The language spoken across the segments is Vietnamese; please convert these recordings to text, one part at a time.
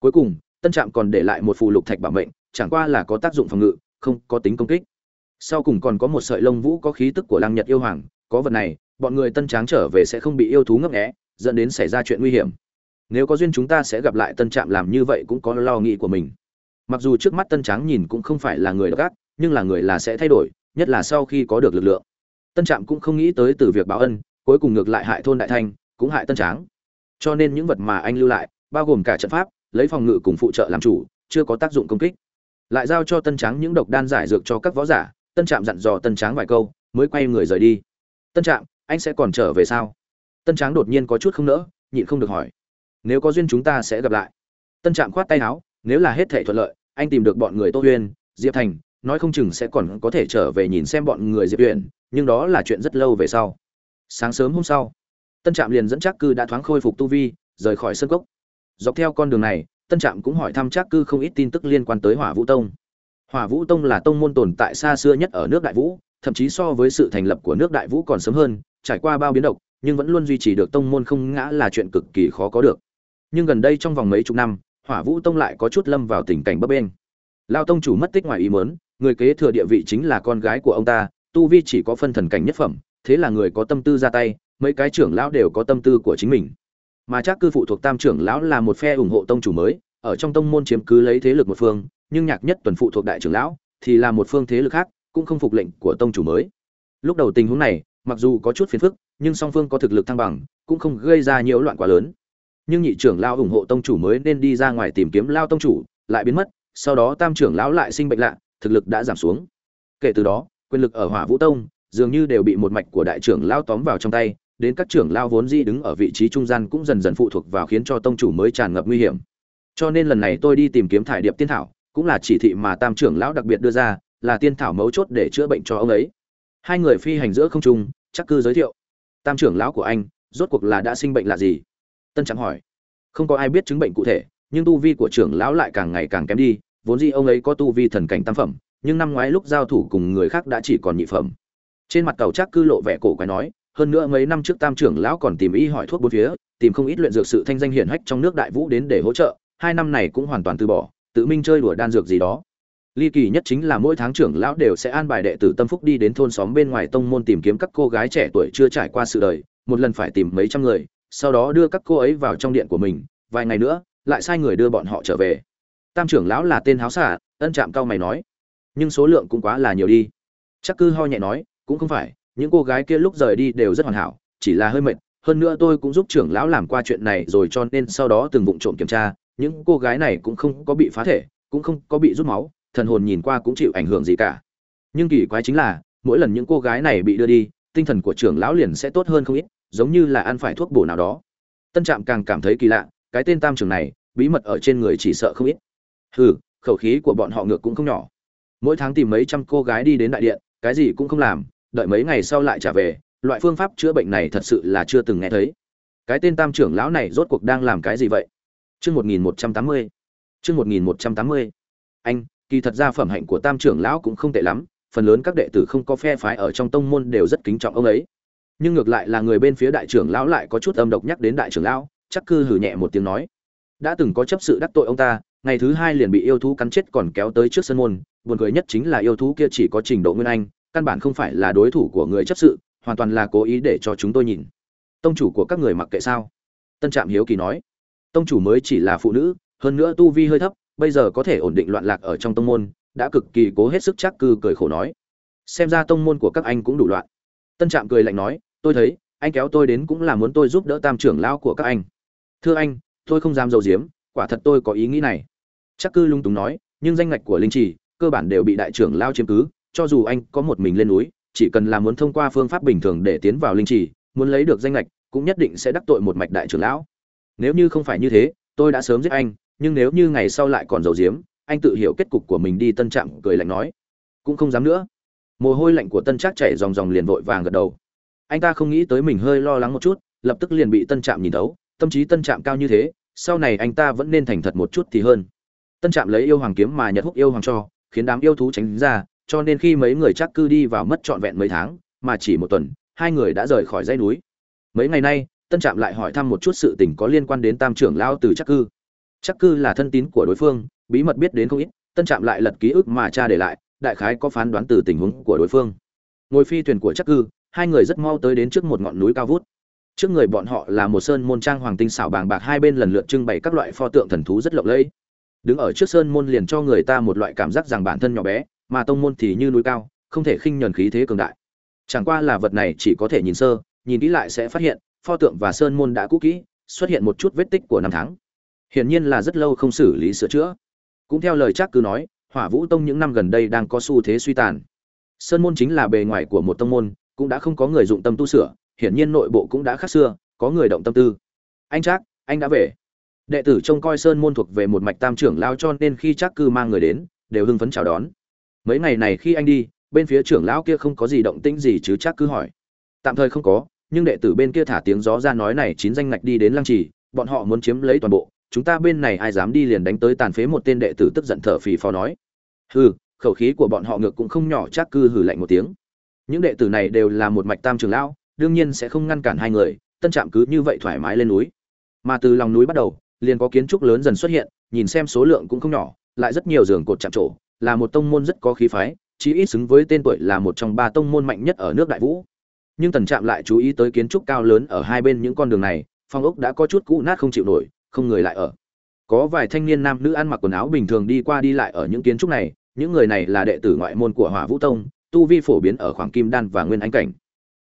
cuối cùng, tân trạm còn để lại một phù lục thạch bảo mệnh, chẳng qua là có tác dụng phòng ngự, không có tính công kích. Sau cùng còn có một sợi lông vũ có khí tức của lăng nhật yêu hoàng, có vật này, bọn người tân tráng trở về sẽ không bị yêu thú ngấp nghẽ dẫn đến xảy ra chuyện nguy hiểm. Nếu có duyên chúng ta sẽ gặp lại tân trạm làm như vậy cũng có lo nghĩ của mình. Mặc dù trước mắt tân tráng nhìn cũng không phải là người gác nhưng là người là sẽ thay đổi, nhất là sau khi có được lực lượng. Tân trạm cũng không nghĩ tới từ việc báo ân, cuối cùng ngược lại hại thôn đại thanh, cũng hại tân tráng. Cho nên những vật mà anh lưu lại, bao gồm cả trận pháp lấy phòng ngự cùng phụ trợ làm chủ chưa có tác dụng công kích. Lại giao cho tân tráng những độc đan giải dược cho các võ giả tân trạm dặn dò tân tráng vài câu mới quay người rời đi. Tân trạm anh sẽ còn trở về sao? Tân tráng đột nhiên có chút không nỡ nhịn không được hỏi. Nếu có duyên chúng ta sẽ gặp lại. Tân trạm khoát tay áo nếu là hết thảy thuận lợi anh tìm được bọn người tô huyên diệp thành nói không chừng sẽ còn có thể trở về nhìn xem bọn người diệp Uyển, nhưng đó là chuyện rất lâu về sau. Sáng sớm hôm sau tân trạm liền dẫn chắc cư đã thoáng khôi phục tu vi rời khỏi sân cốc dọc theo con đường này, tân trạm cũng hỏi thăm chắc cư không ít tin tức liên quan tới hỏa vũ tông. Hỏa vũ tông là tông môn tồn tại xa xưa nhất ở nước đại vũ, thậm chí so với sự thành lập của nước đại vũ còn sớm hơn, trải qua bao biến động, nhưng vẫn luôn duy trì được tông môn không ngã là chuyện cực kỳ khó có được. Nhưng gần đây trong vòng mấy chục năm, hỏa vũ tông lại có chút lâm vào tình cảnh bấp bênh. Lao tông chủ mất tích ngoài ý mớn người kế thừa địa vị chính là con gái của ông ta, tu vi chỉ có phân thần cảnh nhất phẩm, thế là người có tâm tư ra tay, mấy cái trưởng lão đều có tâm tư của chính mình mà chắc cư phụ thuộc tam trưởng lão là một phe ủng hộ tông chủ mới, ở trong tông môn chiếm cứ lấy thế lực một phương, nhưng nhạc nhất tuần phụ thuộc đại trưởng lão thì là một phương thế lực khác, cũng không phục lệnh của tông chủ mới. Lúc đầu tình huống này, mặc dù có chút phiền phức, nhưng song phương có thực lực thăng bằng, cũng không gây ra nhiễu loạn quá lớn. Nhưng nhị trưởng lão ủng hộ tông chủ mới nên đi ra ngoài tìm kiếm lao tông chủ, lại biến mất, sau đó tam trưởng lão lại sinh bệnh lạ, thực lực đã giảm xuống. Kể từ đó, quyền lực ở hỏa vũ tông dường như đều bị một mạch của đại trưởng lão tóm vào trong tay đến các trưởng lão vốn di đứng ở vị trí trung gian cũng dần dần phụ thuộc vào khiến cho tông chủ mới tràn ngập nguy hiểm. Cho nên lần này tôi đi tìm kiếm thải điệp tiên thảo, cũng là chỉ thị mà tam trưởng lão đặc biệt đưa ra, là tiên thảo mấu chốt để chữa bệnh cho ông ấy. Hai người phi hành giữa không trung, chắc cư giới thiệu. Tam trưởng lão của anh, rốt cuộc là đã sinh bệnh là gì? Tân trắng hỏi. Không có ai biết chứng bệnh cụ thể, nhưng tu vi của trưởng lão lại càng ngày càng kém đi, vốn dĩ ông ấy có tu vi thần cảnh tam phẩm, nhưng năm ngoái lúc giao thủ cùng người khác đã chỉ còn nhị phẩm. Trên mặt cầu chắc cư lộ vẻ cổ quái nói hơn nữa mấy năm trước tam trưởng lão còn tìm y hỏi thuốc bốn phía, tìm không ít luyện dược sự thanh danh hiển hách trong nước đại vũ đến để hỗ trợ, hai năm này cũng hoàn toàn từ bỏ, tự minh chơi đùa đan dược gì đó. Ly kỳ nhất chính là mỗi tháng trưởng lão đều sẽ an bài đệ tử tâm phúc đi đến thôn xóm bên ngoài tông môn tìm kiếm các cô gái trẻ tuổi chưa trải qua sự đời, một lần phải tìm mấy trăm người, sau đó đưa các cô ấy vào trong điện của mình, vài ngày nữa, lại sai người đưa bọn họ trở về. Tam trưởng lão là tên háo xả ân trạm cao mày nói, nhưng số lượng cũng quá là nhiều đi. Chắc cư ho nhẹ nói, cũng không phải những cô gái kia lúc rời đi đều rất hoàn hảo, chỉ là hơi mệt, hơn nữa tôi cũng giúp trưởng lão làm qua chuyện này rồi cho nên sau đó từng vụng trộm kiểm tra, những cô gái này cũng không có bị phá thể, cũng không có bị rút máu, thần hồn nhìn qua cũng chịu ảnh hưởng gì cả. Nhưng kỳ quái chính là, mỗi lần những cô gái này bị đưa đi, tinh thần của trưởng lão liền sẽ tốt hơn không ít, giống như là ăn phải thuốc bổ nào đó. Tân trạm càng cảm thấy kỳ lạ, cái tên tam trưởng này, bí mật ở trên người chỉ sợ không ít. Hừ, khẩu khí của bọn họ ngược cũng không nhỏ. Mỗi tháng tìm mấy trăm cô gái đi đến đại điện, cái gì cũng không làm đợi mấy ngày sau lại trả về, loại phương pháp chữa bệnh này thật sự là chưa từng nghe thấy. Cái tên tam trưởng lão này rốt cuộc đang làm cái gì vậy? Chương một nghìn một trăm tám mươi. Chương một nghìn một trăm tám mươi. Anh, kỳ thật ra phẩm hạnh của tam trưởng lão cũng không tệ lắm, phần lớn các đệ tử không có phe phái ở trong tông môn đều rất kính trọng ông ấy. Nhưng ngược lại là người bên phía đại trưởng lão lại có chút âm độc nhắc đến đại trưởng lão, chắc cư hử nhẹ một tiếng nói. Đã từng có chấp sự đắc tội ông ta, ngày thứ hai liền bị yêu thú cắn chết còn kéo tới trước sân môn, buồn cười nhất chính là yêu thú kia chỉ có trình độ nguyên anh căn bản không phải là đối thủ của người chấp sự, hoàn toàn là cố ý để cho chúng tôi nhìn. Tông chủ của các người mặc kệ sao? Tân trạm hiếu kỳ nói. Tông chủ mới chỉ là phụ nữ, hơn nữa tu vi hơi thấp, bây giờ có thể ổn định loạn lạc ở trong tông môn, đã cực kỳ cố hết sức chắc cư cười khổ nói. Xem ra tông môn của các anh cũng đủ loạn. Tân trạm cười lạnh nói, tôi thấy, anh kéo tôi đến cũng là muốn tôi giúp đỡ tam trưởng lão của các anh. Thưa anh, tôi không dám dầu diếm quả thật tôi có ý nghĩ này. Chắc cư lung túng nói, nhưng danh ngạch của linh trì, cơ bản đều bị đại trưởng lao chiếm cứ cho dù anh có một mình lên núi, chỉ cần là muốn thông qua phương pháp bình thường để tiến vào linh trì, muốn lấy được danh lệch cũng nhất định sẽ đắc tội một mạch đại trưởng lão. Nếu như không phải như thế, tôi đã sớm giết anh, nhưng nếu như ngày sau lại còn dầu diếm anh tự hiểu kết cục của mình đi, tân trạm cười lạnh nói. Cũng không dám nữa. Mồ hôi lạnh của tân trác chảy ròng ròng liền vội vàng gật đầu. Anh ta không nghĩ tới mình hơi lo lắng một chút, lập tức liền bị tân trạm nhìn thấu. Tâm trí tân trạm cao như thế, sau này anh ta vẫn nên thành thật một chút thì hơn. Tân trạm lấy yêu hoàng kiếm mà nhật húc yêu hoàng cho, khiến đám yêu thú tránh ra cho nên khi mấy người chắc cư đi vào mất trọn vẹn mấy tháng, mà chỉ một tuần, hai người đã rời khỏi dãy núi. Mấy ngày nay, tân trạm lại hỏi thăm một chút sự tình có liên quan đến tam trưởng lao từ chắc cư. Chắc cư là thân tín của đối phương, bí mật biết đến không ít, tân trạm lại lật ký ức mà cha để lại, đại khái có phán đoán từ tình huống của đối phương. Ngồi phi thuyền của chắc cư, hai người rất mau tới đến trước một ngọn núi cao vút. Trước người bọn họ là một sơn môn trang hoàng tinh xảo bàng bạc, hai bên lần lượt trưng bày các loại pho tượng thần thú rất lộng lẫy. Đứng ở trước sơn môn liền cho người ta một loại cảm giác rằng bản thân nhỏ bé mà tông môn thì như núi cao, không thể khinh nhờn khí thế cường đại. Chẳng qua là vật này chỉ có thể nhìn sơ, nhìn kỹ lại sẽ phát hiện, pho tượng và sơn môn đã cũ kỹ, xuất hiện một chút vết tích của năm tháng. Hiển nhiên là rất lâu không xử lý sửa chữa. Cũng theo lời chắc cứ nói, hỏa vũ tông những năm gần đây đang có xu thế suy tàn. Sơn môn chính là bề ngoài của một tông môn, cũng đã không có người dụng tâm tu sửa, hiển nhiên nội bộ cũng đã khác xưa, có người động tâm tư. Anh chắc anh đã về. Đệ tử trông coi sơn môn thuộc về một mạch tam trưởng lao cho nên khi chắc cư mang người đến, đều hưng phấn chào đón mấy ngày này khi anh đi, bên phía trưởng lão kia không có gì động tĩnh gì chứ chắc cứ hỏi. Tạm thời không có, nhưng đệ tử bên kia thả tiếng gió ra nói này chín danh ngạch đi đến lăng trì, bọn họ muốn chiếm lấy toàn bộ, chúng ta bên này ai dám đi liền đánh tới tàn phế một tên đệ tử tức giận thở phì phò nói. Hừ, khẩu khí của bọn họ ngược cũng không nhỏ chắc cư hử lạnh một tiếng. Những đệ tử này đều là một mạch tam trường lão, đương nhiên sẽ không ngăn cản hai người, tân trạm cứ như vậy thoải mái lên núi. Mà từ lòng núi bắt đầu, liền có kiến trúc lớn dần xuất hiện, nhìn xem số lượng cũng không nhỏ, lại rất nhiều giường cột chạm trổ là một tông môn rất có khí phái, chí ít xứng với tên tuổi là một trong ba tông môn mạnh nhất ở nước đại vũ. Nhưng tần trạm lại chú ý tới kiến trúc cao lớn ở hai bên những con đường này, phong ốc đã có chút cũ nát không chịu nổi, không người lại ở. Có vài thanh niên nam nữ ăn mặc quần áo bình thường đi qua đi lại ở những kiến trúc này, những người này là đệ tử ngoại môn của hỏa vũ tông, tu vi phổ biến ở khoảng kim đan và nguyên ánh cảnh.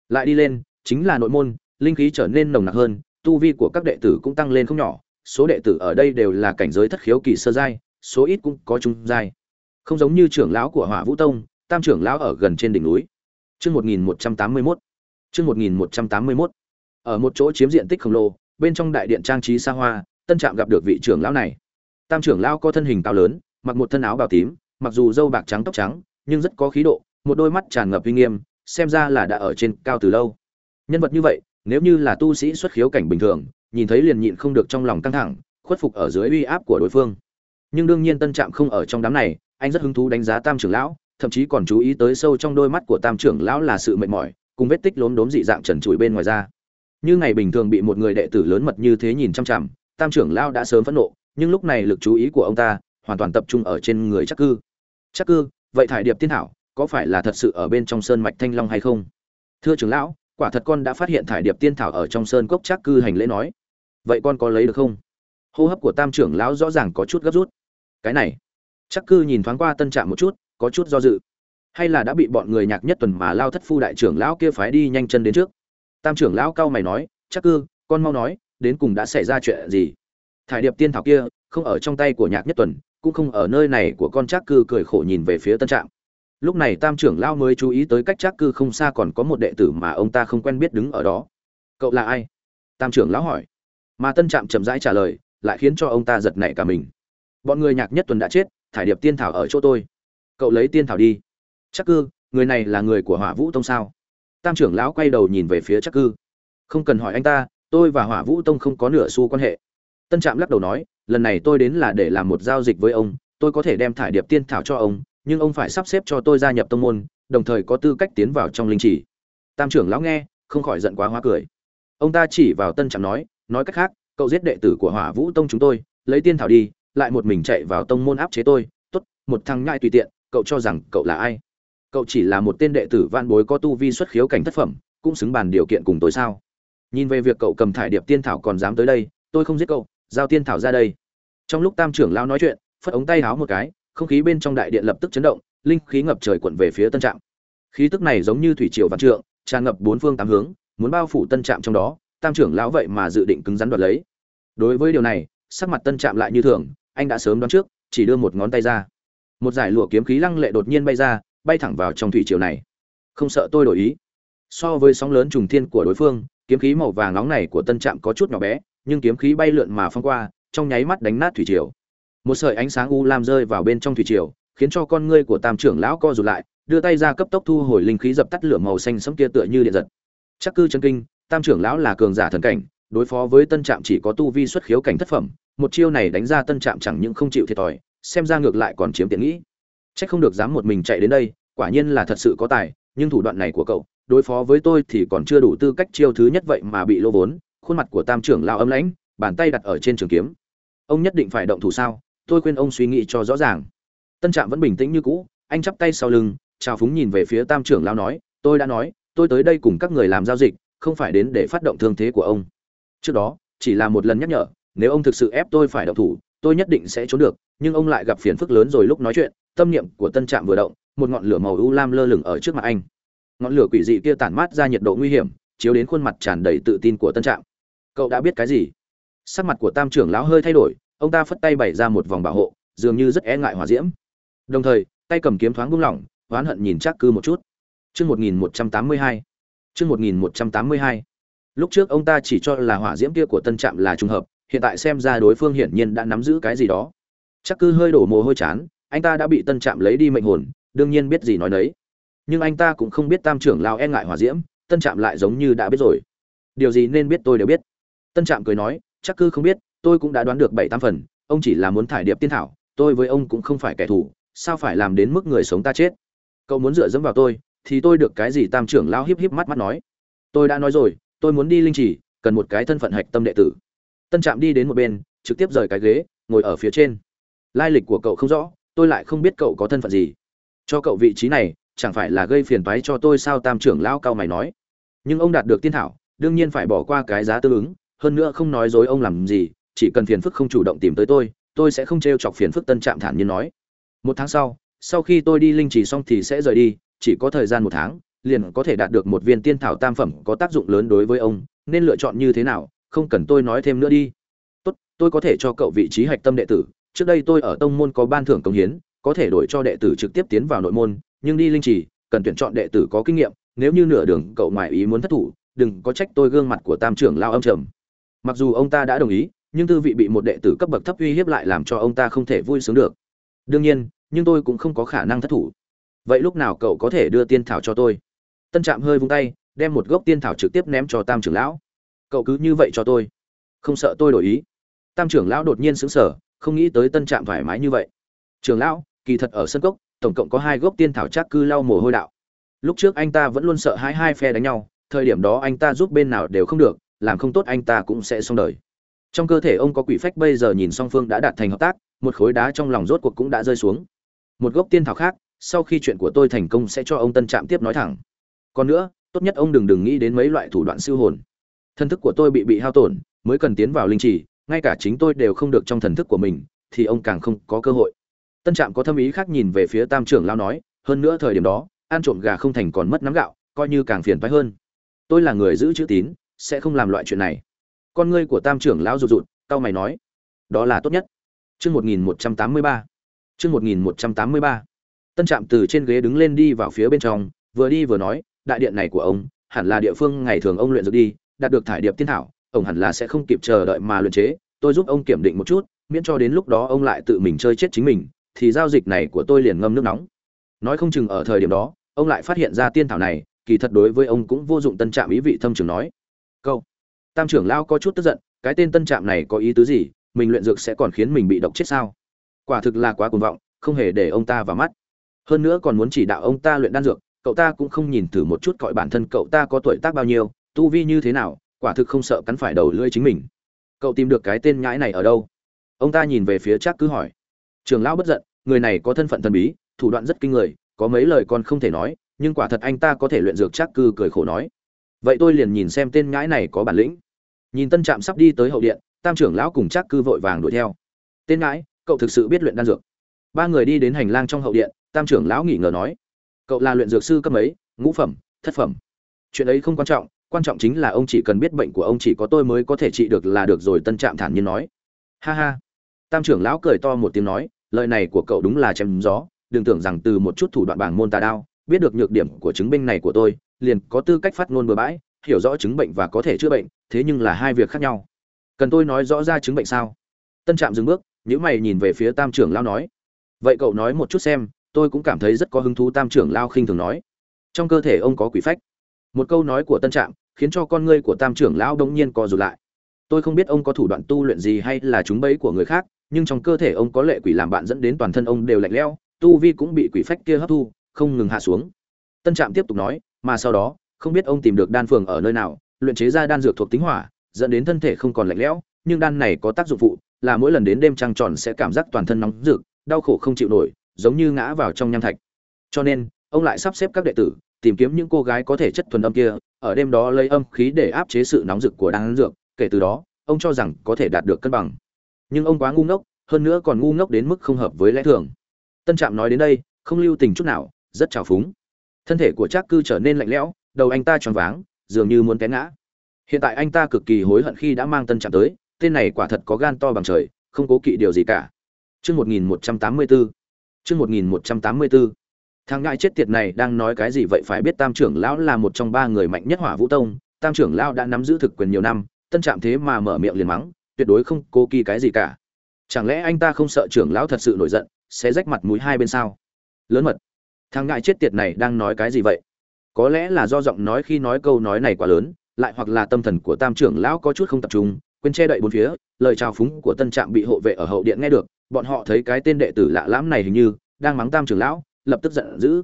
Lại đi lên, chính là nội môn, linh khí trở nên nồng nặc hơn, tu vi của các đệ tử cũng tăng lên không nhỏ, số đệ tử ở đây đều là cảnh giới thất khiếu kỳ sơ giai, số ít cũng có trung giai không giống như trưởng lão của hỏa vũ tông, tam trưởng lão ở gần trên đỉnh núi. Chương một nghìn một trăm tám mươi mốt. Chương một nghìn một trăm tám mươi mốt. Ở một chỗ chiếm diện tích khổng lồ, bên trong đại điện trang trí xa hoa, tân trạm gặp được vị trưởng lão này. Tam trưởng lão có thân hình cao lớn, mặc một thân áo bào tím, mặc dù dâu bạc trắng tóc trắng, nhưng rất có khí độ, một đôi mắt tràn ngập uy nghiêm, xem ra là đã ở trên cao từ lâu. Nhân vật như vậy, nếu như là tu sĩ xuất khiếu cảnh bình thường, nhìn thấy liền nhịn không được trong lòng căng thẳng, khuất phục ở dưới uy áp của đối phương. Nhưng đương nhiên tân trạm không ở trong đám này anh rất hứng thú đánh giá tam trưởng lão, thậm chí còn chú ý tới sâu trong đôi mắt của tam trưởng lão là sự mệt mỏi, cùng vết tích lốm đốm dị dạng trần trụi bên ngoài ra như ngày bình thường bị một người đệ tử lớn mật như thế nhìn chăm chằm, tam trưởng lão đã sớm phẫn nộ, nhưng lúc này lực chú ý của ông ta hoàn toàn tập trung ở trên người chắc cư. Chắc cư, vậy thải điệp tiên thảo có phải là thật sự ở bên trong sơn mạch thanh long hay không? Thưa trưởng lão, quả thật con đã phát hiện thải điệp tiên thảo ở trong sơn cốc chắc cư hành lễ nói. Vậy con có lấy được không? Hô hấp của tam trưởng lão rõ ràng có chút gấp rút. Cái này chắc cư nhìn thoáng qua tân trạm một chút, có chút do dự. Hay là đã bị bọn người nhạc nhất tuần mà lao thất phu đại trưởng lão kia phái đi nhanh chân đến trước? Tam trưởng lão cao mày nói, chắc cư, con mau nói, đến cùng đã xảy ra chuyện gì? Thải điệp tiên thảo kia, không ở trong tay của nhạc nhất tuần, cũng không ở nơi này của con chắc cư cười khổ nhìn về phía tân trạm. Lúc này tam trưởng lão mới chú ý tới cách chắc cư không xa còn có một đệ tử mà ông ta không quen biết đứng ở đó. Cậu là ai? Tam trưởng lão hỏi. Mà tân trạm chậm rãi trả lời, lại khiến cho ông ta giật nảy cả mình. Bọn người nhạc nhất tuần đã chết thải điệp tiên thảo ở chỗ tôi. Cậu lấy tiên thảo đi. Chắc cư, người này là người của hỏa vũ tông sao? Tam trưởng lão quay đầu nhìn về phía chắc cư. Không cần hỏi anh ta, tôi và hỏa vũ tông không có nửa xu quan hệ. Tân trạm lắc đầu nói, lần này tôi đến là để làm một giao dịch với ông, tôi có thể đem thải điệp tiên thảo cho ông, nhưng ông phải sắp xếp cho tôi gia nhập tông môn, đồng thời có tư cách tiến vào trong linh chỉ. Tam trưởng lão nghe, không khỏi giận quá hóa cười. Ông ta chỉ vào tân trạm nói nói cách khác, cậu giết đệ tử của hỏa vũ tông chúng tôi, lấy tiên thảo đi lại một mình chạy vào tông môn áp chế tôi, tốt, một thằng nhai tùy tiện, cậu cho rằng cậu là ai? Cậu chỉ là một tên đệ tử van bối có tu vi xuất khiếu cảnh thất phẩm, cũng xứng bàn điều kiện cùng tôi sao? Nhìn về việc cậu cầm thải điệp tiên thảo còn dám tới đây, tôi không giết cậu, giao tiên thảo ra đây. Trong lúc tam trưởng lao nói chuyện, phất ống tay háo một cái, không khí bên trong đại điện lập tức chấn động, linh khí ngập trời quận về phía tân trạm. Khí tức này giống như thủy triều vạn trượng, tràn ngập bốn phương tám hướng, muốn bao phủ tân trạm trong đó, tam trưởng lão vậy mà dự định cứng rắn đoạt lấy. Đối với điều này sắc mặt tân trạm lại như thường, anh đã sớm đoán trước, chỉ đưa một ngón tay ra. Một giải lụa kiếm khí lăng lệ đột nhiên bay ra, bay thẳng vào trong thủy triều này. Không sợ tôi đổi ý. So với sóng lớn trùng thiên của đối phương, kiếm khí màu vàng nóng này của tân trạm có chút nhỏ bé, nhưng kiếm khí bay lượn mà phong qua, trong nháy mắt đánh nát thủy triều. Một sợi ánh sáng u lam rơi vào bên trong thủy triều, khiến cho con ngươi của tam trưởng lão co rụt lại, đưa tay ra cấp tốc thu hồi linh khí dập tắt lửa màu xanh sẫm kia tựa như điện giật. Chắc cư chân kinh, tam trưởng lão là cường giả thần cảnh đối phó với tân trạm chỉ có tu vi xuất khiếu cảnh thất phẩm một chiêu này đánh ra tân trạm chẳng những không chịu thiệt thòi xem ra ngược lại còn chiếm tiện nghĩ Chắc không được dám một mình chạy đến đây, quả nhiên là thật sự có tài, nhưng thủ đoạn này của cậu, đối phó với tôi thì còn chưa đủ tư cách chiêu thứ nhất vậy mà bị lô vốn. Khuôn mặt của Tam trưởng lao âm lãnh, bàn tay đặt ở trên trường kiếm. ông nhất định phải động thủ sao tôi khuyên ông suy nghĩ cho rõ ràng tân trạm vẫn bình tĩnh như cũ anh chắp tay sau lưng chào phúng nhìn về phía tam trưởng lao nói tôi đã nói tôi tới đây cùng các người làm giao dịch không phải đến để phát động thương thế của ông trước đó, chỉ là một lần nhắc nhở, nếu ông thực sự ép tôi phải động thủ, tôi nhất định sẽ trốn được, nhưng ông lại gặp phiền phức lớn rồi lúc nói chuyện, tâm niệm của tân trạm vừa động, một ngọn lửa màu u lam lơ lửng ở trước mặt anh. Ngọn lửa quỷ dị kia tản mát ra nhiệt độ nguy hiểm, chiếu đến khuôn mặt tràn đầy tự tin của tân trạm. Cậu đã biết cái gì? Sắc mặt của tam trưởng lão hơi thay đổi, ông ta phất tay bày ra một vòng bảo hộ, dường như rất e ngại hỏa diễm. Đồng thời, tay cầm kiếm thoáng buông lỏng, oán hận nhìn chắc cư một chút. Chương một nghìn một trăm tám mươi hai. Chương một nghìn một trăm tám mươi hai lúc trước ông ta chỉ cho là hỏa diễm kia của tân trạm là trùng hợp, hiện tại xem ra đối phương hiển nhiên đã nắm giữ cái gì đó. Chắc cư hơi đổ mồ hôi chán, anh ta đã bị tân trạm lấy đi mệnh hồn, đương nhiên biết gì nói nấy. Nhưng anh ta cũng không biết tam trưởng lao e ngại hỏa diễm, tân trạm lại giống như đã biết rồi. Điều gì nên biết tôi đều biết. Tân trạm cười nói, chắc cư không biết, tôi cũng đã đoán được bảy tam phần, ông chỉ là muốn thải điệp tiên thảo, tôi với ông cũng không phải kẻ thù, sao phải làm đến mức người sống ta chết? Cậu muốn dựa dẫm vào tôi, thì tôi được cái gì tam trưởng lao híp híp mắt mắt nói? Tôi đã nói rồi tôi muốn đi linh trì, cần một cái thân phận hạch tâm đệ tử. Tân trạm đi đến một bên, trực tiếp rời cái ghế, ngồi ở phía trên. Lai lịch của cậu không rõ, tôi lại không biết cậu có thân phận gì. Cho cậu vị trí này, chẳng phải là gây phiền toái cho tôi sao tam trưởng lao cao mày nói. Nhưng ông đạt được tiên thảo, đương nhiên phải bỏ qua cái giá tương ứng, hơn nữa không nói dối ông làm gì, chỉ cần phiền phức không chủ động tìm tới tôi tôi sẽ không t r e o chọc phiền phức tân trạm thản nhiên nói. Một tháng sau sau khi tôi đi linh trì xong thì sẽ rời đi, chỉ có thời gian một tháng liền có thể đạt được một viên tiên thảo tam phẩm có tác dụng lớn đối với ông, nên lựa chọn như thế nào, không cần tôi nói thêm nữa đi. Tốt, tôi có thể cho cậu vị trí hạch tâm đệ tử, trước đây tôi ở tông môn có ban thưởng công hiến, có thể đổi cho đệ tử trực tiếp tiến vào nội môn, nhưng đi linh trì, cần tuyển chọn đệ tử có kinh nghiệm, nếu như nửa đường cậu ngoài ý muốn thất thủ, đừng có trách tôi gương mặt của tam trưởng lao âm trầm. Mặc dù ông ta đã đồng ý, nhưng tư vị bị một đệ tử cấp bậc thấp uy hiếp lại làm cho ông ta không thể vui sướng được. Đương nhiên, nhưng tôi cũng không có khả năng thất thủ. Vậy lúc nào cậu có thể đưa tiên thảo cho tôi? Tân trạm hơi vung tay, đem một gốc tiên thảo trực tiếp ném cho tam trưởng lão. Cậu cứ như vậy cho tôi. Không sợ tôi đổi ý. Tam trưởng lão đột nhiên xứng sở không nghĩ tới tân trạm thoải mái như vậy. Trưởng lão, kỳ thật ở sân cốc, tổng cộng có hai gốc tiên thảo chắc cư lau mồ hôi đạo. Lúc trước anh ta vẫn luôn sợ hai hai phe đánh nhau, thời điểm đó anh ta giúp bên nào đều không được, làm không tốt anh ta cũng sẽ xong đời. Trong cơ thể ông có quỷ phách bây giờ nhìn song phương đã đạt thành hợp tác, một khối đá trong lòng rốt cuộc cũng đã rơi xuống. Một gốc tiên thảo khác, sau khi chuyện của tôi thành công sẽ cho ông tân trạm tiếp nói thẳng còn nữa, tốt nhất ông đừng đừng nghĩ đến mấy loại thủ đoạn siêu hồn. Thần thức của tôi bị bị hao tổn, mới cần tiến vào linh trì, ngay cả chính tôi đều không được trong thần thức của mình, thì ông càng không có cơ hội. Tân trạm có thâm ý khác nhìn về phía tam trưởng lao nói, hơn nữa thời điểm đó, ăn trộm gà không thành còn mất nắm gạo, coi như càng phiền phái hơn. Tôi là người giữ chữ tín, sẽ không làm loại chuyện này. Con ngươi của tam trưởng lão rụt rụt tao mày nói, đó là tốt nhất. Chương một nghìn một trăm tám mươi ba. Chương một nghìn một trăm tám mươi ba. Tân trạm từ trên ghế đứng lên đi vào phía bên trong, vừa đi vừa nói đại điện này của ông, hẳn là địa phương ngày thường ông luyện dược đi, đạt được thải điệp tiên thảo, ông hẳn là sẽ không kịp chờ đợi mà luyện chế. Tôi giúp ông kiểm định một chút, miễn cho đến lúc đó ông lại tự mình chơi chết chính mình, thì giao dịch này của tôi liền ngâm nước nóng. Nói không chừng ở thời điểm đó, ông lại phát hiện ra tiên thảo này, kỳ thật đối với ông cũng vô dụng tân trạm ý vị thâm trường nói. Câu. Tam trưởng lao có chút tức giận, cái tên tân trạm này có ý tứ gì? Mình luyện dược sẽ còn khiến mình bị độc chết sao? Quả thực là quá cuồng vọng, không hề để ông ta vào mắt. Hơn nữa còn muốn chỉ đạo ông ta luyện đan dược cậu ta cũng không nhìn thử một chút cọi bản thân cậu ta có tuổi tác bao nhiêu, tu vi như thế nào, quả thực không sợ cắn phải đầu lưỡi chính mình. Cậu tìm được cái tên nhãi này ở đâu? Ông ta nhìn về phía chắc cứ hỏi. Trường lão bất giận, người này có thân phận thần bí, thủ đoạn rất kinh người, có mấy lời con không thể nói, nhưng quả thật anh ta có thể luyện dược chắc cư cười khổ nói. Vậy tôi liền nhìn xem tên nhãi này có bản lĩnh. Nhìn tân trạm sắp đi tới hậu điện, tam trưởng lão cùng chắc cư vội vàng đuổi theo. Tên nhãi, cậu thực sự biết luyện đan dược. Ba người đi đến hành lang trong hậu điện, tam trưởng lão nghỉ ngờ nói cậu là luyện dược sư cấp mấy, ngũ phẩm, thất phẩm. Chuyện ấy không quan trọng quan trọng chính là ông chỉ cần biết bệnh của ông chỉ có tôi mới có thể trị được là được rồi, tân trạm thản nhiên nói. Ha ha. Tam trưởng lão cười to một tiếng nói, lời này của cậu đúng là chém gió, đừng tưởng rằng từ một chút thủ đoạn bảng môn tà đao, biết được nhược điểm của chứng bệnh này của tôi, liền có tư cách phát ngôn bừa bãi, hiểu rõ chứng bệnh và có thể chữa bệnh, thế nhưng là hai việc khác nhau. Cần tôi nói rõ ra chứng bệnh sao? Tân trạm dừng bước nhữ mày nhìn về phía tam trưởng lão nói. Vậy cậu nói một chút xem tôi cũng cảm thấy rất có hứng thú, tam trưởng lao khinh thường nói. Trong cơ thể ông có quỷ phách. Một câu nói của tân trạm khiến cho con ngươi của tam trưởng lão đông nhiên co rụt lại. Tôi không biết ông có thủ đoạn tu luyện gì hay là chúng bẫy của người khác, nhưng trong cơ thể ông có lệ quỷ làm bạn dẫn đến toàn thân ông đều lạnh lẽo, tu vi cũng bị quỷ phách kia hấp thu, không ngừng hạ xuống. Tân trạm tiếp tục nói, mà sau đó, không biết ông tìm được đan phường ở nơi nào, luyện chế ra đan dược thuộc tính hỏa, dẫn đến thân thể không còn lạnh lẽo, nhưng đan này có tác dụng phụ, là mỗi lần đến đêm trăng tròn sẽ cảm giác toàn thân nóng rực, đau khổ không chịu nổi giống như ngã vào trong nham thạch. Cho nên, ông lại sắp xếp các đệ tử, tìm kiếm những cô gái có thể chất thuần âm kia, ở đêm đó lấy âm khí để áp chế sự nóng rực của đan dược, kể từ đó, ông cho rằng có thể đạt được cân bằng. Nhưng ông quá ngu ngốc, hơn nữa còn ngu ngốc đến mức không hợp với lẽ thường. Tân trạm nói đến đây, không lưu tình chút nào, rất trào phúng. Thân thể của trác cư trở nên lạnh lẽo, đầu anh ta tròn váng, dường như muốn té ngã. Hiện tại anh ta cực kỳ hối hận khi đã mang tân trạm tới, tên này quả thật có gan to bằng trời, không cố kỵ điều gì cả. Chương 1184. Chương 1184. Thằng ngại chết tiệt này đang nói cái gì vậy phải biết Tam trưởng lão là một trong ba người mạnh nhất Hỏa Vũ Tông, Tam trưởng lão đã nắm giữ thực quyền nhiều năm, tân trạm thế mà mở miệng liền mắng, tuyệt đối không cố kỳ cái gì cả. Chẳng lẽ anh ta không sợ trưởng lão thật sự nổi giận, sẽ rách mặt mũi hai bên sao? Lớn mật. Thằng ngại chết tiệt này đang nói cái gì vậy? Có lẽ là do giọng nói khi nói câu nói này quá lớn, lại hoặc là tâm thần của Tam trưởng lão có chút không tập trung, quên che đậy bốn phía, lời chào phúng của tân trạm bị hộ vệ ở hậu điện nghe được, bọn họ thấy cái tên đệ tử lạ lẫm này hình như đang mắng tam trưởng lão, lập tức giận dữ.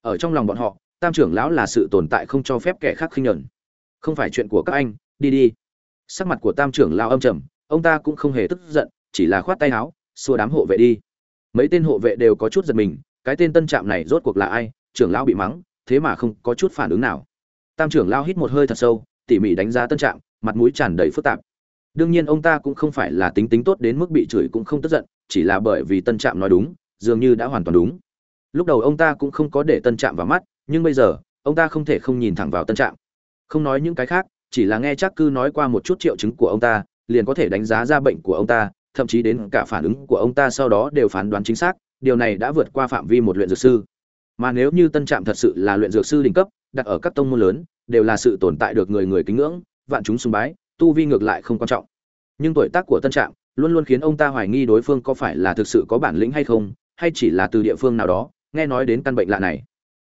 Ở trong lòng bọn họ, tam trưởng lão là sự tồn tại không cho phép kẻ khác khinh nhẫn. Không phải chuyện của các anh, đi đi. Sắc mặt của tam trưởng lão âm trầm, ông ta cũng không hề tức giận, chỉ là khoát tay áo, xua đám hộ vệ đi. Mấy tên hộ vệ đều có chút giật mình, cái tên tân trạm này rốt cuộc là ai, trưởng lão bị mắng, thế mà không có chút phản ứng nào. Tam trưởng lão hít một hơi thật sâu, tỉ mỉ đánh giá tân trạm, mặt mũi tràn đầy phức tạp đương nhiên ông ta cũng không phải là tính tính tốt đến mức bị chửi cũng không tức giận, chỉ là bởi vì tân trạm nói đúng, dường như đã hoàn toàn đúng. Lúc đầu ông ta cũng không có để tân trạm vào mắt, nhưng bây giờ, ông ta không thể không nhìn thẳng vào tân trạm. Không nói những cái khác, chỉ là nghe chắc cư nói qua một chút triệu chứng của ông ta, liền có thể đánh giá ra bệnh của ông ta, thậm chí đến cả phản ứng của ông ta sau đó đều phán đoán chính xác, điều này đã vượt qua phạm vi một luyện dược sư. Mà nếu như tân trạm thật sự là luyện dược sư đỉnh cấp, đặt ở các tông môn lớn, đều là sự tồn tại được người người kính ngưỡng, vạn chúng sùng bái tu vi ngược lại không quan trọng. Nhưng tuổi tác của tân trạm luôn luôn khiến ông ta hoài nghi đối phương có phải là thực sự có bản lĩnh hay không, hay chỉ là từ địa phương nào đó, nghe nói đến căn bệnh lạ này.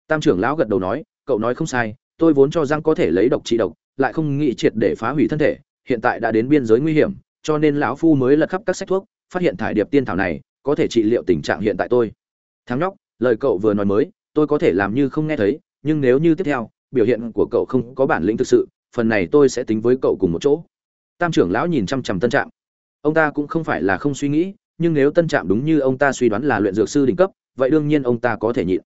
Tam trưởng lão gật đầu nói, cậu nói không sai, tôi vốn cho rằng có thể lấy độc trị độc, lại không nghĩ triệt để phá hủy thân thể, hiện tại đã đến biên giới nguy hiểm, cho nên lão phu mới lật khắp các sách thuốc, phát hiện thải điệp tiên thảo này, có thể trị liệu tình trạng hiện tại tôi. Thắng nhóc, lời cậu vừa nói mới, tôi có thể làm như không nghe thấy, nhưng nếu như tiếp theo, biểu hiện của cậu không có bản lĩnh thực sự phần này tôi sẽ tính với cậu cùng một chỗ. Tam trưởng lão nhìn chăm chằm tân trạng ông ta cũng không phải là không suy nghĩ, nhưng nếu tân trạm đúng như ông ta suy đoán là luyện dược sư đỉnh cấp, vậy đương nhiên ông ta có thể nhịn.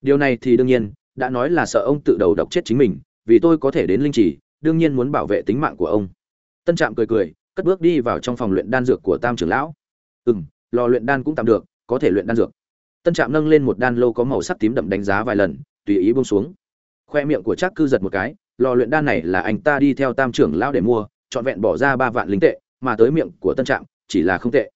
Điều này thì đương nhiên, đã nói là sợ ông tự đầu độc chết chính mình, vì tôi có thể đến linh trì, đương nhiên muốn bảo vệ tính mạng của ông. Tân trạm cười cười, cất bước đi vào trong phòng luyện đan dược của tam trưởng lão. Ừ m lò luyện đan cũng tạm được, có thể luyện đan dược. Tân trạm nâng lên một đan lô có màu sắc tím đậm đánh giá vài lần, tùy ý bông xuống. Khoe miệng của trác cư giật một cái lò luyện đan này là anh ta đi theo tam trưởng lão để mua, trọn vẹn bỏ ra ba vạn lính tệ, mà tới miệng của tân trạm chỉ là không tệ.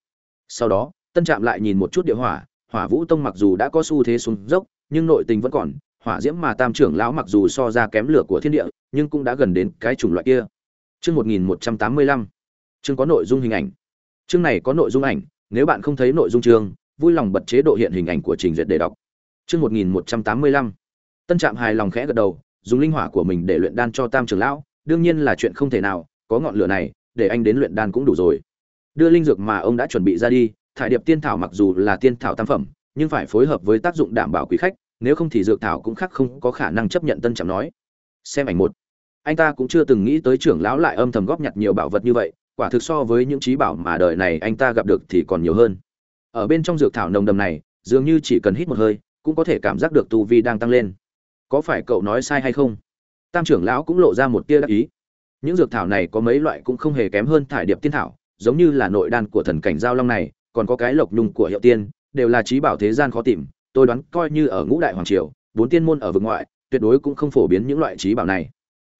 Sau đó, tân trạm lại nhìn một chút địa hỏa hỏa vũ tông mặc dù đã có xu thế xuống dốc, nhưng nội tình vẫn còn, hỏa diễm mà tam trưởng lão mặc dù so ra kém lửa của thiên địa, nhưng cũng đã gần đến cái chủng loại kia. Chương một nghìn một trăm tám mươi lăm. Chương có nội dung hình ảnh. Chương này có nội dung ảnh, nếu bạn không thấy nội dung chương, vui lòng bật chế độ hiện hình ảnh của trình duyệt để đọc. Chương một nghìn một trăm tám mươi lăm. Tân trạm hài lòng khẽ gật đầu dùng linh hỏa của mình để luyện đan cho tam trưởng lão, đương nhiên là chuyện không thể nào, có ngọn lửa này, để anh đến luyện đan cũng đủ rồi. Đưa linh dược mà ông đã chuẩn bị ra đi, thải điệp tiên thảo mặc dù là tiên thảo tam phẩm, nhưng phải phối hợp với tác dụng đảm bảo quý khách, nếu không thì dược thảo cũng khác không có khả năng chấp nhận tân trạm nói. Xem ảnh một. Anh ta cũng chưa từng nghĩ tới trưởng lão lại âm thầm góp nhặt nhiều bảo vật như vậy, quả thực so với những trí bảo mà đời này anh ta gặp được thì còn nhiều hơn. Ở bên trong dược thảo nồng đầm này, dường như chỉ cần hít một hơi, cũng có thể cảm giác được tu vi đang tăng lên có phải cậu nói sai hay không? Tam trưởng lão cũng lộ ra một tia đắc ý. Những dược thảo này có mấy loại cũng không hề kém hơn thải điệp tiên thảo, giống như là nội đan của thần cảnh giao long này, còn có cái lộc nhung của hiệu tiên, đều là trí bảo thế gian khó tìm, tôi đoán coi như ở ngũ đại hoàng triều, bốn tiên môn ở vực ngoại, tuyệt đối cũng không phổ biến những loại trí bảo này.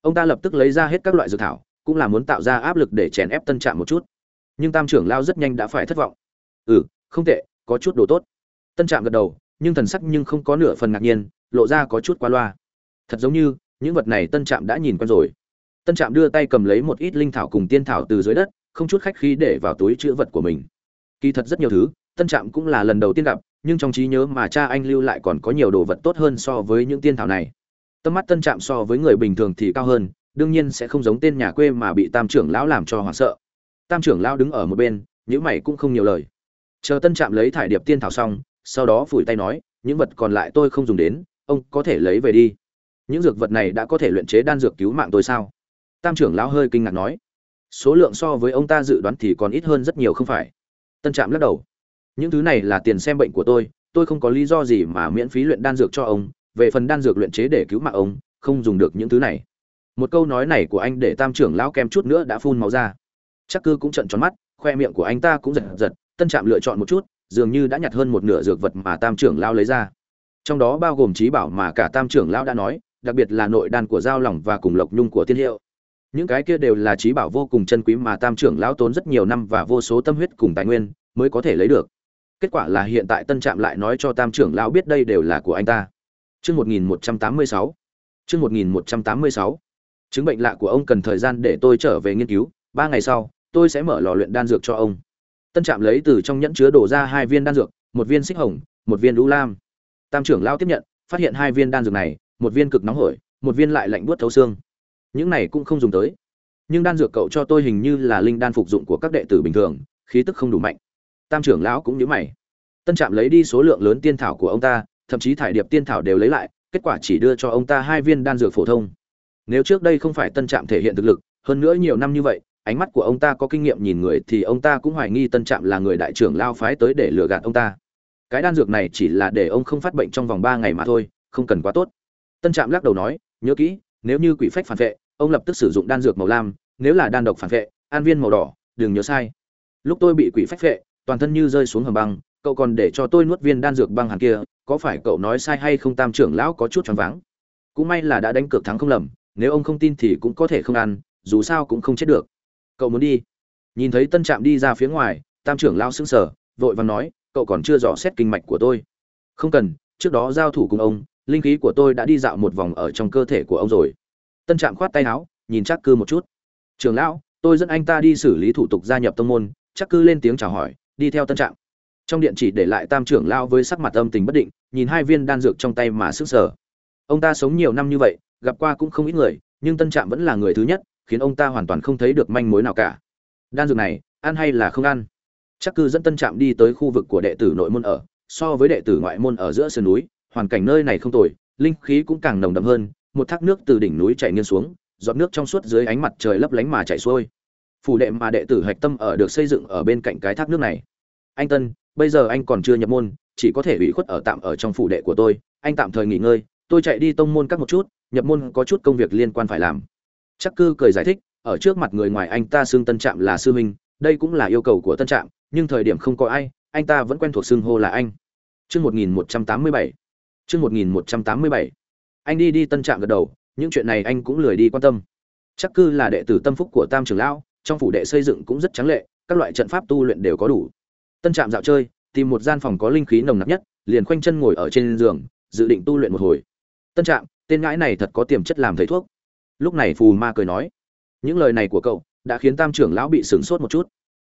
Ông ta lập tức lấy ra hết các loại dược thảo, cũng là muốn tạo ra áp lực để chèn ép tân trạm một chút. Nhưng tam trưởng lao rất nhanh đã phải thất vọng. Ừ không tệ, có chút đồ tốt. Tân trạm gật đầu, nhưng thần sắc nhưng không có nửa phần ngạc nhiên lộ ra có chút qua loa. Thật giống như, những vật này tân trạm đã nhìn quen rồi. Tân trạm đưa tay cầm lấy một ít linh thảo cùng tiên thảo từ dưới đất, không chút khách khí để vào túi chữ vật của mình. Kỳ thật rất nhiều thứ, tân trạm cũng là lần đầu tiên gặp, nhưng trong trí nhớ mà cha anh lưu lại còn có nhiều đồ vật tốt hơn so với những tiên thảo này. Tâm mắt tân trạm so với người bình thường thì cao hơn, đương nhiên sẽ không giống tên nhà quê mà bị tam trưởng lão làm cho hoảng sợ. Tam trưởng lão đứng ở một bên những mày cũng không nhiều lời. Chờ tân trạm lấy thải điệp tiên thảo xong, sau đó phủi tay nói, những vật còn lại tôi không dùng đến ông có thể lấy về đi. Những dược vật này đã có thể luyện chế đan dược cứu mạng tôi sao? Tam trưởng lão hơi kinh ngạc nói. Số lượng so với ông ta dự đoán thì còn ít hơn rất nhiều không phải? Tân trạm lắc đầu. Những thứ này là tiền xem bệnh của tôi tôi không có lý do gì mà miễn phí luyện đan dược cho ông, về phần đan dược luyện chế để cứu mạng ông, không dùng được những thứ này. Một câu nói này của anh để tam trưởng lão kem chút nữa đã phun máu ra. Chắc cư cũng trận tròn mắt, khoe miệng của anh ta cũng giật giật, tân trạm lựa chọn một chút, dường như đã nhặt hơn một nửa dược vật mà tam trưởng lão lấy ra trong đó bao gồm trí bảo mà cả tam trưởng lão đã nói đặc biệt là nội đan của giao lòng và cùng lộc nhung của tiên hiệu những cái kia đều là trí bảo vô cùng chân quý mà tam trưởng lão tốn rất nhiều năm và vô số tâm huyết cùng tài nguyên mới có thể lấy được kết quả là hiện tại tân trạm lại nói cho tam trưởng lão biết đây đều là của anh ta Chương 1186. Chương 1186. Chứng bệnh lạ của ông cần thời gian để tôi trở về nghiên cứu, ba ngày sau, tôi sẽ mở lò luyện đan dược cho ông. Tân Trạm lấy từ trong nhẫn chứa đổ ra hai viên đan dược, một viên xích hồng, một viên lũ lam. Tam trưởng lão tiếp nhận, phát hiện hai viên đan dược này, một viên cực nóng hổi, một viên lại lạnh buốt thấu xương. Những này cũng không dùng tới. Nhưng đan dược cậu cho tôi hình như là linh đan phục dụng của các đệ tử bình thường, khí tức không đủ mạnh. Tam trưởng lão cũng nhớ mày. Tân Trạm lấy đi số lượng lớn tiên thảo của ông ta, thậm chí thải điệp tiên thảo đều lấy lại, kết quả chỉ đưa cho ông ta hai viên đan dược phổ thông. Nếu trước đây không phải Tân Trạm thể hiện thực lực, hơn nữa nhiều năm như vậy, ánh mắt của ông ta có kinh nghiệm nhìn người thì ông ta cũng hoài nghi Tân Trạm là người đại trưởng lao phái tới để lừa gạt ông ta. Cái đan dược này chỉ là để ông không phát bệnh trong vòng ba ngày mà thôi, không cần quá tốt. Tân Trạm lắc đầu nói, nhớ kỹ, nếu như quỷ phách phản vệ, ông lập tức sử dụng đan dược màu lam, nếu là đan độc phản vệ, an viên màu đỏ, đừng nhớ sai. Lúc tôi bị quỷ phách vệ, toàn thân như rơi xuống hầm băng, cậu còn để cho tôi nuốt viên đan dược băng hàn kia, có phải cậu nói sai hay không tam trưởng lão có chút choáng váng cũng may là đã đánh cược thắng không lầm nếu ông không tin thì cũng có thể không ăn dù sao cũng không chết được cậu muốn đi nhìn thấy tân trạm đi ra phía ngoài tam trưởng lão sững sờ vội vàng nói cậu còn chưa rõ xét kinh mạch của tôi. Không cần, trước đó giao thủ cùng ông, linh khí của tôi đã đi dạo một vòng ở trong cơ thể của ông rồi. Tân trạm khoát tay áo, nhìn chắc cư một chút. Trường lão, tôi dẫn anh ta đi xử lý thủ tục gia nhập tông môn. Chắc cư lên tiếng chào hỏi, đi theo tân trạm. Trong điện chỉ để lại tam trưởng lão với sắc mặt âm tình bất định, nhìn hai viên đan dược trong tay mà sức sở ông ta sống nhiều năm như vậy, gặp qua cũng không ít người, nhưng tân trạm vẫn là người thứ nhất, khiến ông ta hoàn toàn không thấy được manh mối nào cả. Đan dược này, ăn hay là không ăn? Chắc cư dẫn tân trạm đi tới khu vực của đệ tử nội môn ở, so với đệ tử ngoại môn ở giữa sườn núi, hoàn cảnh nơi này không tồi, linh khí cũng càng nồng đậm hơn, một thác nước từ đỉnh núi chảy nghiêng xuống, giọt nước trong suốt dưới ánh mặt trời lấp lánh mà chảy xuôi. Phủ đệ mà đệ tử hạch tâm ở được xây dựng ở bên cạnh cái thác nước này. Anh tân, bây giờ anh còn chưa nhập môn, chỉ có thể ủy khuất ở tạm ở trong phủ đệ của tôi, anh tạm thời nghỉ ngơi, tôi chạy đi tông môn các một chút, nhập môn có chút công việc liên quan phải làm. Chắc cư cười giải thích, ở trước mặt người ngoài anh ta xưng tân trạm là sư huynh, đây cũng là yêu cầu của tân trạm nhưng thời điểm không có ai anh ta vẫn quen thuộc xưng hô là anh Chương 1187. Chương 1187. Anh đi đi tân trạm gật đầu, những chuyện này anh cũng lười đi quan tâm. Chắc cư là đệ tử tâm phúc của Tam trưởng lão, trong phủ đệ xây dựng cũng rất trắng lệ, các loại trận pháp tu luyện đều có đủ tân trạm dạo chơi tìm một gian phòng có linh khí nồng nặc nhất liền khoanh chân ngồi ở trên giường dự định tu luyện một hồi tân trạm tên ngãi này thật có tiềm chất làm thầy thuốc lúc này phù ma cười nói những lời này của cậu đã khiến tam trưởng lão bị sửng sốt một chút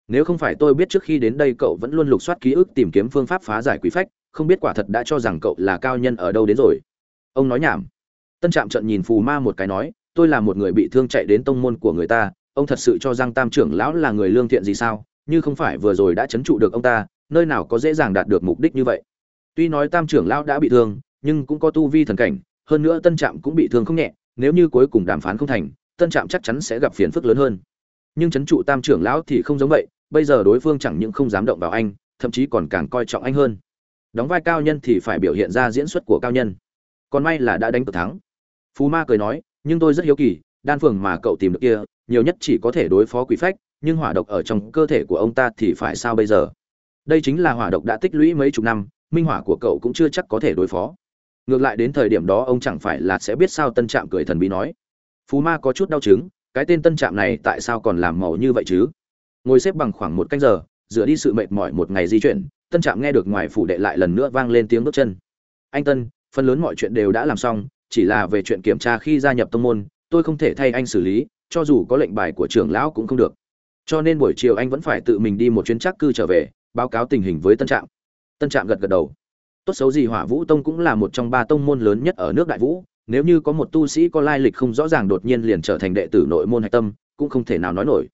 nếu không phải tôi biết trước khi đến đây cậu vẫn luôn lục soát ký ức tìm kiếm phương pháp phá giải quý phách, không biết quả thật đã cho rằng cậu là cao nhân ở đâu đến rồi. Ông nói nhảm. Tân trạm trận nhìn phù ma một cái nói, tôi là một người bị thương chạy đến tông môn của người ta, ông thật sự cho rằng tam trưởng lão là người lương thiện gì sao? Như không phải vừa rồi đã chấn trụ được ông ta, nơi nào có dễ dàng đạt được mục đích như vậy? Tuy nói tam trưởng lão đã bị thương, nhưng cũng có tu vi thần cảnh, hơn nữa tân trạm cũng bị thương không nhẹ, nếu như cuối cùng đàm phán không thành, tân trạm chắc chắn sẽ gặp phiền phức lớn hơn. Nhưng chấn trụ tam trưởng lão thì không giống vậy bây giờ đối phương chẳng những không dám động vào anh, thậm chí còn càng coi trọng anh hơn. Đóng vai cao nhân thì phải biểu hiện ra diễn xuất của cao nhân. Còn may là đã đánh cược thắng. Phú ma cười nói, nhưng tôi rất hiếu kỳ, đan phường mà cậu tìm được kia, nhiều nhất chỉ có thể đối phó quỷ phách, nhưng hỏa độc ở trong cơ thể của ông ta thì phải sao bây giờ? Đây chính là hỏa độc đã tích lũy mấy chục năm, minh hỏa của cậu cũng chưa chắc có thể đối phó. Ngược lại đến thời điểm đó ông chẳng phải là sẽ biết sao tân trạm cười thần bí nói. Phú ma có chút đau chứng, cái tên tân trạm này tại sao còn làm màu như vậy chứ? Ngồi xếp bằng khoảng một canh giờ, dựa đi sự mệt mỏi một ngày di chuyển, tân trạm nghe được ngoài phủ đệ lại lần nữa vang lên tiếng bước chân. Anh tân, phần lớn mọi chuyện đều đã làm xong, chỉ là về chuyện kiểm tra khi gia nhập tông môn, tôi không thể thay anh xử lý, cho dù có lệnh bài của trưởng lão cũng không được. Cho nên buổi chiều anh vẫn phải tự mình đi một chuyến chắc cư trở về, báo cáo tình hình với tân trạm. Tân trạm gật gật đầu. Tốt xấu gì hỏa vũ tông cũng là một trong ba tông môn lớn nhất ở nước đại vũ, nếu như có một tu sĩ có lai lịch không rõ ràng đột nhiên liền trở thành đệ tử nội môn hạch tâm, cũng không thể nào nói nổi.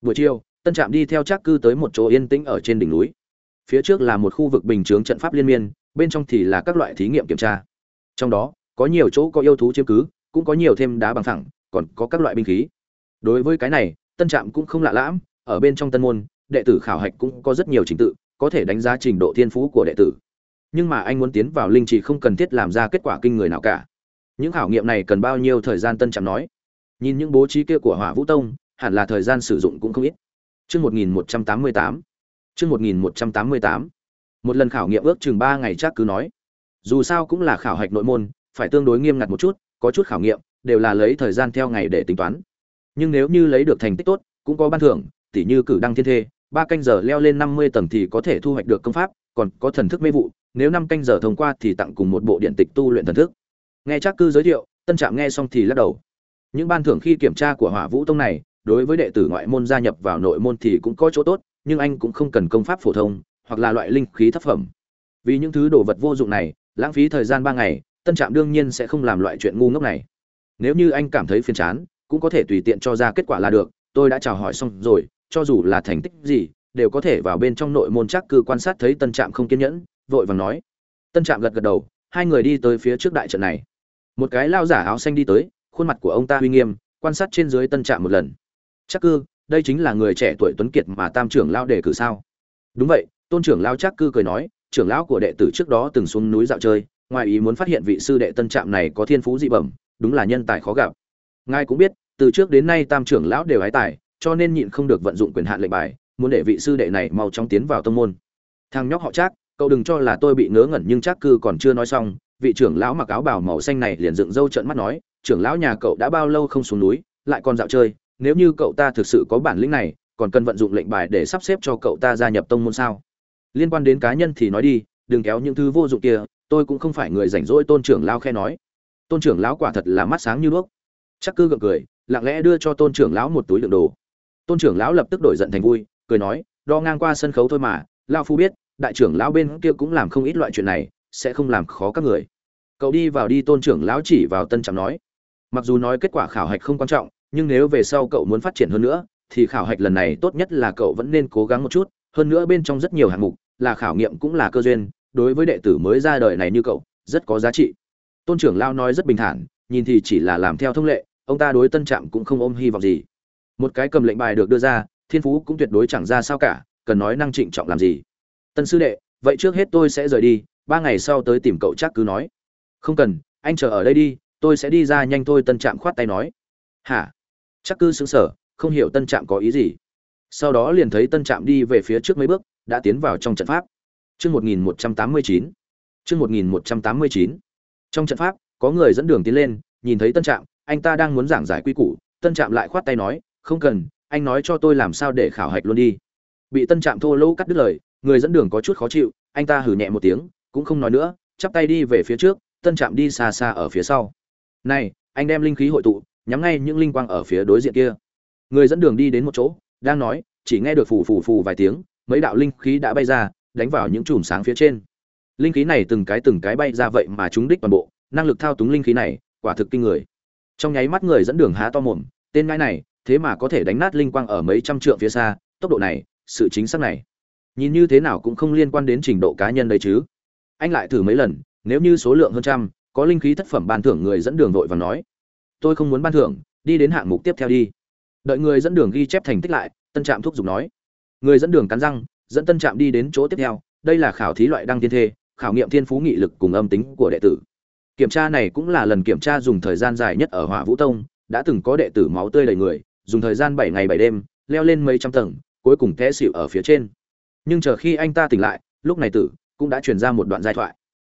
Buổi chiều tân trạm đi theo chắc cư tới một chỗ yên tĩnh ở trên đỉnh núi. Phía trước là một khu vực bình chướng trận pháp liên miên, bên trong thì là các loại thí nghiệm kiểm tra. Trong đó, có nhiều chỗ có yêu thú chiếm cứ, cũng có nhiều thêm đá bằng thẳng còn có các loại binh khí. Đối với cái này, tân trạm cũng không lạ lãm ở bên trong tân môn, đệ tử khảo hạch cũng có rất nhiều trình tự, có thể đánh giá trình độ thiên phú của đệ tử. Nhưng mà anh muốn tiến vào linh chỉ không cần thiết làm ra kết quả kinh người nào cả. Những khảo nghiệm này cần bao nhiêu thời gian tân trạm nói? Nhìn những bố trí kia của hỏa vũ tông, hẳn là thời gian sử dụng cũng không ít. Chương 1188. Chương 1188. Một lần khảo nghiệm ước chừng 3 ngày chắc cứ nói. Dù sao cũng là khảo hạch nội môn, phải tương đối nghiêm ngặt một chút, có chút khảo nghiệm đều là lấy thời gian theo ngày để tính toán. Nhưng nếu như lấy được thành tích tốt, cũng có ban thưởng, tỉ như cử đăng thiên thê, 3 canh giờ leo lên 50 tầng thì có thể thu hoạch được công pháp, còn có thần thức mê vụ, nếu 5 canh giờ thông qua thì tặng cùng một bộ điện tịch tu luyện thần thức. Nghe chắc cư giới thiệu, Tân Trạm nghe xong thì lắc đầu. Những ban thưởng khi kiểm tra của Hỏa Vũ Tông này, đối với đệ tử ngoại môn gia nhập vào nội môn thì cũng có chỗ tốt, nhưng anh cũng không cần công pháp phổ thông hoặc là loại linh khí thấp phẩm. Vì những thứ đồ vật vô dụng này, lãng phí thời gian 3 ngày, Tân Trạm đương nhiên sẽ không làm loại chuyện ngu ngốc này. Nếu như anh cảm thấy phiền chán, cũng có thể tùy tiện cho ra kết quả là được, tôi đã chào hỏi xong rồi, cho dù là thành tích gì, đều có thể vào bên trong nội môn chắc cư quan sát thấy Tân Trạm không kiên nhẫn, vội vàng nói. Tân Trạm gật gật đầu, hai người đi tới phía trước đại trận này. Một cái lao giả áo xanh đi tới, khuôn mặt của ông ta uy nghiêm, quan sát trên dưới Tân Trạm một lần chắc cư, đây chính là người trẻ tuổi tuấn kiệt mà tam trưởng lao đề cử sao? Đúng vậy, tôn trưởng lao chắc cư cười nói, trưởng lão của đệ tử trước đó từng xuống núi dạo chơi, ngoài ý muốn phát hiện vị sư đệ tân trạm này có thiên phú dị bẩm, đúng là nhân tài khó gặp. Ngài cũng biết, từ trước đến nay tam trưởng lão đều hái tài, cho nên nhịn không được vận dụng quyền hạn lệnh bài, muốn để vị sư đệ này mau chóng tiến vào tông môn. Thằng nhóc họ chắc, cậu đừng cho là tôi bị ngớ ngẩn nhưng chắc cư còn chưa nói xong, vị trưởng lão mặc áo bào màu xanh này liền dựng râu trợn mắt nói, trưởng lão nhà cậu đã bao lâu không xuống núi, lại còn dạo chơi nếu như cậu ta thực sự có bản lĩnh này, còn cần vận dụng lệnh bài để sắp xếp cho cậu ta gia nhập tông môn sao? Liên quan đến cá nhân thì nói đi, đừng kéo những thứ vô dụng kia, tôi cũng không phải người rảnh rỗi, tôn trưởng lão khe nói. Tôn trưởng lão quả thật là mắt sáng như đuốc. Chắc cư gượng cười, lặng lẽ đưa cho tôn trưởng lão một túi lượng đồ. Tôn trưởng lão lập tức đổi giận thành vui, cười nói, đo ngang qua sân khấu thôi mà, lão phu biết, đại trưởng lão bên kia cũng làm không ít loại chuyện này, sẽ không làm khó các người. Cậu đi vào đi, tôn trưởng lão chỉ vào tân trạm nói. Mặc dù nói kết quả khảo hạch không quan trọng nhưng nếu về sau cậu muốn phát triển hơn nữa, thì khảo hạch lần này tốt nhất là cậu vẫn nên cố gắng một chút, hơn nữa bên trong rất nhiều hạng mục, là khảo nghiệm cũng là cơ duyên, đối với đệ tử mới ra đời này như cậu, rất có giá trị. Tôn trưởng lao nói rất bình thản, nhìn thì chỉ là làm theo thông lệ, ông ta đối tân trạm cũng không ôm hy vọng gì. Một cái cầm lệnh bài được đưa ra, thiên phú cũng tuyệt đối chẳng ra sao cả, cần nói năng trịnh trọng làm gì. Tân sư đệ, vậy trước hết tôi sẽ rời đi, ba ngày sau tới tìm cậu chắc cứ nói. Không cần, anh chờ ở đây đi, tôi sẽ đi ra nhanh thôi, tân trạm khoát tay nói. Hả? Chắc cư xứng sở không hiểu tân trạm có ý gì. Sau đó liền thấy tân trạm đi về phía trước mấy bước, đã tiến vào trong trận pháp. Chương một nghìn một trăm tám mươi chín. Chương một nghìn một trăm tám mươi chín. Trong trận pháp, có người dẫn đường tiến lên, nhìn thấy tân trạm, anh ta đang muốn giảng giải quy củ. Tân trạm lại khoát tay nói, không cần, anh nói cho tôi làm sao để khảo hạch luôn đi. Bị tân trạm thô lỗ cắt đứt lời, người dẫn đường có chút khó chịu, anh ta hử nhẹ một tiếng, cũng không nói nữa, chắp tay đi về phía trước, tân trạm đi xa xa ở phía sau. Này, anh đem linh khí hội tụ nhắm ngay những linh quang ở phía đối diện kia. Người dẫn đường đi đến một chỗ, đang nói, chỉ nghe được phù phù phù vài tiếng, mấy đạo linh khí đã bay ra, đánh vào những chùm sáng phía trên. Linh khí này từng cái từng cái bay ra vậy mà chúng đích toàn bộ, năng lực thao túng linh khí này, quả thực kinh người. Trong nháy mắt người dẫn đường há to mồm, tên ngai này, thế mà có thể đánh nát linh quang ở mấy trăm trượng phía xa, tốc độ này, sự chính xác này, nhìn như thế nào cũng không liên quan đến trình độ cá nhân đấy chứ. Anh lại thử mấy lần, nếu như số lượng hơn trăm, có linh khí thất phẩm ban thưởng người dẫn đường vội và nói tôi không muốn ban thưởng, đi đến hạng mục tiếp theo đi. Đợi người dẫn đường ghi chép thành tích lại, tân trạm thúc giục nói. Người dẫn đường cắn răng, dẫn tân trạm đi đến chỗ tiếp theo, đây là khảo thí loại đăng thiên thê, khảo nghiệm thiên phú nghị lực cùng âm tính của đệ tử. Kiểm tra này cũng là lần kiểm tra dùng thời gian dài nhất ở hỏa vũ tông, đã từng có đệ tử máu tươi đầy người, dùng thời gian bảy ngày bảy đêm, leo lên mấy trăm tầng, cuối cùng té xịu ở phía trên. Nhưng chờ khi anh ta tỉnh lại, lúc này tử cũng đã truyền ra một đoạn giai thoại.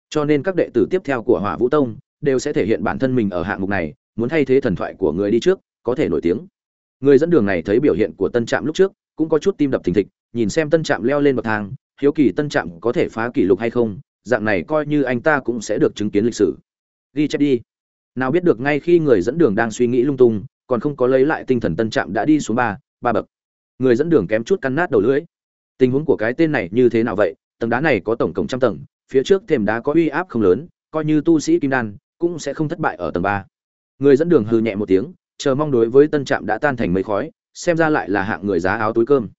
Cho nên các đệ tử tiếp theo của hỏa vũ tông đều sẽ thể hiện bản thân mình ở hạng mục này muốn thay thế thần thoại của người đi trước, có thể nổi tiếng. Người dẫn đường này thấy biểu hiện của tân trạm lúc trước, cũng có chút tim đập thình thịch, nhìn xem tân trạm leo lên bậc thang, hiếu kỳ tân trạm có thể phá kỷ lục hay không, dạng này coi như anh ta cũng sẽ được chứng kiến lịch sử. Ghi chép đi. Nào biết được ngay khi người dẫn đường đang suy nghĩ lung tung, còn không có lấy lại tinh thần tân trạm đã đi xuống ba ba bậc. Người dẫn đường kém chút căn nát đầu lưỡi. Tình huống của cái tên này như thế nào vậy? Tầng đá này có tổng cộng trăm tầng, phía trước thềm đá có uy áp không lớn, coi như tu sĩ kim đan, cũng sẽ không thất bại ở tầng ba người dẫn đường hừ nhẹ một tiếng, chờ mong đối với tân trạm đã tan thành mây khói, xem ra lại là hạng người giá áo túi cơm.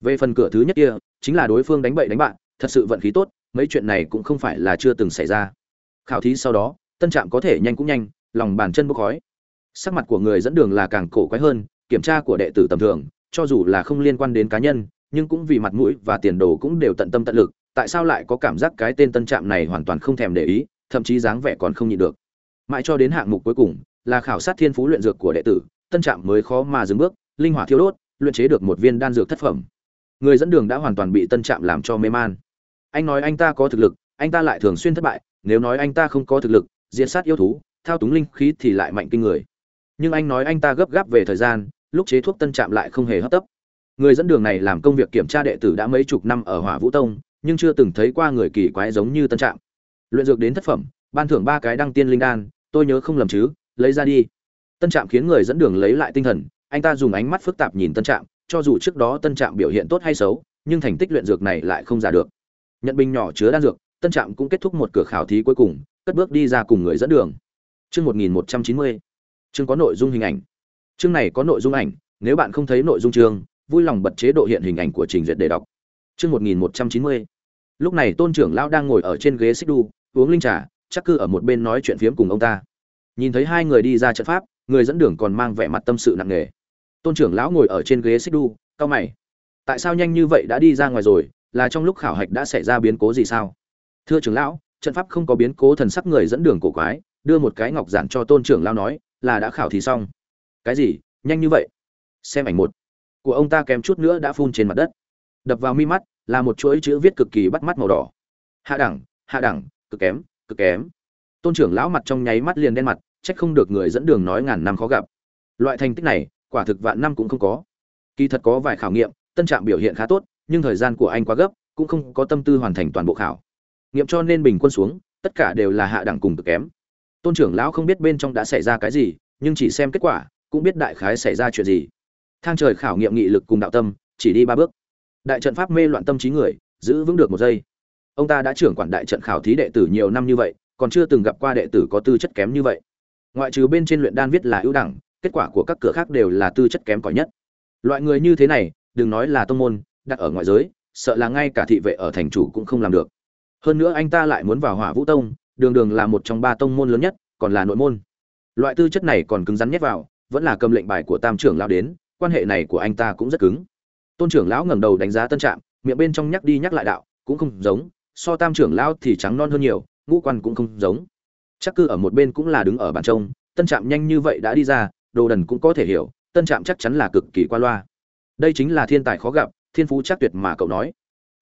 Về phần cửa thứ nhất kia, chính là đối phương đánh bậy đánh bạn, thật sự vận khí tốt, mấy chuyện này cũng không phải là chưa từng xảy ra. Khảo thí sau đó, tân trạm có thể nhanh cũng nhanh, lòng bàn chân bốc khói. Sắc mặt của người dẫn đường là càng cổ quái hơn, kiểm tra của đệ tử tầm thường, cho dù là không liên quan đến cá nhân, nhưng cũng vì mặt mũi và tiền đồ cũng đều tận tâm tận lực, tại sao lại có cảm giác cái tên tân trạm này hoàn toàn không thèm để ý, thậm chí dáng vẻ còn không nhịn được. Mãi cho đến hạng mục cuối cùng là khảo sát thiên phú luyện dược của đệ tử, tân trạm mới khó mà dừng bước, linh hỏa thiêu đốt, luyện chế được một viên đan dược thất phẩm. Người dẫn đường đã hoàn toàn bị tân trạm làm cho mê man. Anh nói anh ta có thực lực, anh ta lại thường xuyên thất bại, nếu nói anh ta không có thực lực, diệt sát yêu thú, thao túng linh khí thì lại mạnh kinh người. Nhưng anh nói anh ta gấp gáp về thời gian, lúc chế thuốc tân trạm lại không hề hấp tấp. Người dẫn đường này làm công việc kiểm tra đệ tử đã mấy chục năm ở hỏa vũ tông, nhưng chưa từng thấy qua người kỳ quái giống như tân trạm. Luyện dược đến thất phẩm, ban thưởng ba cái đăng tiên linh đan, tôi nhớ không lầm chứ lấy ra đi. Tân trạm khiến người dẫn đường lấy lại tinh thần, anh ta dùng ánh mắt phức tạp nhìn tân trạm, cho dù trước đó tân trạm biểu hiện tốt hay xấu, nhưng thành tích luyện dược này lại không giả được. Nhận bình nhỏ chứa đan dược, tân trạm cũng kết thúc một cửa khảo thí cuối cùng, cất bước đi ra cùng người dẫn đường. Chương một nghìn một trăm chín mươi, chương có nội dung hình ảnh. Chương này có nội dung ảnh, nếu bạn không thấy nội dung chương, vui lòng bật chế độ hiện hình ảnh của trình duyệt để đọc. Chương một nghìn một trăm chín mươi, lúc này tôn trưởng lão đang ngồi ở trên ghế xích đu, uống linh trà, chắc cư ở một bên nói chuyện phiếm cùng ông ta nhìn thấy hai người đi ra trận pháp, người dẫn đường còn mang vẻ mặt tâm sự nặng nề. Tôn trưởng lão ngồi ở trên ghế xích đu, cao mày. Tại sao nhanh như vậy đã đi ra ngoài rồi, là trong lúc khảo hạch đã xảy ra biến cố gì sao? Thưa trưởng lão, trận pháp không có biến cố thần sắc người dẫn đường cổ quái, đưa một cái ngọc giản cho tôn trưởng lão nói, là đã khảo thì xong. Cái gì? Nhanh như vậy? Xem ảnh một. Của ông ta kém chút nữa đã phun trên mặt đất. Đập vào mi mắt, là một chuỗi chữ viết cực kỳ bắt mắt màu đỏ. Hạ đẳng hạ đẳng, cực kém cực kém tôn trưởng lão mặt trong nháy mắt liền đen mặt, trách không được người dẫn đường nói ngàn năm khó gặp. Loại thành tích này, quả thực vạn năm cũng không có. Kỳ thật có vài khảo nghiệm, tân trạm biểu hiện khá tốt, nhưng thời gian của anh quá gấp, cũng không có tâm tư hoàn thành toàn bộ khảo. Nghiệm cho nên bình quân xuống, tất cả đều là hạ đẳng cùng cực kém. Tôn trưởng lão không biết bên trong đã xảy ra cái gì, nhưng chỉ xem kết quả, cũng biết đại khái xảy ra chuyện gì. Thang trời khảo nghiệm nghị lực cùng đạo tâm, chỉ đi ba bước. Đại trận pháp mê loạn tâm trí người, giữ vững được một giây. Ông ta đã trưởng quản đại trận khảo thí đệ tử nhiều năm như vậy còn chưa từng gặp qua đệ tử có tư chất kém như vậy. Ngoại trừ bên trên luyện đan viết là ưu đẳng, kết quả của các cửa khác đều là tư chất kém cỏi nhất. Loại người như thế này, đừng nói là tông môn, đặt ở ngoại giới, sợ là ngay cả thị vệ ở thành chủ cũng không làm được. Hơn nữa anh ta lại muốn vào hỏa vũ tông, đường đường là một trong ba tông môn lớn nhất, còn là nội môn. Loại tư chất này còn cứng rắn nhét vào, vẫn là cầm lệnh bài của tam trưởng lão đến, quan hệ này của anh ta cũng rất cứng. Tôn trưởng lão ngẩng đầu đánh giá tân trạm, miệng bên trong nhắc đi nhắc lại đạo, cũng không giống, so tam trưởng lão thì trắng non hơn nhiều ngũ quan cũng không giống. Chắc cư ở một bên cũng là đứng ở bàn trông, tân trạm nhanh như vậy đã đi ra, đồ đần cũng có thể hiểu, tân trạm chắc chắn là cực kỳ qua loa. Đây chính là thiên tài khó gặp, thiên phú chắc tuyệt mà cậu nói.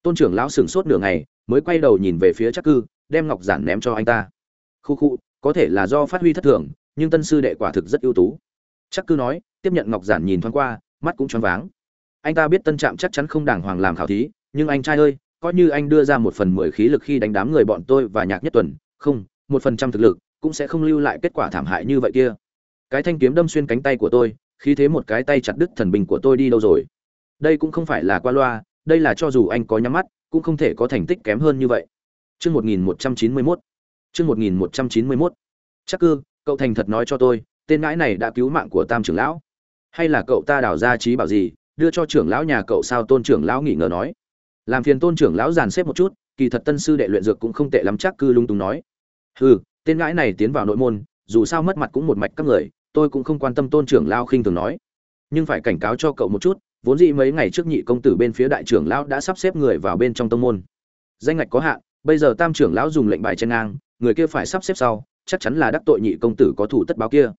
Tôn trưởng lão sửng sốt nửa ngày, mới quay đầu nhìn về phía chắc cư, đem ngọc giản ném cho anh ta. Khu khu, có thể là do phát huy thất thường, nhưng tân sư đệ quả thực rất ưu tú. Chắc cư nói, tiếp nhận ngọc giản nhìn thoáng qua, mắt cũng choáng váng. Anh ta biết tân trạm chắc chắn không đàng hoàng làm khảo thí, nhưng anh trai ơi coi như anh đưa ra một phần mười khí lực khi đánh đám người bọn tôi và nhạc nhất tuần không một phần trăm thực lực cũng sẽ không lưu lại kết quả thảm hại như vậy kia cái thanh kiếm đâm xuyên cánh tay của tôi khi thế một cái tay chặt đứt thần bình của tôi đi đâu rồi đây cũng không phải là qua loa đây là cho dù anh có nhắm mắt cũng không thể có thành tích kém hơn như vậy Chương 1191. Chương 1191. Chắc cư, cậu thành thật nói cho tôi, tên ngãi này đã cứu mạng của Tam trưởng lão, hay là cậu ta đào ra trí bảo gì, đưa cho trưởng lão nhà cậu sao Tôn trưởng lão nghỉ ngờ nói. Làm phiền Tôn trưởng lão dàn xếp một chút, kỳ thật tân sư đệ luyện dược cũng không tệ lắm chắc cư lung tung nói. Hừ, tên ngãi này tiến vào nội môn, dù sao mất mặt cũng một mạch các người, tôi cũng không quan tâm Tôn trưởng lão khinh thường nói. Nhưng phải cảnh cáo cho cậu một chút, vốn dĩ mấy ngày trước nhị công tử bên phía đại trưởng lão đã sắp xếp người vào bên trong tông môn. Danh ngạch có hạn, bây giờ tam trưởng lão dùng lệnh bài trên ngang người kia phải sắp xếp sau chắc chắn là đắc tội nhị công tử có thủ tất báo kia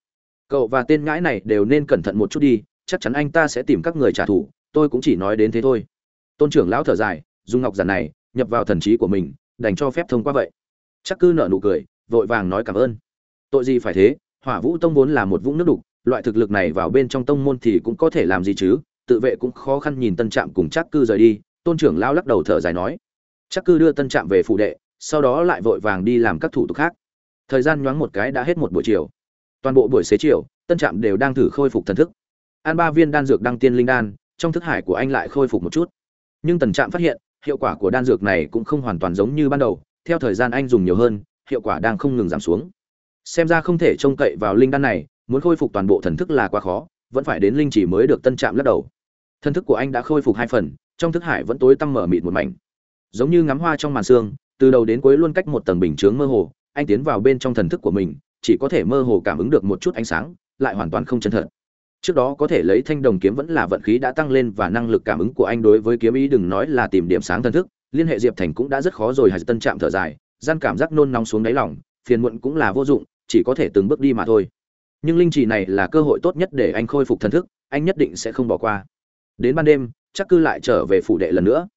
cậu và tên ngãi này đều nên cẩn thận một chút đi chắc chắn anh ta sẽ tìm các người trả thù tôi cũng chỉ nói đến thế thôi tôn trưởng lão thở dài, dùng ngọc giản này nhập vào thần trí của mình, đành cho phép thông qua vậy. Chắc cứ nợ nụ cười, vội vàng nói cảm ơn. Tội gì phải thế, hỏa vũ tông vốn là một vũng nước đục, loại thực lực này vào bên trong tông môn thì cũng có thể làm gì chứ? Tự vệ cũng khó khăn nhìn tân trạm cùng chắc cư rời đi, tôn trưởng lão lắc đầu thở dài nói. Chắc cư đưa tân trạm về phụ đệ, sau đó lại vội vàng đi làm các thủ tục khác. Thời gian nhoáng một cái đã hết một buổi chiều. Toàn bộ buổi xế chiều, tân trạm đều đang thử khôi phục thần thức. An ba viên đan dược đăng tiên linh đan, trong thức hải của anh lại khôi phục một chút nhưng tần trạm phát hiện, hiệu quả của đan dược này cũng không hoàn toàn giống như ban đầu, theo thời gian anh dùng nhiều hơn, hiệu quả đang không ngừng giảm xuống. Xem ra không thể trông cậy vào linh đan này, muốn khôi phục toàn bộ thần thức là quá khó, vẫn phải đến linh chỉ mới được tân trạm lắc đầu. Thần thức của anh đã khôi phục hai phần, trong thức hải vẫn tối tăm mở mịt một mảnh. Giống như ngắm hoa trong màn sương, từ đầu đến cuối luôn cách một tầng bình chướng mơ hồ, anh tiến vào bên trong thần thức của mình, chỉ có thể mơ hồ cảm ứng được một chút ánh sáng, lại hoàn toàn không chân thật trước đó có thể lấy thanh đồng kiếm vẫn là vận khí đã tăng lên và năng lực cảm ứng của anh đối với kiếm ý đừng nói là tìm điểm sáng thần thức, liên hệ diệp thành cũng đã rất khó rồi hải tân chạm thở dài, gian cảm giác nôn nóng xuống đáy lòng, phiền muộn cũng là vô dụng, chỉ có thể từng bước đi mà thôi. Nhưng linh trì này là cơ hội tốt nhất để anh khôi phục thần thức, anh nhất định sẽ không bỏ qua. Đến ban đêm, chắc cư lại trở về phủ đệ lần nữa.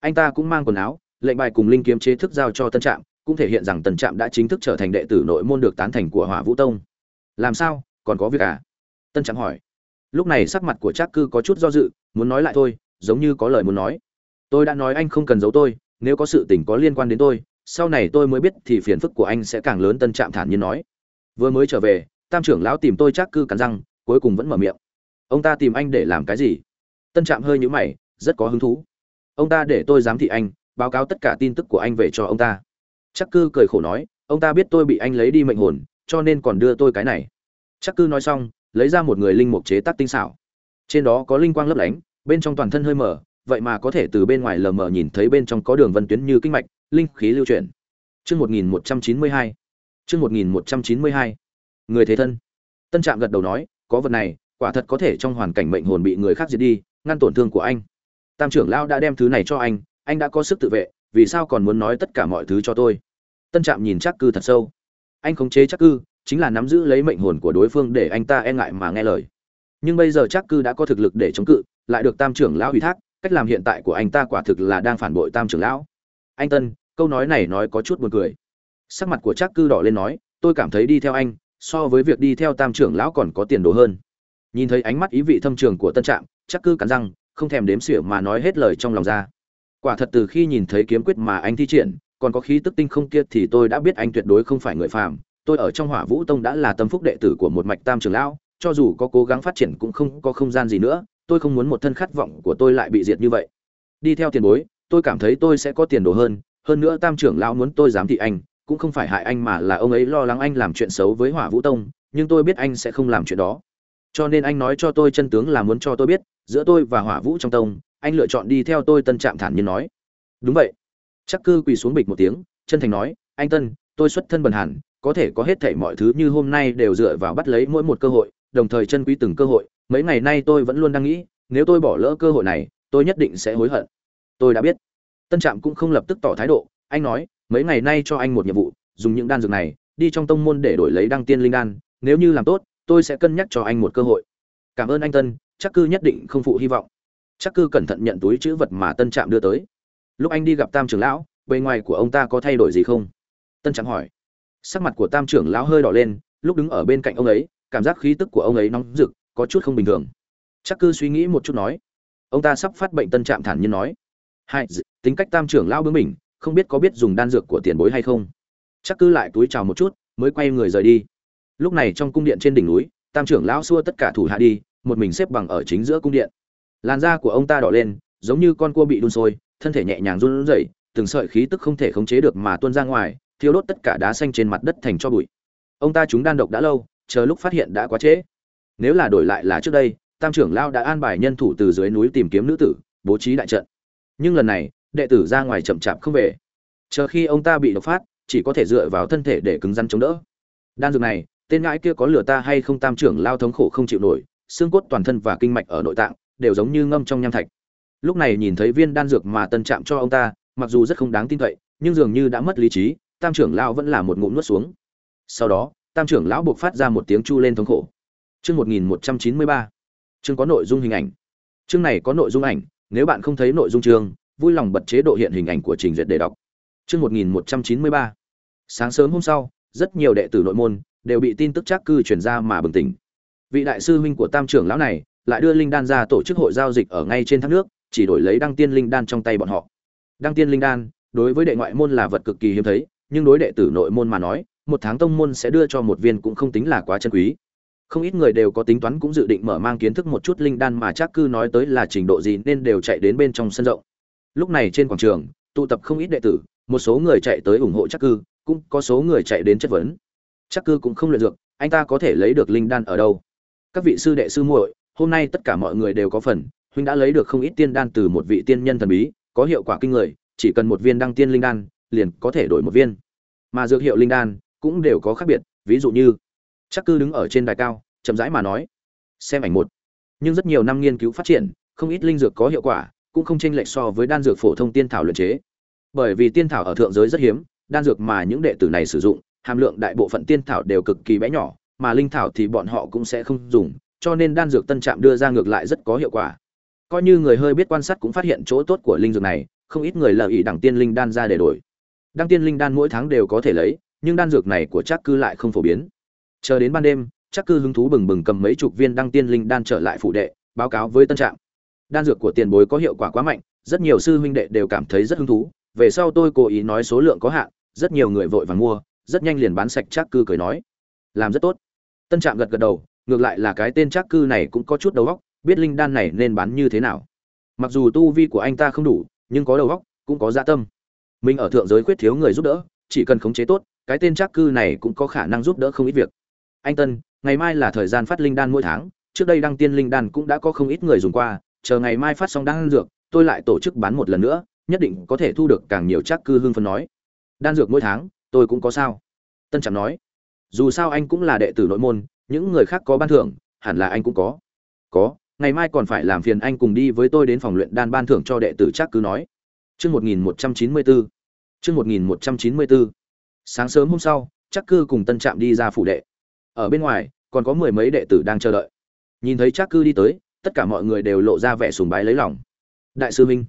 Anh ta cũng mang quần áo, lệnh bài cùng linh kiếm chế thức giao cho tân trạm, cũng thể hiện rằng tân trạm đã chính thức trở thành đệ tử nội môn được tán thành của hỏa vũ tông. Làm sao? Còn có việc à? Tân trạm hỏi lúc này sắc mặt của trác cư có chút do dự, muốn nói lại thôi, giống như có lời muốn nói. Tôi đã nói anh không cần giấu tôi, nếu có sự tình có liên quan đến tôi, sau này tôi mới biết thì phiền phức của anh sẽ càng lớn. Tân trạm thản nhiên nói. Vừa mới trở về, tam trưởng lão tìm tôi chắc cư cắn răng, cuối cùng vẫn mở miệng. Ông ta tìm anh để làm cái gì? Tân trạm hơi nhũ mày, rất có hứng thú. Ông ta để tôi giám thị anh, báo cáo tất cả tin tức của anh về cho ông ta. Chắc cư cười khổ nói, ông ta biết tôi bị anh lấy đi mệnh hồn, cho nên còn đưa tôi cái này. Chắc cư nói xong lấy ra một người linh mục chế tác tinh xảo. Trên đó có linh quang lấp lánh, bên trong toàn thân hơi mở vậy mà có thể từ bên ngoài lờ mờ nhìn thấy bên trong có đường vân tuyến như kinh mạch, linh khí lưu chuyển. Chương một nghìn một trăm chín mươi hai. Chương một nghìn một trăm chín mươi hai. Người thế thân. Tân trạm gật đầu nói, có vật này, quả thật có thể trong hoàn cảnh mệnh hồn bị người khác diệt đi, ngăn tổn thương của anh. Tam trưởng lão đã đem thứ này cho anh anh đã có sức tự vệ, vì sao còn muốn nói tất cả mọi thứ cho tôi? Tân trạm nhìn chắc cư thật sâu. Anh khống chế chắc cư chính là nắm giữ lấy mệnh hồn của đối phương để anh ta e ngại mà nghe lời. Nhưng bây giờ chắc cư đã có thực lực để chống cự, lại được tam trưởng lão ủy thác, cách làm hiện tại của anh ta quả thực là đang phản bội tam trưởng lão. Anh tân, câu nói này nói có chút buồn cười. Sắc mặt của chắc cư đỏ lên nói, tôi cảm thấy đi theo anh, so với việc đi theo tam trưởng lão còn có tiền đồ hơn. Nhìn thấy ánh mắt ý vị thâm trường của tân trạm, chắc cư cắn răng, không thèm đếm xỉa mà nói hết lời trong lòng ra. Quả thật từ khi nhìn thấy kiếm quyết mà anh thi triển, còn có khí tức tinh không kia thì tôi đã biết anh tuyệt đối không phải người phàm tôi ở trong hỏa vũ tông đã là tâm phúc đệ tử của một mạch tam trưởng lão, cho dù có cố gắng phát triển cũng không có không gian gì nữa, tôi không muốn một thân khát vọng của tôi lại bị diệt như vậy. Đi theo tiền bối, tôi cảm thấy tôi sẽ có tiền đồ hơn hơn nữa tam trưởng lão muốn tôi giám thị anh, cũng không phải hại anh mà là ông ấy lo lắng anh làm chuyện xấu với hỏa vũ tông, nhưng tôi biết anh sẽ không làm chuyện đó. Cho nên anh nói cho tôi chân tướng là muốn cho tôi biết, giữa tôi và hỏa vũ trong tông, anh lựa chọn đi theo tôi tân trạm thản nhiên nói. Đúng vậy. Chắc cư quỳ xuống bịch một tiếng, chân thành nói, anh tân, tôi xuất thân bần hẳn có thể có hết thảy mọi thứ như hôm nay đều dựa vào bắt lấy mỗi một cơ hội, đồng thời chân quý từng cơ hội. Mấy ngày nay tôi vẫn luôn đang nghĩ, nếu tôi bỏ lỡ cơ hội này, tôi nhất định sẽ hối hận. Tôi đã biết. Tân trạm cũng không lập tức tỏ thái độ. Anh nói, mấy ngày nay cho anh một nhiệm vụ, dùng những đan dược này, đi trong tông môn để đổi lấy đăng tiên linh đan. Nếu như làm tốt, tôi sẽ cân nhắc cho anh một cơ hội. Cảm ơn anh tân, chắc cư nhất định không phụ hy vọng. Chắc cư cẩn thận nhận túi chữ vật mà tân trạm đưa tới. Lúc anh đi gặp tam trưởng lão, bề ngoài của ông ta có thay đổi gì không? Tân trạm hỏi sắc mặt của tam trưởng lão hơi đỏ lên, lúc đứng ở bên cạnh ông ấy, cảm giác khí tức của ông ấy nóng rực, có chút không bình thường. Chắc cư suy nghĩ một chút nói. Ông ta sắp phát bệnh tân trạm thản nhiên nói. Hai tính cách tam trưởng lão bướng mình không biết có biết dùng đan dược của tiền bối hay không. Chắc cư lại túi chào một chút, mới quay người rời đi. Lúc này trong cung điện trên đỉnh núi, tam trưởng lão xua tất cả thủ hạ đi, một mình xếp bằng ở chính giữa cung điện. Làn da của ông ta đỏ lên, giống như con cua bị đun sôi, thân thể nhẹ nhàng run rẩy, từng sợi khí tức không thể khống chế được mà tuôn ra ngoài thiêu đốt tất cả đá xanh trên mặt đất thành cho bụi. Ông ta chúng đan độc đã lâu, chờ lúc phát hiện đã quá trễ. Nếu là đổi lại là trước đây, tam trưởng lao đã an bài nhân thủ từ dưới núi tìm kiếm nữ tử, bố trí đại trận. Nhưng lần này, đệ tử ra ngoài chậm chạp không về. Chờ khi ông ta bị độc phát, chỉ có thể dựa vào thân thể để cứng rắn chống đỡ. Đan dược này, tên ngãi kia có lừa ta hay không tam trưởng lao thống khổ không chịu nổi, xương cốt toàn thân và kinh mạch ở nội tạng, đều giống như ngâm trong nham thạch. Lúc này nhìn thấy viên đan dược mà tân chạm cho ông ta, mặc dù rất không đáng tin cậy, nhưng dường như đã mất lý trí tam trưởng lão vẫn là một ngụm nuốt xuống. Sau đó, tam trưởng lão buộc phát ra một tiếng chu lên thống khổ. Chương một nghìn một trăm chín mươi ba. Chương có nội dung hình ảnh. Chương này có nội dung ảnh, nếu bạn không thấy nội dung chương, vui lòng bật chế độ hiện hình ảnh của trình duyệt để đọc. Chương một nghìn một trăm chín mươi ba. Sáng sớm hôm sau, rất nhiều đệ tử nội môn đều bị tin tức chắc cư chuyển ra mà bừng tỉnh. Vị đại sư huynh của tam trưởng lão này lại đưa linh đan ra tổ chức hội giao dịch ở ngay trên thác nước, chỉ đổi lấy đăng tiên linh đan trong tay bọn họ. Đăng tiên linh đan, đối với đệ ngoại môn là vật cực kỳ hiếm thấy nhưng đối đệ tử nội môn mà nói, một tháng tông môn sẽ đưa cho một viên cũng không tính là quá chân quý. Không ít người đều có tính toán cũng dự định mở mang kiến thức một chút linh đan mà chắc cư nói tới là trình độ gì nên đều chạy đến bên trong sân rộng. Lúc này trên quảng trường, tụ tập không ít đệ tử, một số người chạy tới ủng hộ chắc cư, cũng có số người chạy đến chất vấn. Chắc cư cũng không luyện dược, anh ta có thể lấy được linh đan ở đâu? Các vị sư đệ sư muội, hôm nay tất cả mọi người đều có phần, huynh đã lấy được không ít tiên đan từ một vị tiên nhân thần bí, có hiệu quả kinh người, chỉ cần một viên đăng tiên linh đan, liền có thể đổi một viên mà dược hiệu linh đan cũng đều có khác biệt, ví dụ như, chắc cư đứng ở trên đài cao, chậm rãi mà nói, xem ảnh một. Nhưng rất nhiều năm nghiên cứu phát triển, không ít linh dược có hiệu quả, cũng không chênh lệch so với đan dược phổ thông tiên thảo luyện chế. Bởi vì tiên thảo ở thượng giới rất hiếm, đan dược mà những đệ tử này sử dụng, hàm lượng đại bộ phận tiên thảo đều cực kỳ bé nhỏ, mà linh thảo thì bọn họ cũng sẽ không dùng, cho nên đan dược tân trạm đưa ra ngược lại rất có hiệu quả. Coi như người hơi biết quan sát cũng phát hiện chỗ tốt của linh dược này, không ít người lợi ý đẳng tiên linh đan ra để đổi đăng tiên linh đan mỗi tháng đều có thể lấy, nhưng đan dược này của chắc cư lại không phổ biến. Chờ đến ban đêm chắc cư hứng thú bừng bừng cầm mấy chục viên đăng tiên linh đan trở lại phụ đệ, báo cáo với tân trạm. Đan dược của tiền bối có hiệu quả quá mạnh, rất nhiều sư huynh đệ đều cảm thấy rất hứng thú. Về sau tôi cố ý nói số lượng có hạn, rất nhiều người vội vàng mua, rất nhanh liền bán sạch Trác cư cười nói. Làm rất tốt. Tân trạm gật gật đầu, ngược lại là cái tên Trác cư này cũng có chút đầu óc, biết linh đan này nên bán như thế nào. Mặc dù tu vi của anh ta không đủ, nhưng có đầu óc, cũng có dạ tâm mình ở thượng giới khuyết thiếu người giúp đỡ, chỉ cần khống chế tốt, cái tên trác cư này cũng có khả năng giúp đỡ không ít việc. Anh tân, ngày mai là thời gian phát linh đan mỗi tháng, trước đây đăng tiên linh đan cũng đã có không ít người dùng qua, chờ ngày mai phát xong đan dược, tôi lại tổ chức bán một lần nữa, nhất định có thể thu được càng nhiều trác cư hương phân nói. Đan dược mỗi tháng, tôi cũng có sao. Tân trạm nói, dù sao anh cũng là đệ tử nội môn, những người khác có ban thưởng, hẳn là anh cũng có. Có, ngày mai còn phải làm phiền anh cùng đi với tôi đến phòng luyện đan ban thưởng cho đệ tử trác cứ nói. Chương 1194 chương một nghìn một trăm chín mươi bốn. Sáng sớm hôm sau, Trác cư cùng tân trạm đi ra phủ đệ. Ở bên ngoài, còn có mười mấy đệ tử đang chờ đợi. Nhìn thấy Trác cư đi tới, tất cả mọi người đều lộ ra vẻ sùng bái lấy lòng. Đại sư minh,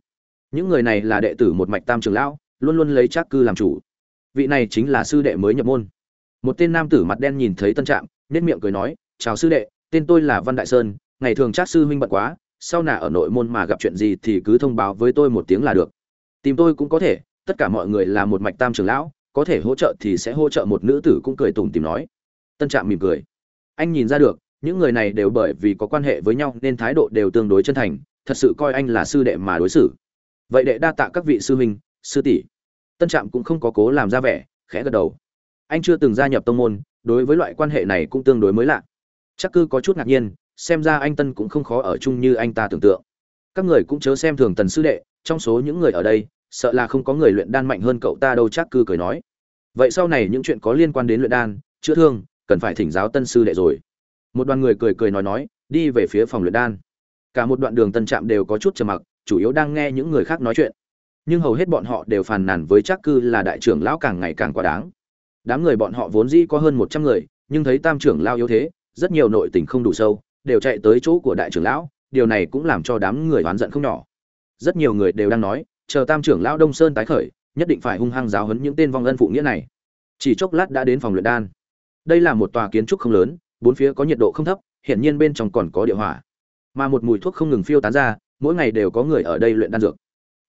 những người này là đệ tử một mạch tam trường lão, luôn luôn lấy Trác cư làm chủ. Vị này chính là sư đệ mới nhập môn. Một tên nam tử mặt đen nhìn thấy tân trạm nên miệng cười nói, chào sư đệ, tên tôi là văn đại sơn, ngày thường Trác sư huynh bận quá, sau nà ở nội môn mà gặp chuyện gì thì cứ thông báo với tôi một tiếng là được. Tìm tôi cũng có thể tất cả mọi người là một mạch tam trưởng lão, có thể hỗ trợ thì sẽ hỗ trợ một nữ tử cũng cười tủm tìm nói. Tân trạm mỉm cười. Anh nhìn ra được, những người này đều bởi vì có quan hệ với nhau nên thái độ đều tương đối chân thành, thật sự coi anh là sư đệ mà đối xử. Vậy đệ đa tạ các vị sư huynh, sư tỷ. Tân trạm cũng không có cố làm ra vẻ, khẽ gật đầu. Anh chưa từng gia nhập tông môn, đối với loại quan hệ này cũng tương đối mới lạ. Chắc cư có chút ngạc nhiên, xem ra anh tân cũng không khó ở chung như anh ta tưởng tượng. Các người cũng chớ xem thường tần sư đệ, trong số những người ở đây sợ là không có người luyện đan mạnh hơn cậu ta đâu, chắc cư cười nói. Vậy sau này những chuyện có liên quan đến luyện đan, chữa thương, cần phải thỉnh giáo tân sư đệ rồi. Một đoàn người cười cười nói nói, đi về phía phòng luyện đan. Cả một đoạn đường tân trạm đều có chút trầm mặc, chủ yếu đang nghe những người khác nói chuyện. Nhưng hầu hết bọn họ đều phàn nàn với chắc cư là đại trưởng lão càng ngày càng quá đáng. Đám người bọn họ vốn dĩ có hơn một trăm người, nhưng thấy tam trưởng lao yếu thế, rất nhiều nội tình không đủ sâu, đều chạy tới chỗ của đại trưởng lão, điều này cũng làm cho đám người oán giận không nhỏ. Rất nhiều người đều đang nói chờ tam trưởng lão đông sơn tái khởi, nhất định phải hung hăng giáo hấn những tên vong ân phụ nghĩa này. Chỉ chốc lát đã đến phòng luyện đan. Đây là một tòa kiến trúc không lớn, bốn phía có nhiệt độ không thấp, hiển nhiên bên trong còn có địa hỏa. Mà một mùi thuốc không ngừng phiêu tán ra, mỗi ngày đều có người ở đây luyện đan dược.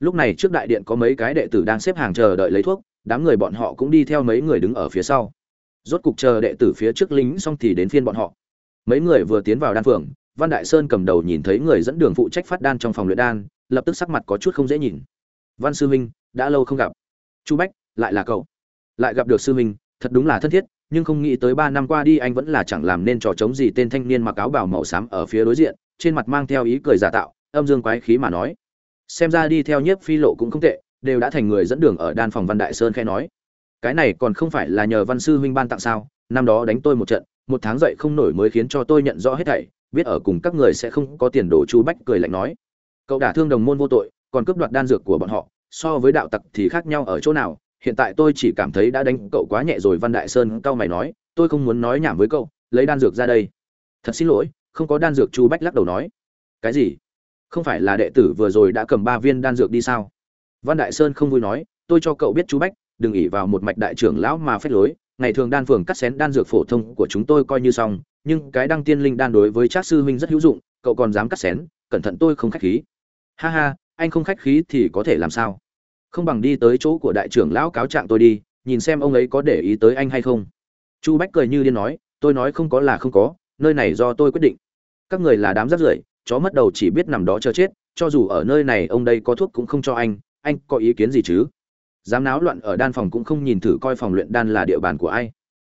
Lúc này trước đại điện có mấy cái đệ tử đang xếp hàng chờ đợi lấy thuốc, đám người bọn họ cũng đi theo mấy người đứng ở phía sau. Rốt cục chờ đệ tử phía trước lính xong thì đến phiên bọn họ. Mấy người vừa tiến vào đan phường văn đại sơn cầm đầu nhìn thấy người dẫn đường phụ trách phát đan trong phòng luyện đan, lập tức sắc mặt có chút không dễ nhìn văn sư huynh đã lâu không gặp. Chu bách, lại là cậu. Lại gặp được sư huynh thật đúng là thân thiết, nhưng không nghĩ tới ba năm qua đi anh vẫn là chẳng làm nên trò chống gì tên thanh niên mặc áo bảo màu xám ở phía đối diện, trên mặt mang theo ý cười giả tạo, âm dương quái khí mà nói. Xem ra đi theo nhiếp phi lộ cũng không tệ, đều đã thành người dẫn đường ở đan phòng văn đại sơn khẽ nói. Cái này còn không phải là nhờ văn sư huynh ban tặng sao, năm đó đánh tôi một trận, một tháng dậy không nổi mới khiến cho tôi nhận rõ hết thảy, biết ở cùng các người sẽ không có tiền đồ chu bách cười lạnh nói. Cậu đả thương đồng môn vô tội còn cướp đoạt đan dược của bọn họ, so với đạo tặc thì khác nhau ở chỗ nào. Hiện tại tôi chỉ cảm thấy đã đánh cậu quá nhẹ rồi, văn đại sơn cau mày nói, tôi không muốn nói nhảm với cậu, lấy đan dược ra đây. Thật xin lỗi, không có đan dược, chu bách lắc đầu nói. Cái gì? Không phải là đệ tử vừa rồi đã cầm ba viên đan dược đi sao? Văn đại sơn không vui nói, tôi cho cậu biết, chu bách, đừng ỉ vào một mạch đại trưởng lão mà phép lối. Ngày thường đan phường cắt xén đan dược phổ thông của chúng tôi coi như xong, nhưng cái đăng tiên linh đan đối với trác sư huynh rất hữu dụng, cậu còn dám cắt xén, cẩn thận tôi không khách khí. Ha ha anh không khách khí thì có thể làm sao? Không bằng đi tới chỗ của đại trưởng lão cáo trạng tôi đi, nhìn xem ông ấy có để ý tới anh hay không. Chu bách cười như điên nói, tôi nói không có là không có, nơi này do tôi quyết định. Các người là đám rắt rưởi, chó mất đầu chỉ biết nằm đó chờ chết, cho dù ở nơi này ông đây có thuốc cũng không cho anh anh có ý kiến gì chứ? Dám náo loạn ở đan phòng cũng không nhìn thử coi phòng luyện đan là địa bàn của ai.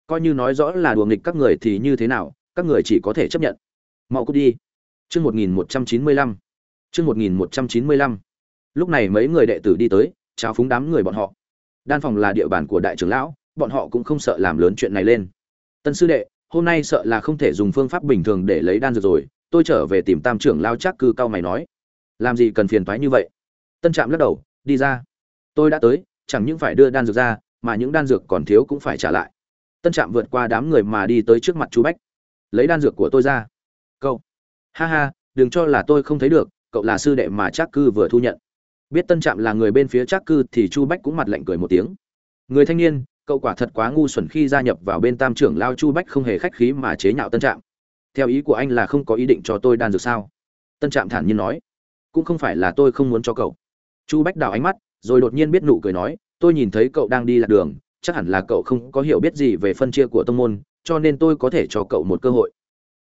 Coi như nói rõ là đùa nghịch các người thì như thế nào, các người chỉ có thể chấp nhận. Mau cút đi. Chương một nghìn một trăm chín mươi lăm chương một nghìn một trăm chín mươi lăm. Lúc này mấy người đệ tử đi tới, chào phúng đám người bọn họ. Đan phòng là địa bàn của đại trưởng lão, bọn họ cũng không sợ làm lớn chuyện này lên. Tân sư đệ, hôm nay sợ là không thể dùng phương pháp bình thường để lấy đan dược rồi, tôi trở về tìm tam trưởng lão chắc cư cao mày nói. Làm gì cần phiền toái như vậy? Tân trạm lắc đầu, đi ra. Tôi đã tới, chẳng những phải đưa đan dược ra, mà những đan dược còn thiếu cũng phải trả lại. Tân trạm vượt qua đám người mà đi tới trước mặt chú bách. Lấy đan dược của tôi ra. Cậu. Ha ha, đừng cho là tôi không thấy được cậu là sư đệ mà trác cư vừa thu nhận. Biết tân trạm là người bên phía trác cư thì chu bách cũng mặt lạnh cười một tiếng. Người thanh niên, cậu quả thật quá ngu xuẩn khi gia nhập vào bên tam trưởng lao chu bách không hề khách khí mà chế nhạo tân trạm. Theo ý của anh là không có ý định cho tôi đan dược sao? Tân trạm thản nhiên nói. Cũng không phải là tôi không muốn cho cậu. Chu bách đào ánh mắt, rồi đột nhiên biết nụ cười nói, tôi nhìn thấy cậu đang đi lạc đường, chắc hẳn là cậu không có hiểu biết gì về phân chia của tông môn, cho nên tôi có thể cho cậu một cơ hội.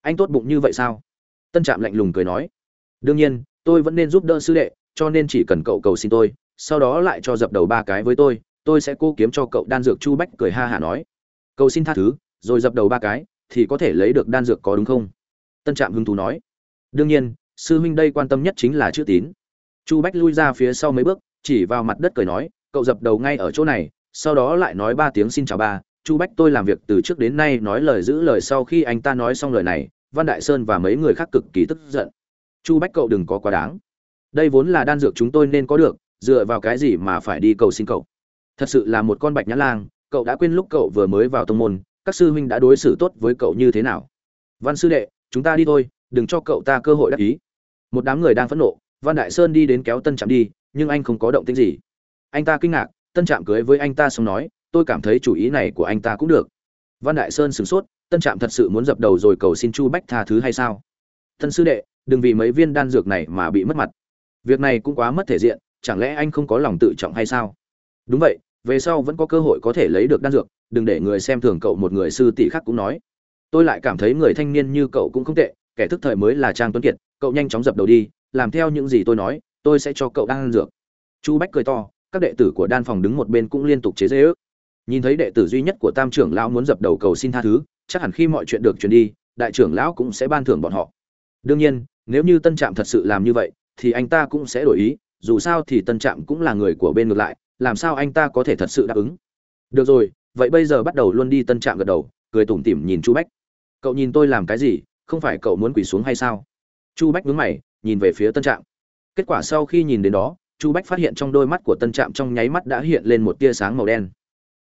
Anh tốt bụng như vậy sao? Tân trạm lạnh lùng cười nói. Đương nhiên tôi vẫn nên giúp đỡ sư đệ, cho nên chỉ cần cậu cầu xin tôi, sau đó lại cho dập đầu ba cái với tôi tôi sẽ cố kiếm cho cậu đan dược chu bách cười ha hả nói. Cầu xin tha thứ, rồi dập đầu ba cái, thì có thể lấy được đan dược có đúng không? Tân trạm hứng thú nói. Đương nhiên, sư huynh đây quan tâm nhất chính là chữ tín. Chu bách lui ra phía sau mấy bước, chỉ vào mặt đất cười nói, cậu dập đầu ngay ở chỗ này, sau đó lại nói ba tiếng xin chào ba. Chu bách tôi làm việc từ trước đến nay nói lời giữ lời sau khi anh ta nói xong lời này, văn đại sơn và mấy người khác cực kỳ tức giận chu bách cậu đừng có quá đáng. Đây vốn là đan dược chúng tôi nên có được, dựa vào cái gì mà phải đi cầu xin cậu? Thật sự là một con bạch nhã lang, cậu đã quên lúc cậu vừa mới vào tông môn, các sư huynh đã đối xử tốt với cậu như thế nào? Văn sư đệ, chúng ta đi thôi, đừng cho cậu ta cơ hội đắc ý. Một đám người đang phẫn nộ, văn đại sơn đi đến kéo tân trạm đi, nhưng anh không có động tĩnh gì. Anh ta kinh ngạc, tân trạm cưới với anh ta xong nói, tôi cảm thấy chủ ý này của anh ta cũng được. Văn đại sơn sửng sốt, tân trạm thật sự muốn dập đầu rồi cầu xin chu bách tha thứ hay sao? Tân sư đệ đừng vì mấy viên đan dược này mà bị mất mặt. Việc này cũng quá mất thể diện, chẳng lẽ anh không có lòng tự trọng hay sao? Đúng vậy, về sau vẫn có cơ hội có thể lấy được đan dược, đừng để người xem thường cậu một người sư tỷ khác cũng nói. Tôi lại cảm thấy người thanh niên như cậu cũng không tệ, kẻ thức thời mới là trang tuấn kiệt, cậu nhanh chóng dập đầu đi, làm theo những gì tôi nói, tôi sẽ cho cậu đan dược. Chu bách cười to, các đệ tử của đan phòng đứng một bên cũng liên tục chế dễ ước nhìn thấy đệ tử duy nhất của tam trưởng lão muốn dập đầu cầu xin tha thứ, chắc hẳn khi mọi chuyện được truyền đi, đại trưởng lão cũng sẽ ban thưởng bọn họ. Đương nhiên nếu như tân trạm thật sự làm như vậy, thì anh ta cũng sẽ đổi ý, dù sao thì tân trạm cũng là người của bên ngược lại, làm sao anh ta có thể thật sự đáp ứng? Được rồi, vậy bây giờ bắt đầu luôn đi, tân trạm gật đầu, cười tủm tỉm nhìn chu bách. Cậu nhìn tôi làm cái gì, không phải cậu muốn quỳ xuống hay sao? Chu bách vướng mày, nhìn về phía tân trạm. Kết quả sau khi nhìn đến đó, chu bách phát hiện trong đôi mắt của tân trạm trong nháy mắt đã hiện lên một tia sáng màu đen.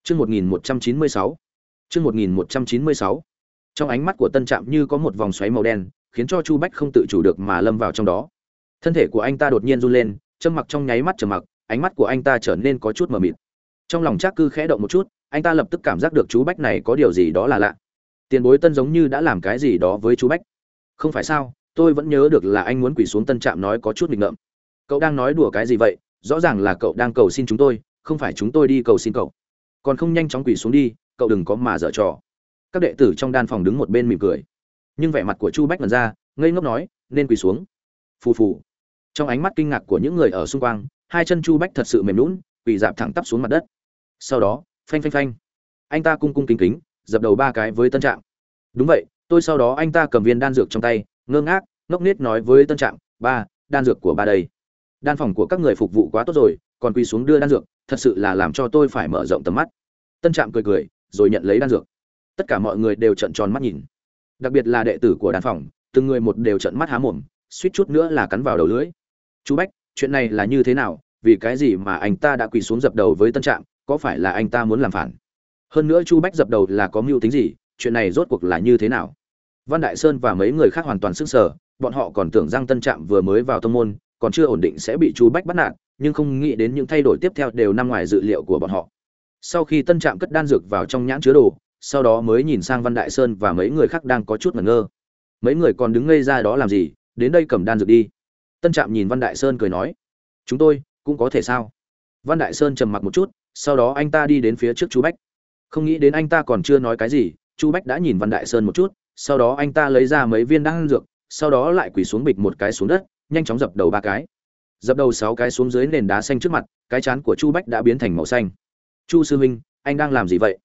Chương một nghìn một trăm chín mươi sáu. Chương một nghìn một trăm chín mươi sáu. Trong ánh mắt của tân trạm như có một vòng xoáy màu đen khiến cho chu bách không tự chủ được mà lâm vào trong đó. Thân thể của anh ta đột nhiên run lên, châm mặc trong nháy mắt trầm mặc, ánh mắt của anh ta trở nên có chút mờ mịt. Trong lòng trác cư khẽ động một chút, anh ta lập tức cảm giác được chú bách này có điều gì đó là lạ. Tiền bối tân giống như đã làm cái gì đó với chú bách. Không phải sao, tôi vẫn nhớ được là anh muốn quỳ xuống tân trạm nói có chút nghịch ngợm. Cậu đang nói đùa cái gì vậy? Rõ ràng là cậu đang cầu xin chúng tôi, không phải chúng tôi đi cầu xin cậu. Còn không nhanh chóng quỳ xuống đi, cậu đừng có mà dở trò. Các đệ tử trong đan phòng đứng một bên mỉm cười nhưng vẻ mặt của chu bách mần ra, ngây ngốc nói, nên quỳ xuống. Phù phù. Trong ánh mắt kinh ngạc của những người ở xung quanh, hai chân chu bách thật sự mềm lún quỳ dạp thẳng tắp xuống mặt đất. Sau đó, phanh phanh phanh. Anh ta cung cung kính kính, dập đầu ba cái với tân trạm đúng vậy, tôi sau đó anh ta cầm viên đan dược trong tay, ngơ ngác, ngốc nết nói với tân trạm ba, đan dược của ba đây. Đan phòng của các người phục vụ quá tốt rồi, còn quỳ xuống đưa đan dược, thật sự là làm cho tôi phải mở rộng tầm mắt. Tân trạm cười cười, rồi nhận lấy đan dược. Tất cả mọi người đều trợn tròn mắt nhìn đặc biệt là đệ tử của đan phòng, từng người một đều trợn mắt há mồm, suýt chút nữa là cắn vào đầu lưỡi. Chú bách, chuyện này là như thế nào? Vì cái gì mà anh ta đã quỳ xuống dập đầu với tân trạm có phải là anh ta muốn làm phản? Hơn nữa chu bách dập đầu là có mưu tính gì? Chuyện này rốt cuộc là như thế nào? Văn đại sơn và mấy người khác hoàn toàn sức sở bọn họ còn tưởng rằng tân trạm vừa mới vào tông môn, còn chưa ổn định sẽ bị chu bách bắt nạt, nhưng không nghĩ đến những thay đổi tiếp theo đều nằm ngoài dự liệu của bọn họ. Sau khi tân trạm cất đan dược vào trong nhãn chứa đồ sau đó mới nhìn sang văn đại sơn và mấy người khác đang có chút ngẩn ngơ. Mấy người còn đứng ngây ra đó làm gì? Đến đây cầm đan dược đi. Tân trạm nhìn văn đại sơn cười nói, chúng tôi cũng có thể sao? Văn đại sơn trầm mặc một chút, sau đó anh ta đi đến phía trước chú bách. Không nghĩ đến anh ta còn chưa nói cái gì. Chu bách đã nhìn văn đại sơn một chút, sau đó anh ta lấy ra mấy viên đan dược, sau đó lại quỳ xuống bịch một cái xuống đất, nhanh chóng dập đầu ba cái. Dập đầu sáu cái xuống dưới nền đá xanh trước mặt, cái chán của chu bách đã biến thành màu xanh. Chu sư huynh, anh đang làm gì vậy?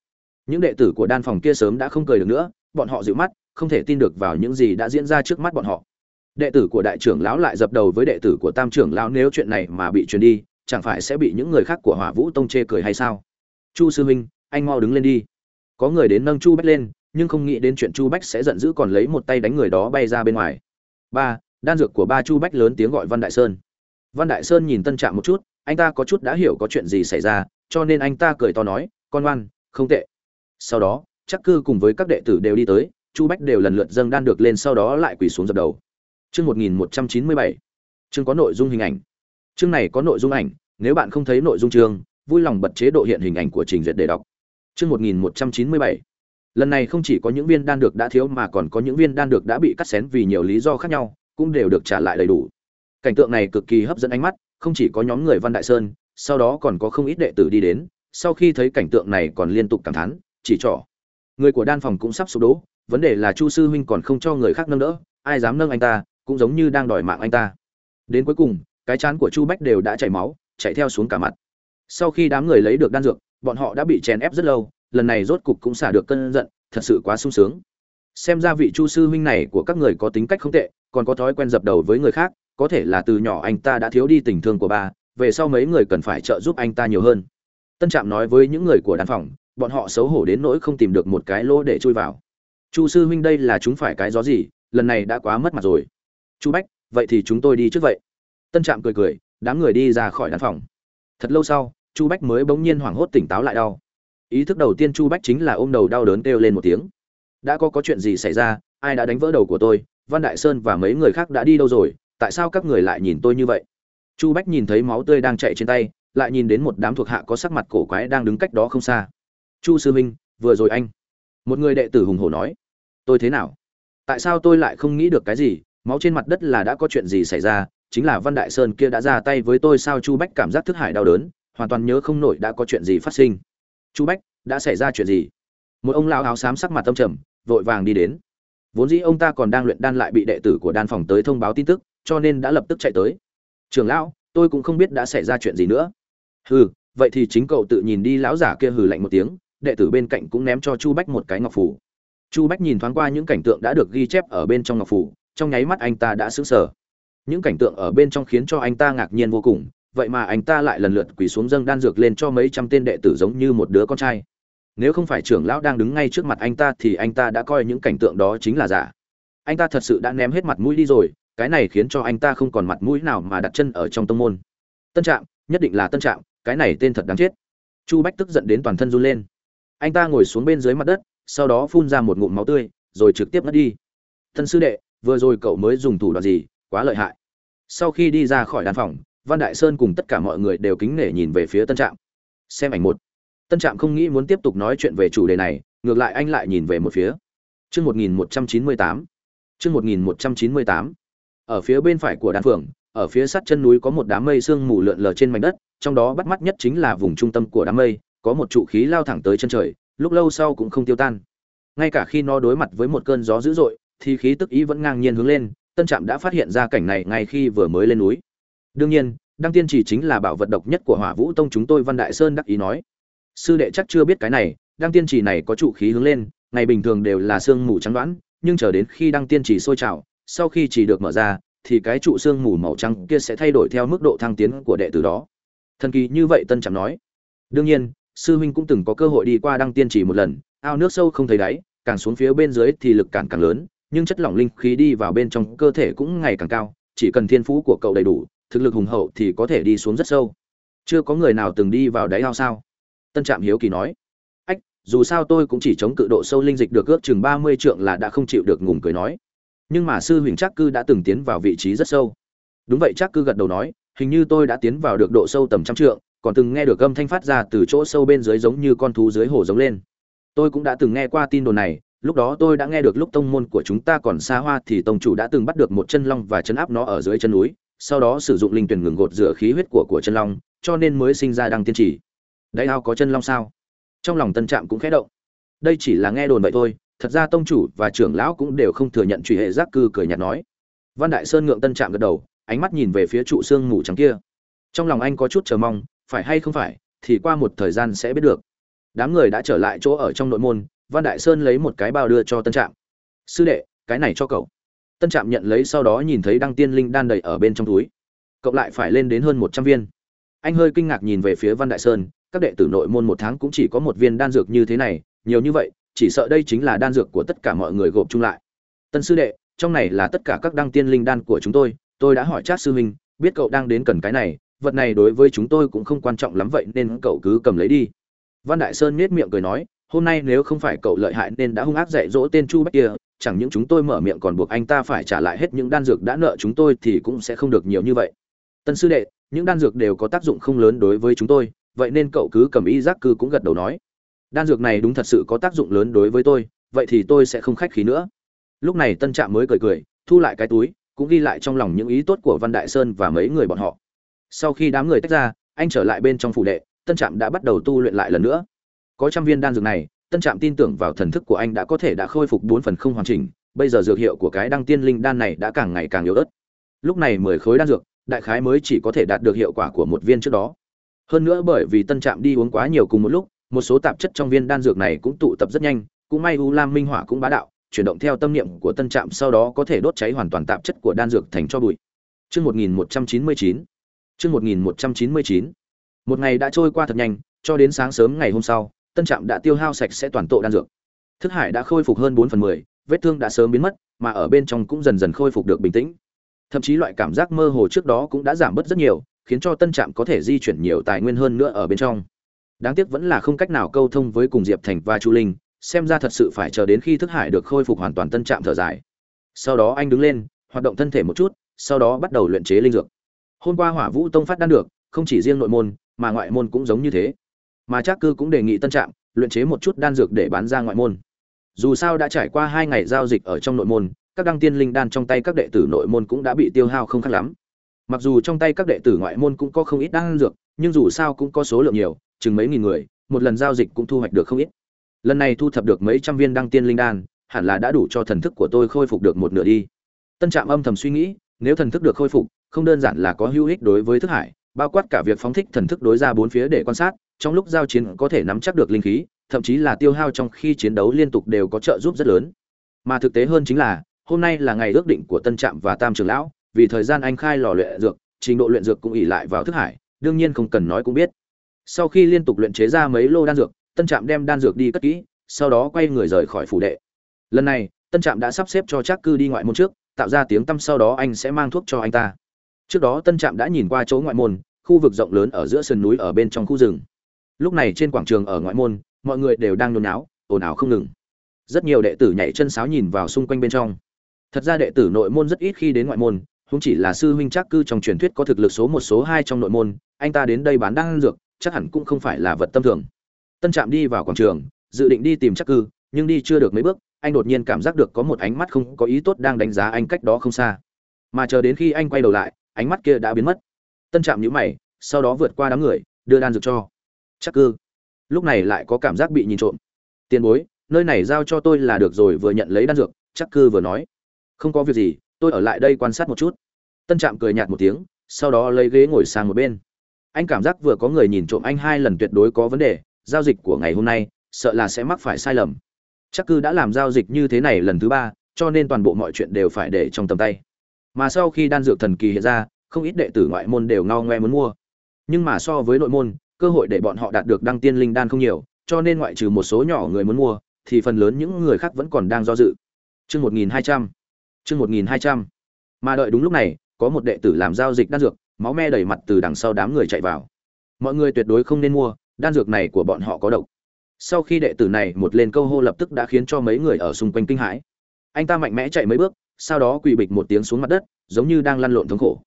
Những đệ tử của đan phòng kia sớm đã không cười được nữa, bọn họ dịu mắt, không thể tin được vào những gì đã diễn ra trước mắt bọn họ. Đệ tử của đại trưởng lão lại dập đầu với đệ tử của tam trưởng lão nếu chuyện này mà bị truyền đi, chẳng phải sẽ bị những người khác của hỏa vũ tông chê cười hay sao? Chu sư huynh, anh mau đứng lên đi. Có người đến nâng chu bách lên, nhưng không nghĩ đến chuyện chu bách sẽ giận dữ còn lấy một tay đánh người đó bay ra bên ngoài. Ba, đan dược của ba chu bách lớn tiếng gọi văn đại sơn. Văn đại sơn nhìn tân trạm một chút, anh ta có chút đã hiểu có chuyện gì xảy ra, cho nên anh ta cười to nói, con ngoan, không tệ sau đó, chắc cư cùng với các đệ tử đều đi tới, chu bách đều lần lượt dâng đan được lên sau đó lại quỳ xuống dập đầu. Chương một nghìn một trăm chín mươi bảy. Chương có nội dung hình ảnh. Chương này có nội dung ảnh, nếu bạn không thấy nội dung chương, vui lòng bật chế độ hiện hình ảnh của trình duyệt để đọc. Chương một nghìn một trăm chín mươi bảy. Lần này không chỉ có những viên đan được đã thiếu mà còn có những viên đan được đã bị cắt xén vì nhiều lý do khác nhau, cũng đều được trả lại đầy đủ. Cảnh tượng này cực kỳ hấp dẫn ánh mắt, không chỉ có nhóm người văn đại sơn, sau đó còn có không ít đệ tử đi đến, sau khi thấy cảnh tượng này còn liên tục cảm thán chỉ trỏ. Người của đan phòng cũng sắp sụp đổ vấn đề là chu sư huynh còn không cho người khác nâng đỡ ai dám nâng anh ta cũng giống như đang đòi mạng anh ta. Đến cuối cùng cái chán của chu bách đều đã chảy máu chạy theo xuống cả mặt. Sau khi đám người lấy được đan dược bọn họ đã bị chèn ép rất lâu lần này rốt cục cũng xả được cơn giận thật sự quá sung sướng. Xem ra vị chu sư huynh này của các người có tính cách không tệ còn có thói quen dập đầu với người khác có thể là từ nhỏ anh ta đã thiếu đi tình thương của bà, về sau mấy người cần phải trợ giúp anh ta nhiều hơn. Tân trạm nói với những người của đàn phòng bọn họ xấu hổ đến nỗi không tìm được một cái lỗ để chui vào. Chu sư huynh đây là chúng phải cái gió gì? Lần này đã quá mất mặt rồi. Chu bách, vậy thì chúng tôi đi trước vậy. Tân trạm cười cười, đám người đi ra khỏi đàn phòng. Thật lâu sau, chu bách mới bỗng nhiên hoảng hốt tỉnh táo lại đau. Ý thức đầu tiên chu bách chính là ôm đầu đau đớn kêu lên một tiếng. Đã có có chuyện gì xảy ra? Ai đã đánh vỡ đầu của tôi? Văn đại sơn và mấy người khác đã đi đâu rồi? Tại sao các người lại nhìn tôi như vậy? Chu bách nhìn thấy máu tươi đang chạy trên tay, lại nhìn đến một đám thuộc hạ có sắc mặt cổ quái đang đứng cách đó không xa chu sư minh vừa rồi anh. Một người đệ tử hùng hổ nói. Tôi thế nào? Tại sao tôi lại không nghĩ được cái gì? Máu trên mặt đất là đã có chuyện gì xảy ra? Chính là văn đại sơn kia đã ra tay với tôi sao chu bách cảm giác thức hải đau đớn, hoàn toàn nhớ không nổi đã có chuyện gì phát sinh. Chu bách, đã xảy ra chuyện gì? Một ông lão áo xám sắc mặt tâm trầm, vội vàng đi đến. Vốn dĩ ông ta còn đang luyện đan lại bị đệ tử của đan phòng tới thông báo tin tức, cho nên đã lập tức chạy tới. Trường lão, tôi cũng không biết đã xảy ra chuyện gì nữa. Hừ, vậy thì chính cậu tự nhìn đi lão giả kia hừ lạnh một tiếng đệ tử bên cạnh cũng ném cho chu bách một cái ngọc phủ. Chu bách nhìn thoáng qua những cảnh tượng đã được ghi chép ở bên trong ngọc phủ, trong nháy mắt anh ta đã sững sờ. Những cảnh tượng ở bên trong khiến cho anh ta ngạc nhiên vô cùng, vậy mà anh ta lại lần lượt quỳ xuống dâng đan dược lên cho mấy trăm tên đệ tử giống như một đứa con trai. Nếu không phải trưởng lão đang đứng ngay trước mặt anh ta thì anh ta đã coi những cảnh tượng đó chính là giả. Anh ta thật sự đã ném hết mặt mũi đi rồi, cái này khiến cho anh ta không còn mặt mũi nào mà đặt chân ở trong tông môn. Tân trạm, nhất định là tân trạm, cái này tên thật đáng chết. Chu bách tức giận đến toàn thân run lên anh ta ngồi xuống bên dưới mặt đất, sau đó phun ra một ngụm máu tươi, rồi trực tiếp mất đi. Thân sư đệ, vừa rồi cậu mới dùng thủ đoạn gì? Quá lợi hại. Sau khi đi ra khỏi đàn phòng, văn đại sơn cùng tất cả mọi người đều kính nể nhìn về phía tân trạm. Xem ảnh một. Tân trạm không nghĩ muốn tiếp tục nói chuyện về chủ đề này, ngược lại anh lại nhìn về một phía. Chương một nghìn một trăm chín mươi tám. Chương một nghìn một trăm chín mươi tám. Ở phía bên phải của đàn phường, ở phía sát chân núi có một đám mây sương mù lượn lờ trên mảnh đất, trong đó bắt mắt nhất chính là vùng trung tâm của đám mây có một trụ khí lao thẳng tới chân trời, lúc lâu sau cũng không tiêu tan. Ngay cả khi nó đối mặt với một cơn gió dữ dội, thì khí tức ý vẫn ngang nhiên hướng lên, tân trạm đã phát hiện ra cảnh này ngay khi vừa mới lên núi. Đương nhiên, đăng tiên chỉ chính là bảo vật độc nhất của hỏa vũ tông chúng tôi văn đại sơn đắc ý nói. Sư đệ chắc chưa biết cái này, đăng tiên chỉ này có trụ khí hướng lên, ngày bình thường đều là sương mù trắng đoán, nhưng chờ đến khi đăng tiên chỉ sôi trào, sau khi chỉ được mở ra, thì cái trụ sương mù màu trắng kia sẽ thay đổi theo mức độ thăng tiến của đệ tử đó. Thần kỳ như vậy tân trạm nói. Đương nhiên sư huynh cũng từng có cơ hội đi qua đăng tiên chỉ một lần, ao nước sâu không thấy đáy, càng xuống phía bên dưới thì lực cản càng lớn, nhưng chất lỏng linh khí đi vào bên trong cơ thể cũng ngày càng cao, chỉ cần thiên phú của cậu đầy đủ, thực lực hùng hậu thì có thể đi xuống rất sâu. Chưa có người nào từng đi vào đáy ao sao? Tân trạm hiếu kỳ nói. Ách, dù sao tôi cũng chỉ chống cự độ sâu linh dịch được ước chừng ba mươi trượng là đã không chịu được, ngùng cười nói. Nhưng mà sư huỳnh trác cư đã từng tiến vào vị trí rất sâu. Đúng vậy trác cư gật đầu nói, hình như tôi đã tiến vào được độ sâu tầm trăm trượng còn từng nghe được âm thanh phát ra từ chỗ sâu bên dưới giống như con thú dưới hồ giống lên. Tôi cũng đã từng nghe qua tin đồn này, lúc đó tôi đã nghe được lúc tông môn của chúng ta còn xa hoa thì tông chủ đã từng bắt được một chân long và chấn áp nó ở dưới chân núi, sau đó sử dụng linh tuyển ngừng gột rửa khí huyết của của chân long, cho nên mới sinh ra đăng tiên chỉ. Đại ao có chân long sao? Trong lòng tân trạm cũng khẽ động. Đây chỉ là nghe đồn vậy thôi, thật ra tông chủ và trưởng lão cũng đều không thừa nhận truy hệ giác cư cười nhạt nói. Văn đại sơn ngượng tân trạm gật đầu, ánh mắt nhìn về phía trụ xương mù trắng kia. Trong lòng anh có chút chờ mong phải hay không phải, thì qua một thời gian sẽ biết được. Đám người đã trở lại chỗ ở trong nội môn, văn đại sơn lấy một cái bao đưa cho tân trạm. Sư đệ, cái này cho cậu. Tân trạm nhận lấy sau đó nhìn thấy đăng tiên linh đan đầy ở bên trong túi. Cậu lại phải lên đến hơn một trăm viên. Anh hơi kinh ngạc nhìn về phía văn đại sơn, các đệ tử nội môn một tháng cũng chỉ có một viên đan dược như thế này, nhiều như vậy, chỉ sợ đây chính là đan dược của tất cả mọi người gộp chung lại. Tân sư đệ, trong này là tất cả các đăng tiên linh đan của chúng tôi tôi đã hỏi chát sư huynh, biết cậu đang đến cần cái này vật này đối với chúng tôi cũng không quan trọng lắm vậy nên cậu cứ cầm lấy đi. Văn đại sơn nhếch miệng cười nói, hôm nay nếu không phải cậu lợi hại nên đã hung ác dạy dỗ tên chu bách kia, chẳng những chúng tôi mở miệng còn buộc anh ta phải trả lại hết những đan dược đã nợ chúng tôi thì cũng sẽ không được nhiều như vậy. Tân sư đệ, những đan dược đều có tác dụng không lớn đối với chúng tôi, vậy nên cậu cứ cầm ý giác cư cũng gật đầu nói. Đan dược này đúng thật sự có tác dụng lớn đối với tôi, vậy thì tôi sẽ không khách khí nữa. Lúc này tân trạm mới cười cười, thu lại cái túi, cũng ghi lại trong lòng những ý tốt của văn đại sơn và mấy người bọn họ sau khi đám người tách ra, anh trở lại bên trong phủ đệ, tân trạm đã bắt đầu tu luyện lại lần nữa. Có trăm viên đan dược này, tân trạm tin tưởng vào thần thức của anh đã có thể đã khôi phục bốn phần không hoàn chỉnh, bây giờ dược hiệu của cái đăng tiên linh đan này đã càng ngày càng yếu ớt. Lúc này mười khối đan dược, đại khái mới chỉ có thể đạt được hiệu quả của một viên trước đó. Hơn nữa bởi vì tân trạm đi uống quá nhiều cùng một lúc, một số tạp chất trong viên đan dược này cũng tụ tập rất nhanh, cũng may u lam minh hỏa cũng bá đạo, chuyển động theo tâm niệm của tân trạm sau đó có thể đốt cháy hoàn toàn tạp chất của đan dược thành cho bụi. Chương 1199. Chương 1199. Một ngày đã trôi qua thật nhanh, cho đến sáng sớm ngày hôm sau, tân trạm đã tiêu hao sạch sẽ toàn bộ đan dược. Thức hải đã khôi phục hơn 4 phần 10, vết thương đã sớm biến mất, mà ở bên trong cũng dần dần khôi phục được bình tĩnh. Thậm chí loại cảm giác mơ hồ trước đó cũng đã giảm bớt rất nhiều, khiến cho tân trạm có thể di chuyển nhiều tài nguyên hơn nữa ở bên trong. Đáng tiếc vẫn là không cách nào câu thông với cùng Diệp Thành và Chu Linh, xem ra thật sự phải chờ đến khi thức hải được khôi phục hoàn toàn tân trạm thở dài. Sau đó anh đứng lên, hoạt động thân thể một chút, sau đó bắt đầu luyện chế linh dược. Hôm qua Hỏa Vũ Tông phát đan được, không chỉ riêng nội môn, mà ngoại môn cũng giống như thế. Mà Trác Cư cũng đề nghị tân trạm luyện chế một chút đan dược để bán ra ngoại môn. Dù sao đã trải qua hai ngày giao dịch ở trong nội môn, các đăng tiên linh đan trong tay các đệ tử nội môn cũng đã bị tiêu hao không khác lắm. Mặc dù trong tay các đệ tử ngoại môn cũng có không ít đan dược, nhưng dù sao cũng có số lượng nhiều, chừng mấy nghìn người, một lần giao dịch cũng thu hoạch được không ít. Lần này thu thập được mấy trăm viên đăng tiên linh đan, hẳn là đã đủ cho thần thức của tôi khôi phục được một nửa đi. Tân Trạm âm thầm suy nghĩ, nếu thần thức được khôi phục, không đơn giản là có hữu ích đối với thức hải, bao quát cả việc phóng thích thần thức đối ra bốn phía để quan sát, trong lúc giao chiến có thể nắm chắc được linh khí, thậm chí là tiêu hao trong khi chiến đấu liên tục đều có trợ giúp rất lớn. Mà thực tế hơn chính là, hôm nay là ngày ước định của Tân Trạm và Tam trưởng lão, vì thời gian anh khai lò luyện dược, trình độ luyện dược cũng ỉ lại vào thức hải, đương nhiên không cần nói cũng biết. Sau khi liên tục luyện chế ra mấy lô đan dược, Tân Trạm đem đan dược đi cất kỹ, sau đó quay người rời khỏi phủ đệ. Lần này, Tân Trạm đã sắp xếp cho Trác Cư đi ngoại môn trước, tạo ra tiếng tăm sau đó anh sẽ mang thuốc cho anh ta. Trước đó Tân Trạm đã nhìn qua chỗ ngoại môn, khu vực rộng lớn ở giữa sườn núi ở bên trong khu rừng. Lúc này trên quảng trường ở ngoại môn, mọi người đều đang nhốn nháo, ồn ào không ngừng. Rất nhiều đệ tử nhảy chân sáo nhìn vào xung quanh bên trong. Thật ra đệ tử nội môn rất ít khi đến ngoại môn, không chỉ là sư huynh Trác Cư trong truyền thuyết có thực lực số một số hai trong nội môn, anh ta đến đây bán đan dược, chắc hẳn cũng không phải là vật tâm thường. Tân Trạm đi vào quảng trường, dự định đi tìm Trác Cư, nhưng đi chưa được mấy bước, anh đột nhiên cảm giác được có một ánh mắt không có ý tốt đang đánh giá anh cách đó không xa. Mà chờ đến khi anh quay đầu lại, ánh mắt kia đã biến mất. Tân Trạm nhíu mày, sau đó vượt qua đám người, đưa đan dược cho. Chắc Cư. Lúc này lại có cảm giác bị nhìn trộm. Tiền bối, nơi này giao cho tôi là được rồi, vừa nhận lấy đan dược, chắc Cư vừa nói. Không có việc gì, tôi ở lại đây quan sát một chút. Tân Trạm cười nhạt một tiếng, sau đó lấy ghế ngồi sang một bên. Anh cảm giác vừa có người nhìn trộm anh hai lần tuyệt đối có vấn đề, giao dịch của ngày hôm nay sợ là sẽ mắc phải sai lầm chắc cư đã làm giao dịch như thế này lần thứ ba cho nên toàn bộ mọi chuyện đều phải để trong tầm tay mà sau khi đan dược thần kỳ hiện ra, không ít đệ tử ngoại môn đều ngao ngoe muốn mua. Nhưng mà so với nội môn, cơ hội để bọn họ đạt được đăng tiên linh đan không nhiều, cho nên ngoại trừ một số nhỏ người muốn mua, thì phần lớn những người khác vẫn còn đang do dự. Chương một nghìn hai trăm, chương một nghìn hai trăm. Mà đợi đúng lúc này, có một đệ tử làm giao dịch đan dược, máu me đầy mặt từ đằng sau đám người chạy vào. Mọi người tuyệt đối không nên mua, đan dược này của bọn họ có độc. Sau khi đệ tử này một lên câu hô lập tức đã khiến cho mấy người ở xung quanh kinh hãi. Anh ta mạnh mẽ chạy mấy bước sau đó quỳ bịch một tiếng xuống mặt đất, giống như đang lăn lộn thống khổ.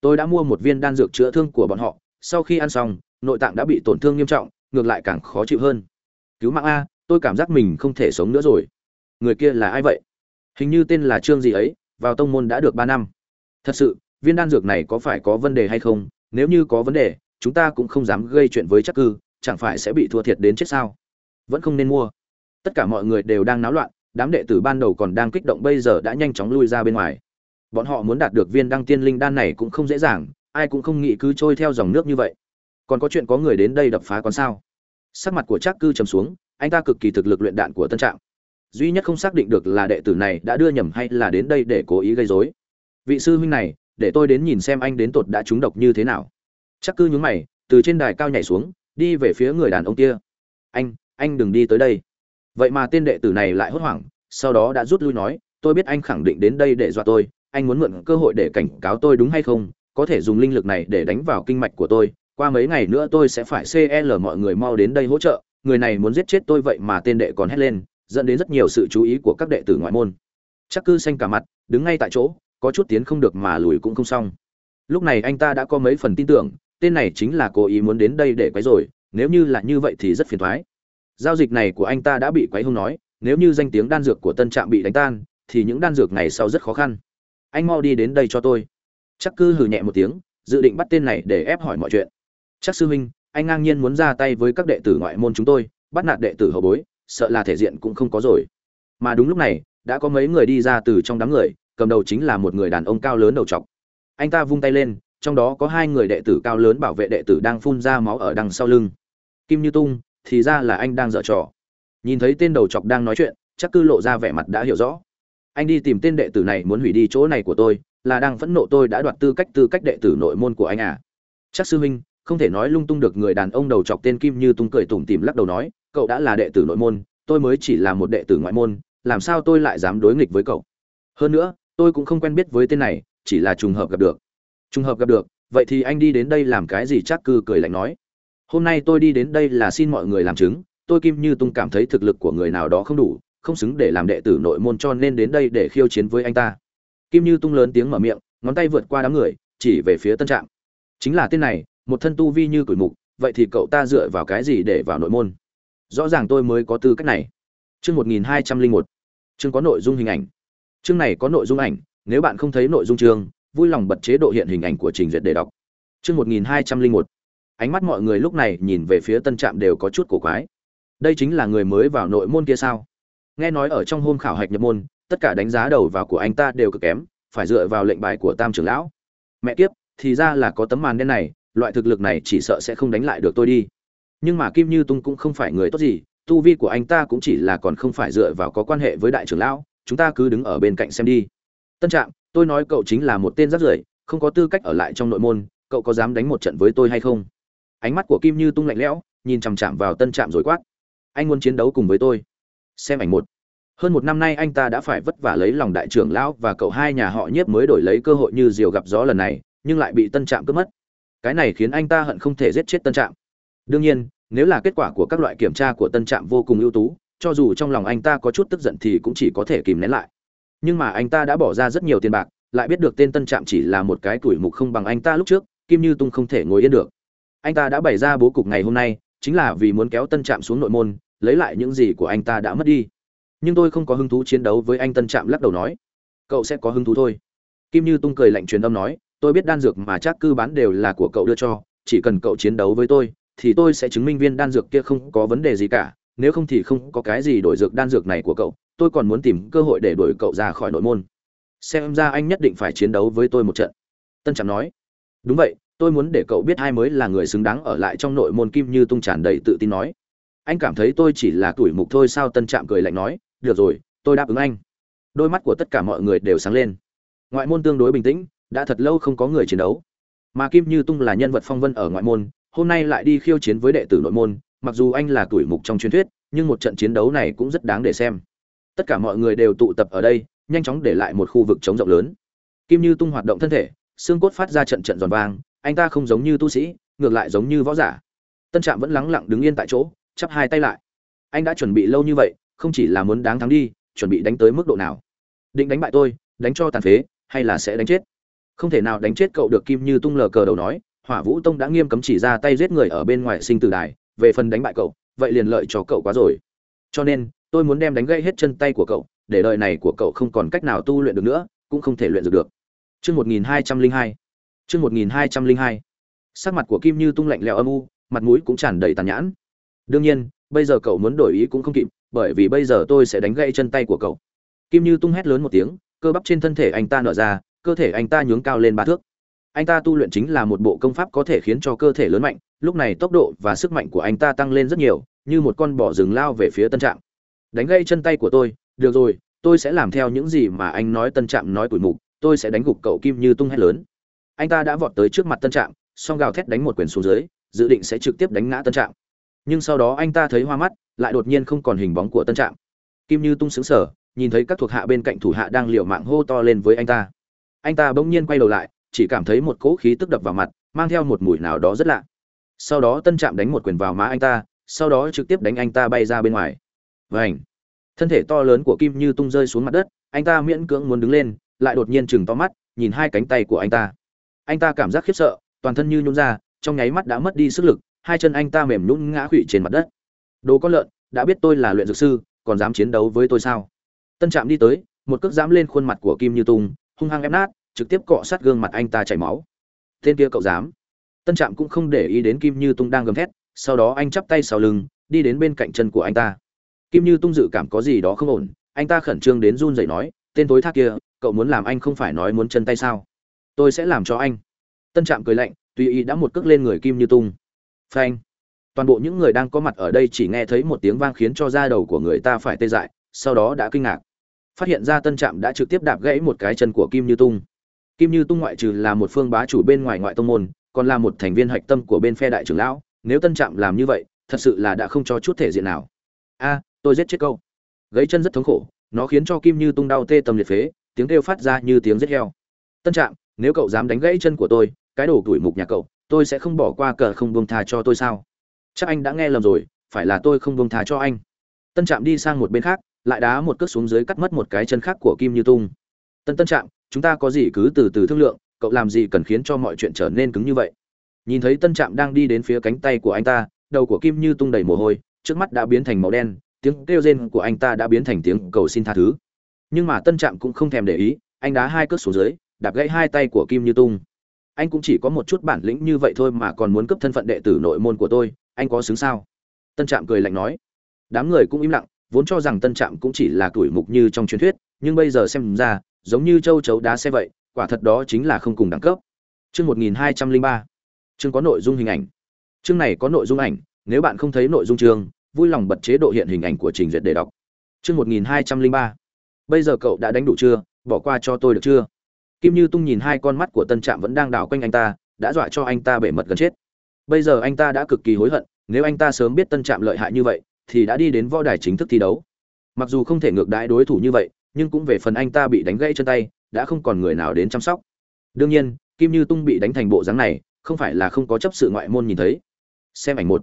Tôi đã mua một viên đan dược chữa thương của bọn họ, sau khi ăn xong, nội tạng đã bị tổn thương nghiêm trọng, ngược lại càng khó chịu hơn. Cứu mạng a, tôi cảm giác mình không thể sống nữa rồi. Người kia là ai vậy? Hình như tên là trương gì ấy, vào tông môn đã được ba năm. Thật sự, viên đan dược này có phải có vấn đề hay không? Nếu như có vấn đề, chúng ta cũng không dám gây chuyện với chắc cư, chẳng phải sẽ bị thua thiệt đến chết sao? Vẫn không nên mua. Tất cả mọi người đều đang náo loạn đám đệ tử ban đầu còn đang kích động bây giờ đã nhanh chóng lui ra bên ngoài. Bọn họ muốn đạt được viên đăng tiên linh đan này cũng không dễ dàng, ai cũng không nghĩ cứ trôi theo dòng nước như vậy. Còn có chuyện có người đến đây đập phá con sao? Sắc mặt của trác cư trầm xuống, anh ta cực kỳ thực lực luyện đạn của tân trạm duy nhất không xác định được là đệ tử này đã đưa nhầm hay là đến đây để cố ý gây rối. Vị sư huynh này, để tôi đến nhìn xem anh đến tột đã trúng độc như thế nào. Chắc cư nhướng mày, từ trên đài cao nhảy xuống, đi về phía người đàn ông kia. Anh anh đừng đi tới đây vậy mà tên đệ tử này lại hốt hoảng, sau đó đã rút lui nói, tôi biết anh khẳng định đến đây để dọa tôi, anh muốn mượn cơ hội để cảnh cáo tôi đúng hay không, có thể dùng linh lực này để đánh vào kinh mạch của tôi, qua mấy ngày nữa tôi sẽ phải cl mọi người mau đến đây hỗ trợ, người này muốn giết chết tôi vậy mà tên đệ còn hét lên, dẫn đến rất nhiều sự chú ý của các đệ tử ngoại môn. Chắc cư xanh cả mặt, đứng ngay tại chỗ, có chút tiến không được mà lùi cũng không xong. Lúc này anh ta đã có mấy phần tin tưởng, tên này chính là cố ý muốn đến đây để quấy rồi nếu như là như vậy thì rất phiền thoái giao dịch này của anh ta đã bị quấy hung nói, nếu như danh tiếng đan dược của tân trạm bị đánh tan, thì những đan dược này sau rất khó khăn. Anh mau đi đến đây cho tôi. Chắc cư hừ nhẹ một tiếng, dự định bắt tên này để ép hỏi mọi chuyện. Chắc sư huynh, anh ngang nhiên muốn ra tay với các đệ tử ngoại môn chúng tôi, bắt nạt đệ tử hậu bối, sợ là thể diện cũng không có rồi. Mà đúng lúc này, đã có mấy người đi ra từ trong đám người, cầm đầu chính là một người đàn ông cao lớn đầu trọc. Anh ta vung tay lên, trong đó có hai người đệ tử cao lớn bảo vệ đệ tử đang phun ra máu ở đằng sau lưng. Kim như tung thì ra là anh đang dở trò. Nhìn thấy tên đầu chọc đang nói chuyện, chắc cư lộ ra vẻ mặt đã hiểu rõ. Anh đi tìm tên đệ tử này muốn hủy đi chỗ này của tôi, là đang phẫn nộ tôi đã đoạt tư cách tư cách đệ tử nội môn của anh à. Chắc sư huynh, không thể nói lung tung được người đàn ông đầu chọc tên kim như tung cười tủm tìm lắc đầu nói, cậu đã là đệ tử nội môn, tôi mới chỉ là một đệ tử ngoại môn, làm sao tôi lại dám đối nghịch với cậu? Hơn nữa, tôi cũng không quen biết với tên này, chỉ là trùng hợp gặp được. Trùng hợp gặp được, vậy thì anh đi đến đây làm cái gì chắc cư cười lạnh nói hôm nay tôi đi đến đây là xin mọi người làm chứng, tôi kim như tung cảm thấy thực lực của người nào đó không đủ, không xứng để làm đệ tử nội môn cho nên đến đây để khiêu chiến với anh ta. Kim như tung lớn tiếng mở miệng, ngón tay vượt qua đám người, chỉ về phía tân trạm. Chính là tên này, một thân tu vi như cửi mục, vậy thì cậu ta dựa vào cái gì để vào nội môn? Rõ ràng tôi mới có tư cách này. Chương một nghìn hai trăm linh một. Chương có nội dung hình ảnh. Chương này có nội dung ảnh, nếu bạn không thấy nội dung chương, vui lòng bật chế độ hiện hình ảnh của trình duyệt để đọc. Chương một nghìn hai trăm linh một ánh mắt mọi người lúc này nhìn về phía tân trạm đều có chút cổ quái. Đây chính là người mới vào nội môn kia sao? Nghe nói ở trong hôm khảo hạch nhập môn, tất cả đánh giá đầu vào của anh ta đều cực kém, phải dựa vào lệnh bài của tam trưởng lão. Mẹ kiếp, thì ra là có tấm màn đen này, loại thực lực này chỉ sợ sẽ không đánh lại được tôi đi. Nhưng mà kim như tung cũng không phải người tốt gì, tu vi của anh ta cũng chỉ là còn không phải dựa vào có quan hệ với đại trưởng lão, chúng ta cứ đứng ở bên cạnh xem đi. Tân trạng tôi nói cậu chính là một tên rác rưởi, không có tư cách ở lại trong nội môn, cậu có dám đánh một trận với tôi hay không? Ánh mắt của kim như tung lạnh lẽo, nhìn chằm chạm vào tân trạm rồi quát. Anh muốn chiến đấu cùng với tôi. Xem ảnh một. Hơn một năm nay anh ta đã phải vất vả lấy lòng đại trưởng lão và cậu hai nhà họ nhiếp mới đổi lấy cơ hội như diều gặp gió lần này, nhưng lại bị tân trạm cướp mất. Cái này khiến anh ta hận không thể giết chết tân trạm. Đương nhiên, nếu là kết quả của các loại kiểm tra của tân trạm vô cùng ưu tú, cho dù trong lòng anh ta có chút tức giận thì cũng chỉ có thể kìm nén lại. Nhưng mà anh ta đã bỏ ra rất nhiều tiền bạc, lại biết được tên tân trạm chỉ là một cái tuổi mục không bằng anh ta lúc trước, kim như tung không thể ngồi yên được anh ta đã bày ra bố cục ngày hôm nay, chính là vì muốn kéo tân trạm xuống nội môn, lấy lại những gì của anh ta đã mất đi. Nhưng tôi không có hứng thú chiến đấu với anh tân trạm lắc đầu nói, cậu sẽ có hứng thú thôi. Kim như tung cười lạnh truyền âm nói, tôi biết đan dược mà chắc cư bán đều là của cậu đưa cho, chỉ cần cậu chiến đấu với tôi, thì tôi sẽ chứng minh viên đan dược kia không có vấn đề gì cả, nếu không thì không có cái gì đổi dược đan dược này của cậu, tôi còn muốn tìm cơ hội để đuổi cậu ra khỏi nội môn. Xem ra anh nhất định phải chiến đấu với tôi một trận. Tân trạm nói, đúng vậy tôi muốn để cậu biết ai mới là người xứng đáng ở lại trong nội môn kim như tung tràn đầy tự tin nói. Anh cảm thấy tôi chỉ là tuổi mục thôi sao tân trạm cười lạnh nói, được rồi, tôi đáp ứng anh. Đôi mắt của tất cả mọi người đều sáng lên. Ngoại môn tương đối bình tĩnh, đã thật lâu không có người chiến đấu. Mà kim như tung là nhân vật phong vân ở ngoại môn, hôm nay lại đi khiêu chiến với đệ tử nội môn, mặc dù anh là tuổi mục trong truyền thuyết, nhưng một trận chiến đấu này cũng rất đáng để xem. Tất cả mọi người đều tụ tập ở đây, nhanh chóng để lại một khu vực trống rộng lớn. Kim như tung hoạt động thân thể, xương cốt phát ra trận trận giòn vang anh ta không giống như tu sĩ ngược lại giống như võ giả. Tân trạm vẫn lắng lặng đứng yên tại chỗ chắp hai tay lại. Anh đã chuẩn bị lâu như vậy không chỉ là muốn đáng thắng đi chuẩn bị đánh tới mức độ nào? Định đánh bại tôi đánh cho tàn phế hay là sẽ đánh chết? Không thể nào đánh chết cậu được kim như tung lờ cờ đầu nói hỏa vũ tông đã nghiêm cấm chỉ ra tay giết người ở bên ngoài sinh tử đài về phần đánh bại cậu vậy liền lợi cho cậu quá rồi. Cho nên tôi muốn đem đánh gây hết chân tay của cậu để đời này của cậu không còn cách nào tu luyện được nữa cũng không thể luyện được được. Trước 1202, chương một nghìn hai trăm linh hai. Sắc mặt của kim như tung lạnh lẽo âm u, mặt mũi cũng tràn đầy tàn nhãn. Đương nhiên, bây giờ cậu muốn đổi ý cũng không kịp, bởi vì bây giờ tôi sẽ đánh gãy chân tay của cậu. Kim như tung hét lớn một tiếng, cơ bắp trên thân thể anh ta nở ra, cơ thể anh ta nhướng cao lên ba thước. Anh ta tu luyện chính là một bộ công pháp có thể khiến cho cơ thể lớn mạnh, lúc này tốc độ và sức mạnh của anh ta tăng lên rất nhiều, như một con bò rừng lao về phía tân trạm. Đánh gãy chân tay của tôi, được rồi, tôi sẽ làm theo những gì mà anh nói tân trạm nói tuổi mục, tôi sẽ đánh gục cậu kim như tung hét lớn anh ta đã vọt tới trước mặt tân trạm, song gào thét đánh một quyền xuống dưới, dự định sẽ trực tiếp đánh ngã tân trạm. Nhưng sau đó anh ta thấy hoa mắt, lại đột nhiên không còn hình bóng của tân trạm. Kim như tung xứng sở nhìn thấy các thuộc hạ bên cạnh thủ hạ đang liều mạng hô to lên với anh ta. Anh ta bỗng nhiên quay đầu lại, chỉ cảm thấy một cỗ khí tức đập vào mặt, mang theo một mùi nào đó rất lạ. Sau đó tân trạm đánh một quyền vào má anh ta, sau đó trực tiếp đánh anh ta bay ra bên ngoài. Vảnh thân thể to lớn của kim như tung rơi xuống mặt đất, anh ta miễn cưỡng muốn đứng lên, lại đột nhiên chừng to mắt, nhìn hai cánh tay của anh ta anh ta cảm giác khiếp sợ, toàn thân như nhún ra, trong nháy mắt đã mất đi sức lực, hai chân anh ta mềm nhũn ngã quỵ trên mặt đất. Đồ con lợn, đã biết tôi là luyện dược sư, còn dám chiến đấu với tôi sao? Tân trạm đi tới, một cước dám lên khuôn mặt của kim như tung hung hăng ép nát, trực tiếp cọ sát gương mặt anh ta chảy máu. Tên kia cậu dám. Tân trạm cũng không để ý đến kim như tung đang gầm thét, sau đó anh chắp tay sau lưng, đi đến bên cạnh chân của anh ta. Kim như tung dự cảm có gì đó không ổn, anh ta khẩn trương đến run rẩy nói, tên tối thác kia, cậu muốn làm anh không phải nói muốn chân tay sao? Tôi sẽ làm cho anh. Tân trạm cười lạnh, tùy ý đã một cước lên người kim như tung. Phanh. Toàn bộ những người đang có mặt ở đây chỉ nghe thấy một tiếng vang khiến cho da đầu của người ta phải tê dại, sau đó đã kinh ngạc. Phát hiện ra tân trạm đã trực tiếp đạp gãy một cái chân của kim như tung. Kim như tung ngoại trừ là một phương bá chủ bên ngoài ngoại tông môn, còn là một thành viên hạch tâm của bên phe đại trưởng lão. Nếu tân trạm làm như vậy, thật sự là đã không cho chút thể diện nào. A, tôi giết chết câu gãy chân rất thống khổ, nó khiến cho kim như tung đau tê tâm liệt phế, tiếng kêu phát ra như tiếng giết heo. Tân trạm nếu cậu dám đánh gãy chân của tôi, cái đồ tuổi mục nhà cậu, tôi sẽ không bỏ qua cờ không buông tha cho tôi sao? Chắc anh đã nghe lầm rồi, phải là tôi không buông tha cho anh. Tân trạm đi sang một bên khác, lại đá một cước xuống dưới cắt mất một cái chân khác của kim như tung. Tân tân trạm, chúng ta có gì cứ từ từ thương lượng, cậu làm gì cần khiến cho mọi chuyện trở nên cứng như vậy? Nhìn thấy tân trạm đang đi đến phía cánh tay của anh ta, đầu của kim như tung đầy mồ hôi, trước mắt đã biến thành màu đen, tiếng kêu rên của anh ta đã biến thành tiếng cầu xin tha thứ. Nhưng mà tân trạm cũng không thèm để ý, anh đá hai cước xuống dưới đạp gãy hai tay của kim như tung. Anh cũng chỉ có một chút bản lĩnh như vậy thôi mà còn muốn cấp thân phận đệ tử nội môn của tôi, anh có xứng sao? Tân trạm cười lạnh nói. Đám người cũng im lặng, vốn cho rằng tân trạm cũng chỉ là tuổi mục như trong truyền thuyết, nhưng bây giờ xem ra, giống như châu chấu đá xe vậy, quả thật đó chính là không cùng đẳng cấp. Chương một nghìn hai trăm linh ba. Chương có nội dung hình ảnh. Chương này có nội dung ảnh, nếu bạn không thấy nội dung chương, vui lòng bật chế độ hiện hình ảnh của trình duyệt để đọc. Chương một nghìn hai trăm linh ba. Bây giờ cậu đã đánh đủ chưa? Bỏ qua cho tôi được chưa? Kim như tung nhìn hai con mắt của tân trạm vẫn đang đảo quanh anh ta, đã dọa cho anh ta bể mật gần chết. Bây giờ anh ta đã cực kỳ hối hận, nếu anh ta sớm biết tân trạm lợi hại như vậy, thì đã đi đến võ đài chính thức thi đấu. Mặc dù không thể ngược đãi đối thủ như vậy, nhưng cũng về phần anh ta bị đánh gãy chân tay, đã không còn người nào đến chăm sóc. Đương nhiên, kim như tung bị đánh thành bộ dáng này, không phải là không có chấp sự ngoại môn nhìn thấy. Xem ảnh một.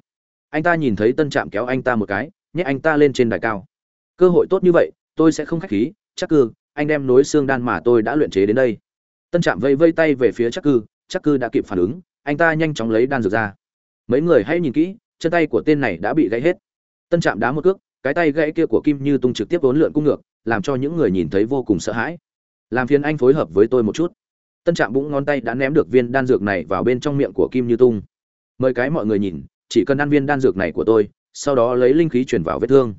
Anh ta nhìn thấy tân trạm kéo anh ta một cái, nhét anh ta lên trên đài cao. Cơ hội tốt như vậy, tôi sẽ không khách khí, chắc cư, anh đem nối xương đan mà tôi đã luyện chế đến đây tân trạm vây vây tay về phía chắc cư chắc cư đã kịp phản ứng, anh ta nhanh chóng lấy đan dược ra. Mấy người hãy nhìn kỹ, chân tay của tên này đã bị gãy hết. Tân trạm đá một cước, cái tay gãy kia của kim như tung trực tiếp vốn lượn cung ngược, làm cho những người nhìn thấy vô cùng sợ hãi. Làm phiền anh phối hợp với tôi một chút. Tân trạm búng ngón tay đã ném được viên đan dược này vào bên trong miệng của kim như tung. Mời cái mọi người nhìn, chỉ cần ăn viên đan dược này của tôi, sau đó lấy linh khí chuyển vào vết thương.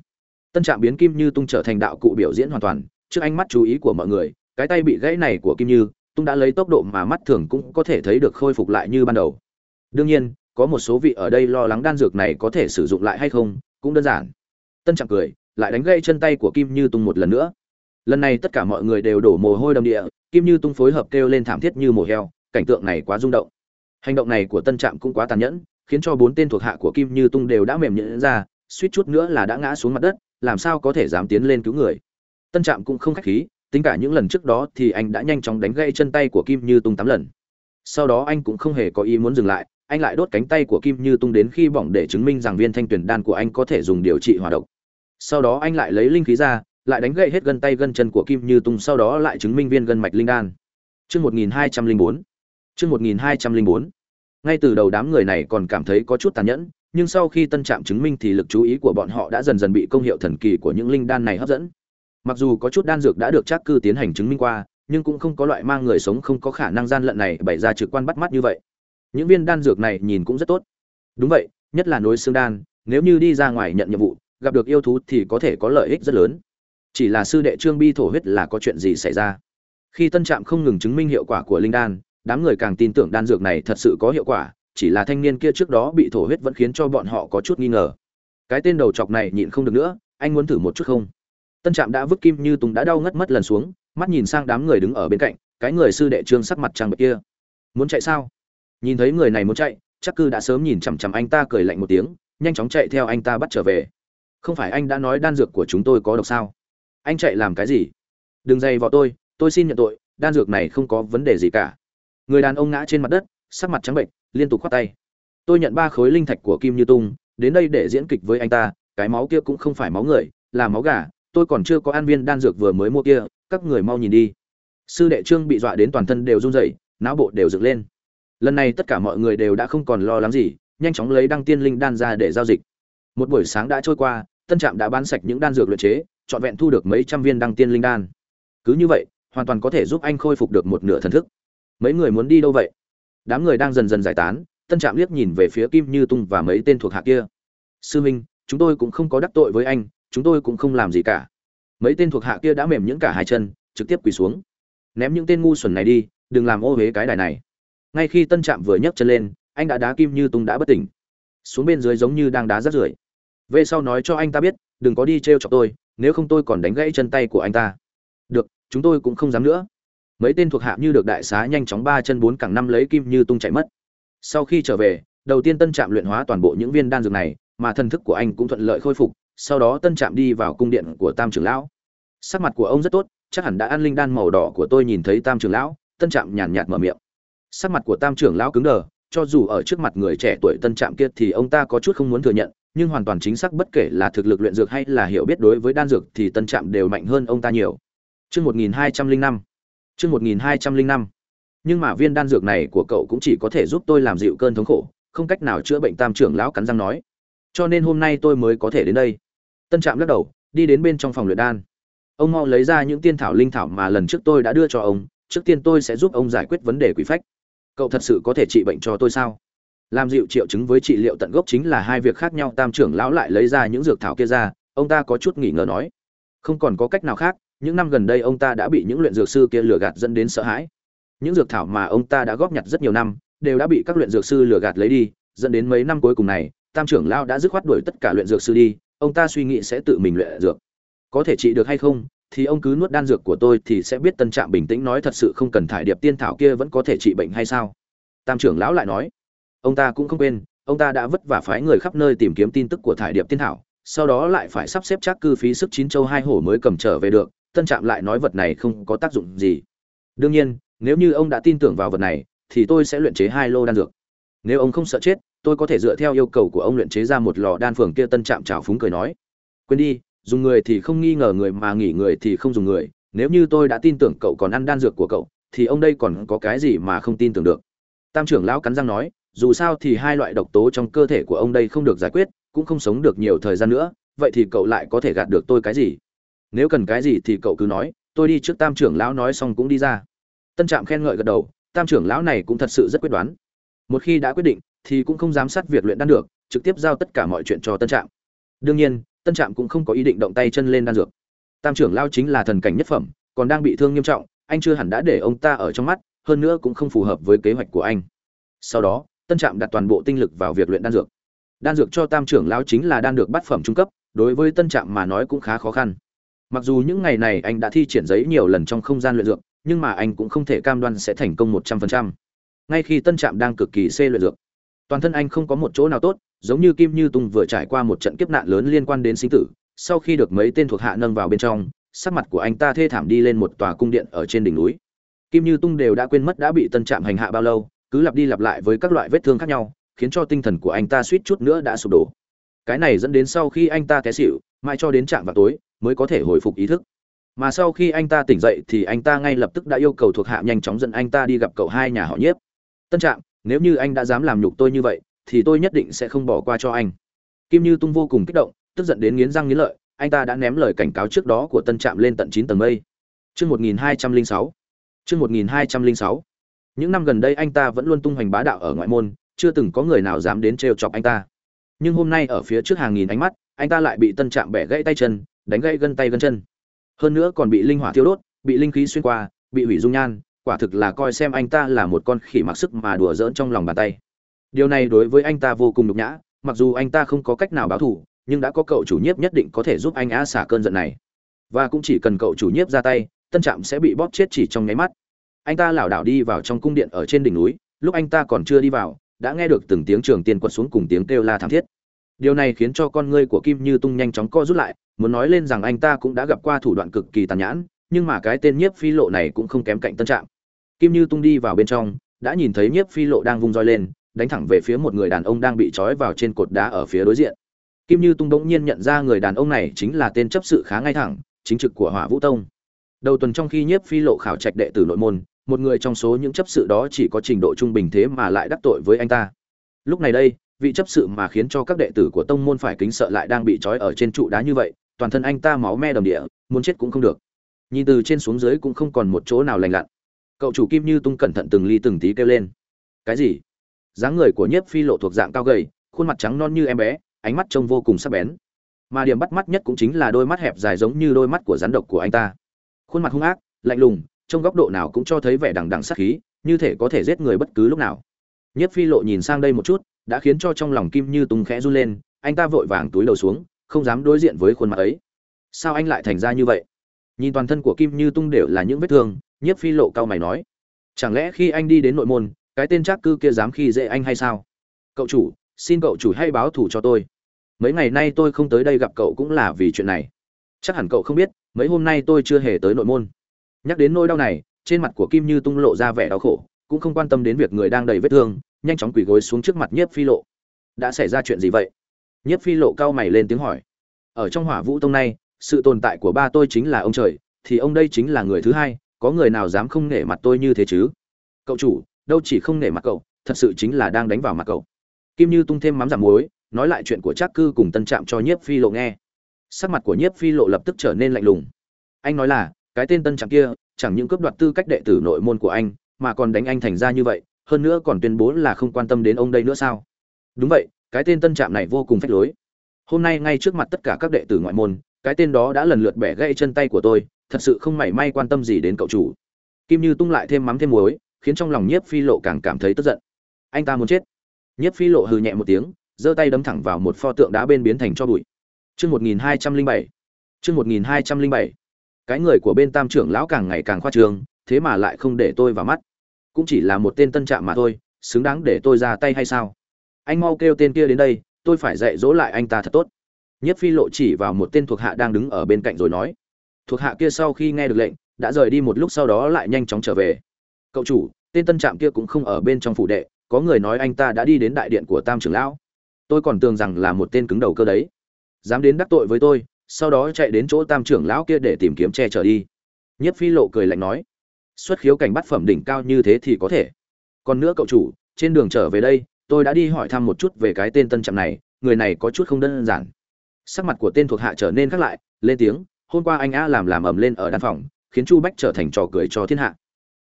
Tân trạm biến kim như tung trở thành đạo cụ biểu diễn hoàn toàn, trước ánh mắt chú ý của mọi người, cái tay bị gãy này của kim như tung đã lấy tốc độ mà mắt thường cũng có thể thấy được khôi phục lại như ban đầu. Đương nhiên, có một số vị ở đây lo lắng đan dược này có thể sử dụng lại hay không, cũng đơn giản. Tân trạm cười, lại đánh gãy chân tay của kim như tung một lần nữa. Lần này tất cả mọi người đều đổ mồ hôi đầm địa, kim như tung phối hợp kêu lên thảm thiết như mồ heo, cảnh tượng này quá rung động. Hành động này của tân trạm cũng quá tàn nhẫn, khiến cho bốn tên thuộc hạ của kim như tung đều đã mềm nhẫn ra, suýt chút nữa là đã ngã xuống mặt đất, làm sao có thể dám tiến lên cứu người. Tân trạm cũng không khách khí tính cả những lần trước đó thì anh đã nhanh chóng đánh gãy chân tay của kim như tung tám lần. Sau đó anh cũng không hề có ý muốn dừng lại, anh lại đốt cánh tay của kim như tung đến khi bỏng để chứng minh rằng viên thanh tuyển đan của anh có thể dùng điều trị hỏa độc. Sau đó anh lại lấy linh khí ra, lại đánh gãy hết gân tay gân chân của kim như tung, sau đó lại chứng minh viên gân mạch linh đan. Chương một nghìn hai trăm linh bốn. Chương một nghìn hai trăm linh bốn. Ngay từ đầu đám người này còn cảm thấy có chút tàn nhẫn, nhưng sau khi tân trạm chứng minh thì lực chú ý của bọn họ đã dần dần bị công hiệu thần kỳ của những linh đan này hấp dẫn mặc dù có chút đan dược đã được trác cư tiến hành chứng minh qua, nhưng cũng không có loại mang người sống không có khả năng gian lận này bày ra trực quan bắt mắt như vậy. Những viên đan dược này nhìn cũng rất tốt. Đúng vậy, nhất là nối xương đan, nếu như đi ra ngoài nhận nhiệm vụ, gặp được yêu thú thì có thể có lợi ích rất lớn. Chỉ là sư đệ trương bi thổ huyết là có chuyện gì xảy ra? Khi tân trạm không ngừng chứng minh hiệu quả của linh đan, đám người càng tin tưởng đan dược này thật sự có hiệu quả, chỉ là thanh niên kia trước đó bị thổ huyết vẫn khiến cho bọn họ có chút nghi ngờ. Cái tên đầu chọc này nhịn không được nữa, anh muốn thử một chút không? Tân trạm đã vứt kim như tùng đã đau ngất mất lần xuống, mắt nhìn sang đám người đứng ở bên cạnh, cái người sư đệ trương sắc mặt trăng bệ kia. Muốn chạy sao? Nhìn thấy người này muốn chạy, chắc cư đã sớm nhìn chằm chằm anh ta cười lạnh một tiếng, nhanh chóng chạy theo anh ta bắt trở về. Không phải anh đã nói đan dược của chúng tôi có độc sao? Anh chạy làm cái gì? Đừng dày vào tôi tôi xin nhận tội, đan dược này không có vấn đề gì cả. Người đàn ông ngã trên mặt đất, sắc mặt trắng bệnh liên tục khoát tay. Tôi nhận ba khối linh thạch của kim như tung đến đây để diễn kịch với anh ta, cái máu kia cũng không phải máu người, là máu gà tôi còn chưa có an viên đan dược vừa mới mua kia, các người mau nhìn đi. Sư đệ trương bị dọa đến toàn thân đều run rẩy, não bộ đều dựng lên. Lần này tất cả mọi người đều đã không còn lo lắng gì, nhanh chóng lấy đăng tiên linh đan ra để giao dịch. Một buổi sáng đã trôi qua, tân trạm đã bán sạch những đan dược luyện chế, trọn vẹn thu được mấy trăm viên đăng tiên linh đan. Cứ như vậy, hoàn toàn có thể giúp anh khôi phục được một nửa thần thức. Mấy người muốn đi đâu vậy? Đám người đang dần dần giải tán, tân trạm liếc nhìn về phía kim như tung và mấy tên thuộc hạ kia. Sư minh, chúng tôi cũng không có đắc tội với anh chúng tôi cũng không làm gì cả. Mấy tên thuộc hạ kia đã mềm những cả hai chân, trực tiếp quỳ xuống. Ném những tên ngu xuẩn này đi, đừng làm ô huế cái đài này. Ngay khi tân trạm vừa nhấc chân lên, anh đã đá kim như tung đã bất tỉnh. Xuống bên dưới giống như đang đá rắt rưởi. Về sau nói cho anh ta biết, đừng có đi t r e o chọc tôi, nếu không tôi còn đánh gãy chân tay của anh ta. Được, chúng tôi cũng không dám nữa. Mấy tên thuộc hạ như được đại xá nhanh chóng ba chân bốn cẳng năm lấy kim như tung chạy mất. Sau khi trở về, đầu tiên tân trạm luyện hóa toàn bộ những viên đan dược này, mà thần thức của anh cũng thuận lợi khôi phục sau đó tân trạm đi vào cung điện của tam trưởng lão sắc mặt của ông rất tốt chắc hẳn đã ăn linh đan màu đỏ của tôi nhìn thấy tam trưởng lão tân trạm nhàn nhạt mở miệng sắc mặt của tam trưởng lão cứng đờ cho dù ở trước mặt người trẻ tuổi tân trạm kia thì ông ta có chút không muốn thừa nhận nhưng hoàn toàn chính xác bất kể là thực lực luyện dược hay là hiểu biết đối với đan dược thì tân trạm đều mạnh hơn ông ta nhiều trước 1205. trước 1205. Nhưng mà viên đan dược này của cậu cũng chỉ có thể giúp tôi làm dịu cơn thống khổ, không cách nào chữa bệnh tam trưởng lão cắn răng nói. Cho nên hôm nay tôi mới có thể đến đây. Tân Trạm lắc đầu, đi đến bên trong phòng luyện đan. Ông mau lấy ra những tiên thảo linh thảo mà lần trước tôi đã đưa cho ông, trước tiên tôi sẽ giúp ông giải quyết vấn đề quỷ phách. Cậu thật sự có thể trị bệnh cho tôi sao? Làm dịu triệu chứng với trị liệu tận gốc chính là hai việc khác nhau, Tam trưởng lão lại lấy ra những dược thảo kia ra, ông ta có chút nghỉ ngờ nói, không còn có cách nào khác, những năm gần đây ông ta đã bị những luyện dược sư kia lừa gạt dẫn đến sợ hãi. Những dược thảo mà ông ta đã góp nhặt rất nhiều năm, đều đã bị các luyện dược sư lừa gạt lấy đi, dẫn đến mấy năm cuối cùng này, Tam trưởng lão đã dứt khoát đuổi tất cả luyện dược sư đi, ông ta suy nghĩ sẽ tự mình luyện dược. Có thể trị được hay không, thì ông cứ nuốt đan dược của tôi thì sẽ biết tân trạm bình tĩnh nói thật sự không cần thải điệp tiên thảo kia vẫn có thể trị bệnh hay sao? Tam trưởng lão lại nói. Ông ta cũng không quên ông ta đã vất vả phái người khắp nơi tìm kiếm tin tức của thải điệp tiên thảo sau đó lại phải sắp xếp chắc cư phí sức chín châu hai hổ mới cầm trở về được tân trạm lại nói vật này không có tác dụng gì. Đương nhiên nếu như ông đã tin tưởng vào vật này thì tôi sẽ luyện chế hai lô đan dược. Nếu ông không sợ chết tôi có thể dựa theo yêu cầu của ông luyện chế ra một lò đan phường kia, tân trạm trào phúng cười nói. Quên đi, dùng người thì không nghi ngờ người mà nghỉ người thì không dùng người. Nếu như tôi đã tin tưởng cậu còn ăn đan dược của cậu, thì ông đây còn có cái gì mà không tin tưởng được? Tam trưởng lão cắn răng nói, dù sao thì hai loại độc tố trong cơ thể của ông đây không được giải quyết, cũng không sống được nhiều thời gian nữa, vậy thì cậu lại có thể gạt được tôi cái gì? Nếu cần cái gì thì cậu cứ nói, tôi đi trước tam trưởng lão nói xong cũng đi ra. Tân trạm khen ngợi gật đầu, tam trưởng lão này cũng thật sự rất quyết đoán. Một khi đã quyết định thì cũng không giám sát việc luyện đan được, trực tiếp giao tất cả mọi chuyện cho tân trạm. Đương nhiên, tân trạm cũng không có ý định động tay chân lên đan dược. Tam trưởng lao chính là thần cảnh nhất phẩm, còn đang bị thương nghiêm trọng, anh chưa hẳn đã để ông ta ở trong mắt, hơn nữa cũng không phù hợp với kế hoạch của anh. Sau đó, tân trạm đặt toàn bộ tinh lực vào việc luyện đan dược. Đan dược cho tam trưởng lao chính là đan dược bát phẩm trung cấp, đối với tân trạm mà nói cũng khá khó khăn. Mặc dù những ngày này anh đã thi triển giấy nhiều lần trong không gian luyện dược, nhưng mà anh cũng không thể cam đoan sẽ thành công một trăm phần trăm. Ngay khi tân trạm đang cực kỳ xê luyện dược toàn thân anh không có một chỗ nào tốt, giống như kim như tung vừa trải qua một trận kiếp nạn lớn liên quan đến sinh tử, sau khi được mấy tên thuộc hạ nâng vào bên trong, sắc mặt của anh ta thê thảm đi lên một tòa cung điện ở trên đỉnh núi. Kim như tung đều đã quên mất đã bị tân trạm hành hạ bao lâu, cứ lặp đi lặp lại với các loại vết thương khác nhau, khiến cho tinh thần của anh ta suýt chút nữa đã sụp đổ. Cái này dẫn đến sau khi anh ta té xịu mãi cho đến trạm vào tối, mới có thể hồi phục ý thức. Mà sau khi anh ta tỉnh dậy thì anh ta ngay lập tức đã yêu cầu thuộc hạ nhanh chóng dẫn anh ta đi gặp cậu hai nhà họ nhiếp. Tân trạm nếu như anh đã dám làm nhục tôi như vậy, thì tôi nhất định sẽ không bỏ qua cho anh. Kim như tung vô cùng kích động, tức giận đến nghiến răng nghiến lợi, anh ta đã ném lời cảnh cáo trước đó của tân trạm lên tận chín tầng mây. Chương một nghìn hai trăm linh sáu. Chương một nghìn hai trăm linh sáu. Những năm gần đây anh ta vẫn luôn tung hoành bá đạo ở ngoại môn, chưa từng có người nào dám đến trêu chọc anh ta. Nhưng hôm nay ở phía trước hàng nghìn ánh mắt, anh ta lại bị tân trạm bẻ gãy tay chân, đánh gãy gân tay gân chân. Hơn nữa còn bị linh hỏa thiêu đốt, bị linh khí xuyên qua, bị hủy dung nhan quả thực là coi xem anh ta là một con khỉ mặc sức mà đùa giỡn trong lòng bàn tay. Điều này đối với anh ta vô cùng nhục nhã, mặc dù anh ta không có cách nào báo thù, nhưng đã có cậu chủ nhiếp nhất định có thể giúp anh á xả cơn giận này. Và cũng chỉ cần cậu chủ nhiếp ra tay, tân trạm sẽ bị bóp chết chỉ trong nháy mắt. Anh ta lảo đảo đi vào trong cung điện ở trên đỉnh núi, lúc anh ta còn chưa đi vào, đã nghe được từng tiếng trường tiên quật xuống cùng tiếng kêu la thảm thiết. Điều này khiến cho con ngươi của kim như tung nhanh chóng co rút lại, muốn nói lên rằng anh ta cũng đã gặp qua thủ đoạn cực kỳ tàn nhẫn nhưng mà cái tên nhiếp phi lộ này cũng không kém cạnh tân trạm. Kim như tung đi vào bên trong, đã nhìn thấy nhiếp phi lộ đang vung roi lên, đánh thẳng về phía một người đàn ông đang bị trói vào trên cột đá ở phía đối diện. Kim như tung bỗng nhiên nhận ra người đàn ông này chính là tên chấp sự khá ngay thẳng, chính trực của hỏa vũ tông. Đầu tuần trong khi nhiếp phi lộ khảo trạch đệ tử nội môn, một người trong số những chấp sự đó chỉ có trình độ trung bình thế mà lại đắc tội với anh ta. Lúc này đây, vị chấp sự mà khiến cho các đệ tử của tông môn phải kính sợ lại đang bị trói ở trên trụ đá như vậy, toàn thân anh ta máu me đầm địa, muốn chết cũng không được nhìn từ trên xuống dưới cũng không còn một chỗ nào lành lặn. Cậu chủ kim như tung cẩn thận từng ly từng tí kêu lên. Cái gì? Dáng người của nhiếp phi lộ thuộc dạng cao gầy, khuôn mặt trắng non như em bé, ánh mắt trông vô cùng sắc bén. Mà điểm bắt mắt nhất cũng chính là đôi mắt hẹp dài giống như đôi mắt của rắn độc của anh ta. Khuôn mặt hung ác, lạnh lùng trong góc độ nào cũng cho thấy vẻ đằng đằng sắc khí, như thể có thể giết người bất cứ lúc nào. Nhiếp phi lộ nhìn sang đây một chút, đã khiến cho trong lòng kim như tung khẽ run lên, anh ta vội vàng túi đầu xuống, không dám đối diện với khuôn mặt ấy. Sao anh lại thành ra như vậy? Nhìn toàn thân của kim như tung đều là những vết thương, nhiếp phi lộ cao mày nói, chẳng lẽ khi anh đi đến nội môn, cái tên trác cư kia dám khi dễ anh hay sao? Cậu chủ, xin cậu chủ hay báo thù cho tôi. Mấy ngày nay tôi không tới đây gặp cậu cũng là vì chuyện này. Chắc hẳn cậu không biết, mấy hôm nay tôi chưa hề tới nội môn. Nhắc đến nỗi đau này, trên mặt của kim như tung lộ ra vẻ đau khổ, cũng không quan tâm đến việc người đang đầy vết thương, nhanh chóng quỳ gối xuống trước mặt nhiếp phi lộ. Đã xảy ra chuyện gì vậy? Nhiếp phi lộ cao mày lên tiếng hỏi. Ở trong hỏa vũ tông này sự tồn tại của ba tôi chính là ông trời, thì ông đây chính là người thứ hai, có người nào dám không nể mặt tôi như thế chứ? Cậu chủ, đâu chỉ không nể mặt cậu, thật sự chính là đang đánh vào mặt cậu. Kim như tung thêm mắm giảm muối, nói lại chuyện của trác cư cùng tân trạm cho nhiếp phi lộ nghe. Sắc mặt của nhiếp phi lộ lập tức trở nên lạnh lùng. Anh nói là, cái tên tân trạm kia, chẳng những cướp đoạt tư cách đệ tử nội môn của anh, mà còn đánh anh thành ra như vậy, hơn nữa còn tuyên bố là không quan tâm đến ông đây nữa sao? Đúng vậy, cái tên tân trạm này vô cùng phách lối. Hôm nay ngay trước mặt tất cả các đệ tử ngoại môn cái tên đó đã lần lượt bẻ gãy chân tay của tôi, thật sự không mảy may quan tâm gì đến cậu chủ. Kim như tung lại thêm mắm thêm muối, khiến trong lòng nhiếp phi lộ càng cảm thấy tức giận. Anh ta muốn chết. Nhiếp phi lộ hừ nhẹ một tiếng, giơ tay đấm thẳng vào một pho tượng đá bên biến thành cho bụi. Chương một nghìn hai trăm linh bảy. Chương một nghìn hai trăm linh bảy. Cái người của bên tam trưởng lão càng ngày càng khoa trương, thế mà lại không để tôi vào mắt. Cũng chỉ là một tên tân trạm mà thôi, xứng đáng để tôi ra tay hay sao? Anh mau kêu tên kia đến đây, tôi phải dạy dỗ lại anh ta thật tốt nhất phi lộ chỉ vào một tên thuộc hạ đang đứng ở bên cạnh rồi nói, thuộc hạ kia sau khi nghe được lệnh, đã rời đi một lúc sau đó lại nhanh chóng trở về. Cậu chủ, tên tân trạm kia cũng không ở bên trong phủ đệ, có người nói anh ta đã đi đến đại điện của tam trưởng lão. Tôi còn tưởng rằng là một tên cứng đầu cơ đấy. Dám đến đắc tội với tôi, sau đó chạy đến chỗ tam trưởng lão kia để tìm kiếm che chở đi. Nhất phi lộ cười lạnh nói, xuất khiếu cảnh bắt phẩm đỉnh cao như thế thì có thể. Còn nữa cậu chủ, trên đường trở về đây, tôi đã đi hỏi thăm một chút về cái tên tân trạm này, người này có chút không đơn giản sắc mặt của tên thuộc hạ trở nên khác lại, lên tiếng, hôm qua anh a làm làm ầm lên ở đan phòng, khiến chu bách trở thành trò cười cho thiên hạ.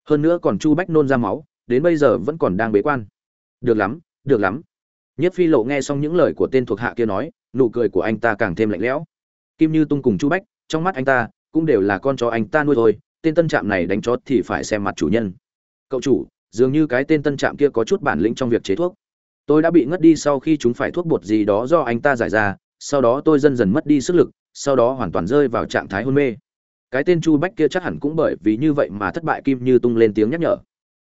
Hơn nữa còn chu bách nôn ra máu, đến bây giờ vẫn còn đang bế quan. Được lắm được lắm. Nhất phi lộ nghe xong những lời của tên thuộc hạ kia nói, nụ cười của anh ta càng thêm lạnh lẽo. Kim như tung cùng chu bách, trong mắt anh ta cũng đều là con chó anh ta nuôi thôi, tên tân trạm này đánh chó thì phải xem mặt chủ nhân. Cậu chủ, dường như cái tên tân trạm kia có chút bản lĩnh trong việc chế thuốc. Tôi đã bị ngất đi sau khi chúng phải thuốc bột gì đó do anh ta giải ra sau đó tôi dần dần mất đi sức lực, sau đó hoàn toàn rơi vào trạng thái hôn mê. Cái tên chu bách kia chắc hẳn cũng bởi vì như vậy mà thất bại kim như tung lên tiếng nhắc nhở.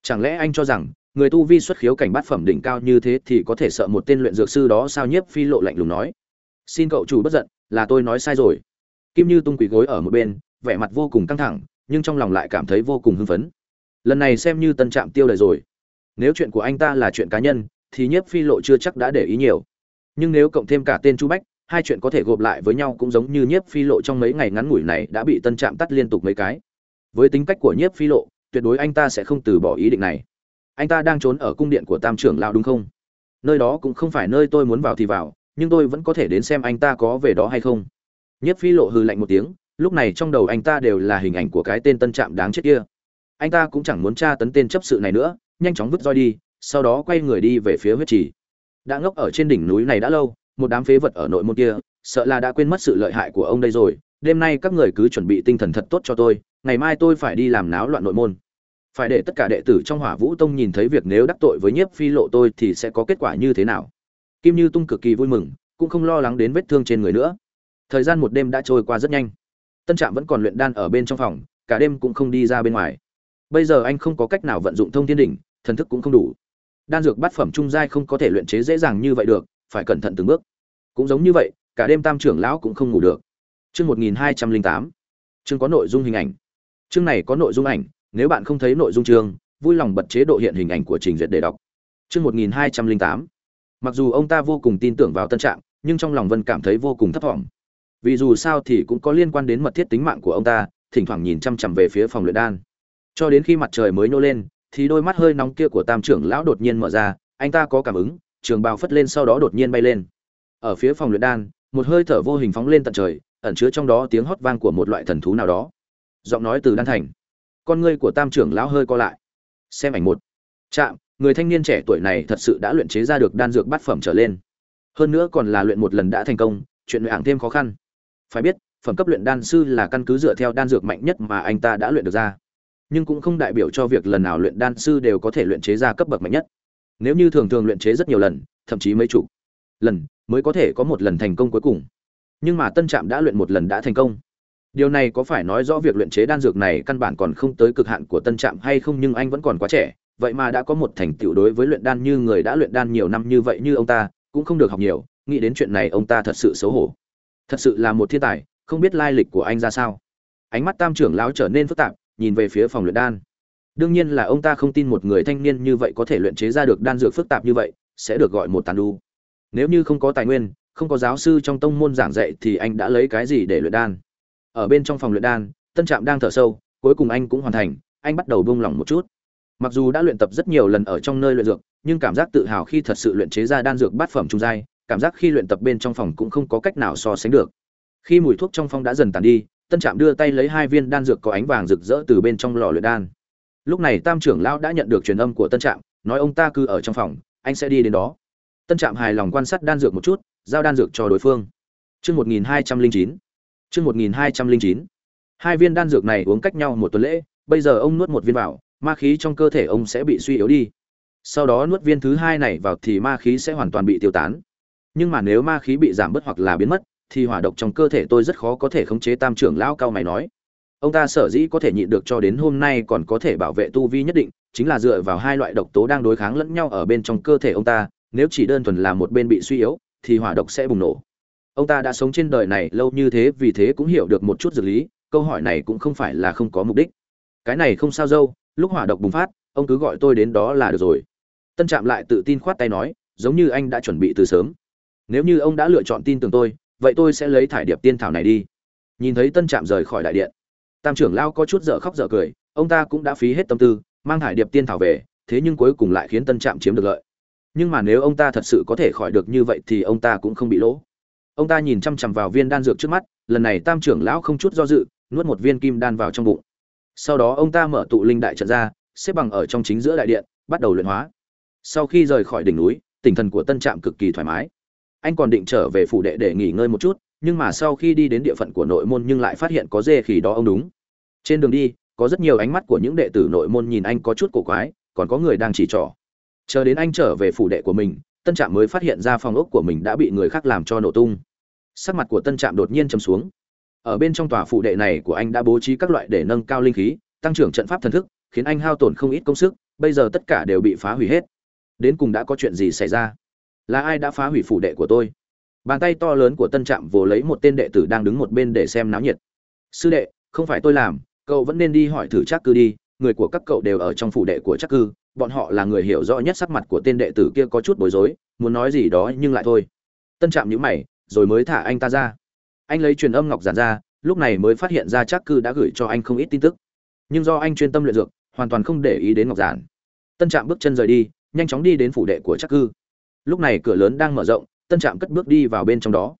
Chẳng lẽ anh cho rằng, người tu vi xuất khiếu cảnh bát phẩm đỉnh cao như thế thì có thể sợ một tên luyện dược sư đó sao nhiếp phi lộ lạnh lùng nói. Xin cậu chủ bất giận, là tôi nói sai rồi. Kim như tung quỳ gối ở một bên, vẻ mặt vô cùng căng thẳng, nhưng trong lòng lại cảm thấy vô cùng hưng phấn. Lần này xem như tân trạm tiêu đời rồi. Nếu chuyện của anh ta là chuyện cá nhân, thì nhiếp phi lộ chưa chắc đã để ý nhiều. Nhưng nếu cộng thêm cả tên chu bách hai chuyện có thể gộp lại với nhau cũng giống như nhiếp phi lộ trong mấy ngày ngắn ngủi này đã bị tân trạm tắt liên tục mấy cái. Với tính cách của nhiếp phi lộ, tuyệt đối anh ta sẽ không từ bỏ ý định này. Anh ta đang trốn ở cung điện của tam trưởng lao đúng không? Nơi đó cũng không phải nơi tôi muốn vào thì vào, nhưng tôi vẫn có thể đến xem anh ta có về đó hay không. Nhiếp phi lộ hừ lạnh một tiếng, lúc này trong đầu anh ta đều là hình ảnh của cái tên tân trạm đáng chết kia. Anh ta cũng chẳng muốn tra tấn tên chấp sự này nữa, nhanh chóng vứt roi đi, sau đó quay người đi về phía huyết trì. Đã ngốc ở trên đỉnh núi này đã lâu một đám phế vật ở nội môn kia, sợ là đã quên mất sự lợi hại của ông đây rồi. Đêm nay các người cứ chuẩn bị tinh thần thật tốt cho tôi, ngày mai tôi phải đi làm náo loạn nội môn. Phải để tất cả đệ tử trong hỏa vũ tông nhìn thấy việc nếu đắc tội với nhiếp phi lộ tôi thì sẽ có kết quả như thế nào. Kim như tung cực kỳ vui mừng, cũng không lo lắng đến vết thương trên người nữa. Thời gian một đêm đã trôi qua rất nhanh. Tân trạm vẫn còn luyện đan ở bên trong phòng, cả đêm cũng không đi ra bên ngoài. Bây giờ anh không có cách nào vận dụng thông thiên đỉnh, thần thức cũng không đủ. Đan dược bát phẩm trung giai không có thể luyện chế dễ dàng như vậy được phải cẩn thận từng bước. Cũng giống như vậy, cả đêm tam trưởng lão cũng không ngủ được. Chương một nghìn hai trăm linh tám. Chương có nội dung hình ảnh. Chương này có nội dung ảnh, nếu bạn không thấy nội dung chương, vui lòng bật chế độ hiện hình ảnh của trình duyệt để đọc. Chương một nghìn hai trăm linh tám. Mặc dù ông ta vô cùng tin tưởng vào tân trạng, nhưng trong lòng vân cảm thấy vô cùng thấp vọng. vì dù sao thì cũng có liên quan đến mật thiết tính mạng của ông ta, thỉnh thoảng nhìn chăm chằm về phía phòng luyện đan. Cho đến khi mặt trời mới nô lên, thì đôi mắt hơi nóng kia của tam trưởng lão đột nhiên mở ra, anh ta có cảm ứng trường bào phất lên sau đó đột nhiên bay lên. Ở phía phòng luyện đan, một hơi thở vô hình phóng lên tận trời, ẩn chứa trong đó tiếng hót vang của một loại thần thú nào đó. Giọng nói từ đan thành. Con ngươi của tam trưởng lão hơi co lại. Xem ảnh một. Chạm, người thanh niên trẻ tuổi này thật sự đã luyện chế ra được đan dược bát phẩm trở lên. Hơn nữa còn là luyện một lần đã thành công, chuyện luyện thêm khó khăn. Phải biết, phẩm cấp luyện đan sư là căn cứ dựa theo đan dược mạnh nhất mà anh ta đã luyện được ra. Nhưng cũng không đại biểu cho việc lần nào luyện đan sư đều có thể luyện chế ra cấp bậc mạnh nhất nếu như thường thường luyện chế rất nhiều lần, thậm chí mấy chục lần mới có thể có một lần thành công cuối cùng. Nhưng mà tân trạm đã luyện một lần đã thành công. Điều này có phải nói rõ việc luyện chế đan dược này căn bản còn không tới cực hạn của tân trạm hay không nhưng anh vẫn còn quá trẻ, vậy mà đã có một thành tựu đối với luyện đan như người đã luyện đan nhiều năm như vậy như ông ta, cũng không được học nhiều, nghĩ đến chuyện này ông ta thật sự xấu hổ. Thật sự là một thiên tài, không biết lai lịch của anh ra sao. Ánh mắt tam trưởng lão trở nên phức tạp, nhìn về phía phòng luyện đan đương nhiên là ông ta không tin một người thanh niên như vậy có thể luyện chế ra được đan dược phức tạp như vậy, sẽ được gọi một tàn đu. Nếu như không có tài nguyên, không có giáo sư trong tông môn giảng dạy thì anh đã lấy cái gì để luyện đan? Ở bên trong phòng luyện đan, tân trạm đang thở sâu, cuối cùng anh cũng hoàn thành, anh bắt đầu buông lỏng một chút. Mặc dù đã luyện tập rất nhiều lần ở trong nơi luyện dược, nhưng cảm giác tự hào khi thật sự luyện chế ra đan dược bát phẩm trung giai, cảm giác khi luyện tập bên trong phòng cũng không có cách nào so sánh được. Khi mùi thuốc trong phòng đã dần tàn đi, tân trạm đưa tay lấy hai viên đan dược có ánh vàng rực rỡ từ bên trong lò luyện đan lúc này tam trưởng lão đã nhận được truyền âm của tân trạm, nói ông ta cứ ở trong phòng, anh sẽ đi đến đó. Tân trạm hài lòng quan sát đan dược một chút, giao đan dược cho đối phương. Chương một nghìn hai trăm linh chín. Chương một nghìn hai trăm linh chín. Hai viên đan dược này uống cách nhau một tuần lễ, bây giờ ông nuốt một viên vào, ma khí trong cơ thể ông sẽ bị suy yếu đi. Sau đó nuốt viên thứ hai này vào thì ma khí sẽ hoàn toàn bị tiêu tán. Nhưng mà nếu ma khí bị giảm bớt hoặc là biến mất, thì hỏa độc trong cơ thể tôi rất khó có thể khống chế, tam trưởng lão cao mày nói ông ta sở dĩ có thể nhịn được cho đến hôm nay còn có thể bảo vệ tu vi nhất định, chính là dựa vào hai loại độc tố đang đối kháng lẫn nhau ở bên trong cơ thể ông ta, nếu chỉ đơn thuần là một bên bị suy yếu, thì hỏa độc sẽ bùng nổ. Ông ta đã sống trên đời này lâu như thế vì thế cũng hiểu được một chút dược lý, câu hỏi này cũng không phải là không có mục đích. Cái này không sao dâu, lúc hỏa độc bùng phát, ông cứ gọi tôi đến đó là được rồi. Tân trạm lại tự tin khoát tay nói, giống như anh đã chuẩn bị từ sớm. Nếu như ông đã lựa chọn tin tưởng tôi, vậy tôi sẽ lấy thải điệp tiên thảo này đi. Nhìn thấy tân trạm rời khỏi đại điện tam trưởng lao có chút dở khóc dở cười, ông ta cũng đã phí hết tâm tư, mang thải điệp tiên thảo về, thế nhưng cuối cùng lại khiến tân trạm chiếm được lợi. Nhưng mà nếu ông ta thật sự có thể khỏi được như vậy thì ông ta cũng không bị lỗ. Ông ta nhìn chăm chằm vào viên đan dược trước mắt, lần này tam trưởng lão không chút do dự, nuốt một viên kim đan vào trong bụng. Sau đó ông ta mở tụ linh đại trận ra, xếp bằng ở trong chính giữa đại điện, bắt đầu luyện hóa. Sau khi rời khỏi đỉnh núi, tinh thần của tân trạm cực kỳ thoải mái. Anh còn định trở về phủ đệ để nghỉ ngơi một chút nhưng mà sau khi đi đến địa phận của nội môn nhưng lại phát hiện có dê khỉ đó ông đúng. Trên đường đi, có rất nhiều ánh mắt của những đệ tử nội môn nhìn anh có chút cổ quái, còn có người đang chỉ trỏ. Chờ đến anh trở về phủ đệ của mình, tân trạm mới phát hiện ra phòng ốc của mình đã bị người khác làm cho nổ tung. Sắc mặt của tân trạm đột nhiên chấm xuống. Ở bên trong tòa phủ đệ này của anh đã bố trí các loại để nâng cao linh khí, tăng trưởng trận pháp thần thức, khiến anh hao tổn không ít công sức, bây giờ tất cả đều bị phá hủy hết. Đến cùng đã có chuyện gì xảy ra? Là ai đã phá hủy phủ đệ của tôi? Bàn tay to lớn của tân trạm vồ lấy một tên đệ tử đang đứng một bên để xem náo nhiệt. Sư đệ, không phải tôi làm, cậu vẫn nên đi hỏi thử Trác cư đi, người của các cậu đều ở trong phủ đệ của Trác cư, bọn họ là người hiểu rõ nhất sắc mặt của tên đệ tử kia có chút bối rối, muốn nói gì đó nhưng lại thôi. Tân trạm nhữ mày, rồi mới thả anh ta ra. Anh lấy truyền âm ngọc giản ra, lúc này mới phát hiện ra Trác cư đã gửi cho anh không ít tin tức. Nhưng do anh chuyên tâm luyện dược, hoàn toàn không để ý đến ngọc giản. Tân trạm bước chân rời đi, nhanh chóng đi đến phủ đệ của Trác cư. Lúc này cửa lớn đang mở rộng tân trạm cất bước đi vào bên trong đó.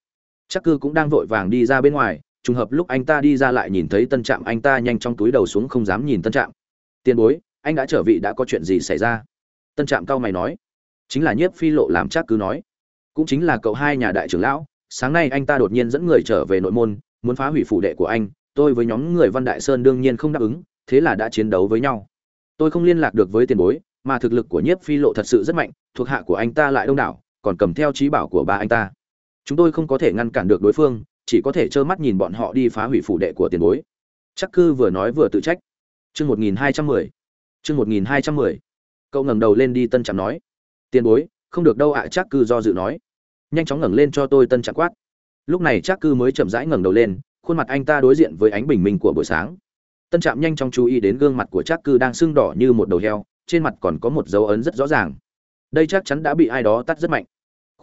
Chắc cư cũng đang vội vàng đi ra bên ngoài, trùng hợp lúc anh ta đi ra lại nhìn thấy tân trạm, anh ta nhanh trong túi đầu xuống không dám nhìn tân trạm. Tiền bối, anh đã trở vị, đã có chuyện gì xảy ra? Tân trạm cau mày nói. Chính là nhiếp phi lộ làm chắc cứ nói. Cũng chính là cậu hai nhà đại trưởng lão, sáng nay anh ta đột nhiên dẫn người trở về nội môn, muốn phá hủy phủ đệ của anh. Tôi với nhóm người văn đại sơn đương nhiên không đáp ứng, thế là đã chiến đấu với nhau. Tôi không liên lạc được với tiền bối, mà thực lực của nhiếp phi lộ thật sự rất mạnh, thuộc hạ của anh ta lại đông đảo còn cầm theo trí bảo của ba anh ta. Chúng tôi không có thể ngăn cản được đối phương, chỉ có thể trơ mắt nhìn bọn họ đi phá hủy phủ đệ của tiền bối. Chắc cư vừa nói vừa tự trách. Chương một nghìn hai trăm mười. Chương một nghìn hai trăm mười. Cậu ngẩng đầu lên đi, tân trạm nói. Tiền bối, không được đâu ạ, chắc cư do dự nói. Nhanh chóng ngẩng lên cho tôi, tân trạm quát. Lúc này chắc cư mới chậm rãi ngẩng đầu lên, khuôn mặt anh ta đối diện với ánh bình minh của buổi sáng. Tân trạm nhanh chóng chú ý đến gương mặt của chắc cư đang sưng đỏ như một đầu heo, trên mặt còn có một dấu ấn rất rõ ràng. Đây chắc chắn đã bị ai đó tắt rất mạnh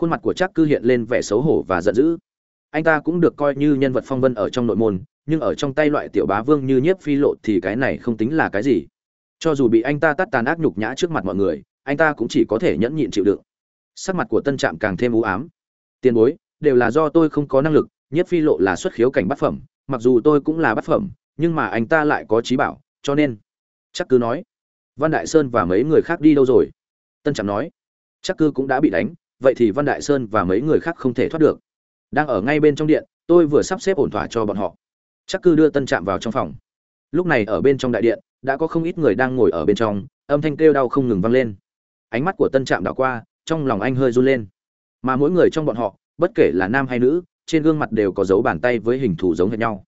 khuôn mặt của chắc cư hiện lên vẻ xấu hổ và giận dữ. Anh ta cũng được coi như nhân vật phong vân ở trong nội môn, nhưng ở trong tay loại tiểu bá vương như nhiếp phi lộ thì cái này không tính là cái gì. Cho dù bị anh ta tắt tàn ác nhục nhã trước mặt mọi người, anh ta cũng chỉ có thể nhẫn nhịn chịu đựng. Sắc mặt của tân trạm càng thêm u ám. Tiền bối, đều là do tôi không có năng lực, nhiếp phi lộ là xuất khiếu cảnh bát phẩm, mặc dù tôi cũng là bát phẩm, nhưng mà anh ta lại có trí bảo, cho nên chắc cứ nói, văn đại sơn và mấy người khác đi đâu rồi? Tân trạm nói chắc cứ cũng đã bị đánh vậy thì văn đại sơn và mấy người khác không thể thoát được. Đang ở ngay bên trong điện, tôi vừa sắp xếp ổn thỏa cho bọn họ. Chắc cứ đưa tân trạm vào trong phòng. Lúc này ở bên trong đại điện, đã có không ít người đang ngồi ở bên trong, âm thanh kêu đau không ngừng vang lên. Ánh mắt của tân trạm đảo qua, trong lòng anh hơi run lên. Mà mỗi người trong bọn họ, bất kể là nam hay nữ, trên gương mặt đều có dấu bàn tay với hình thù giống hệt nhau.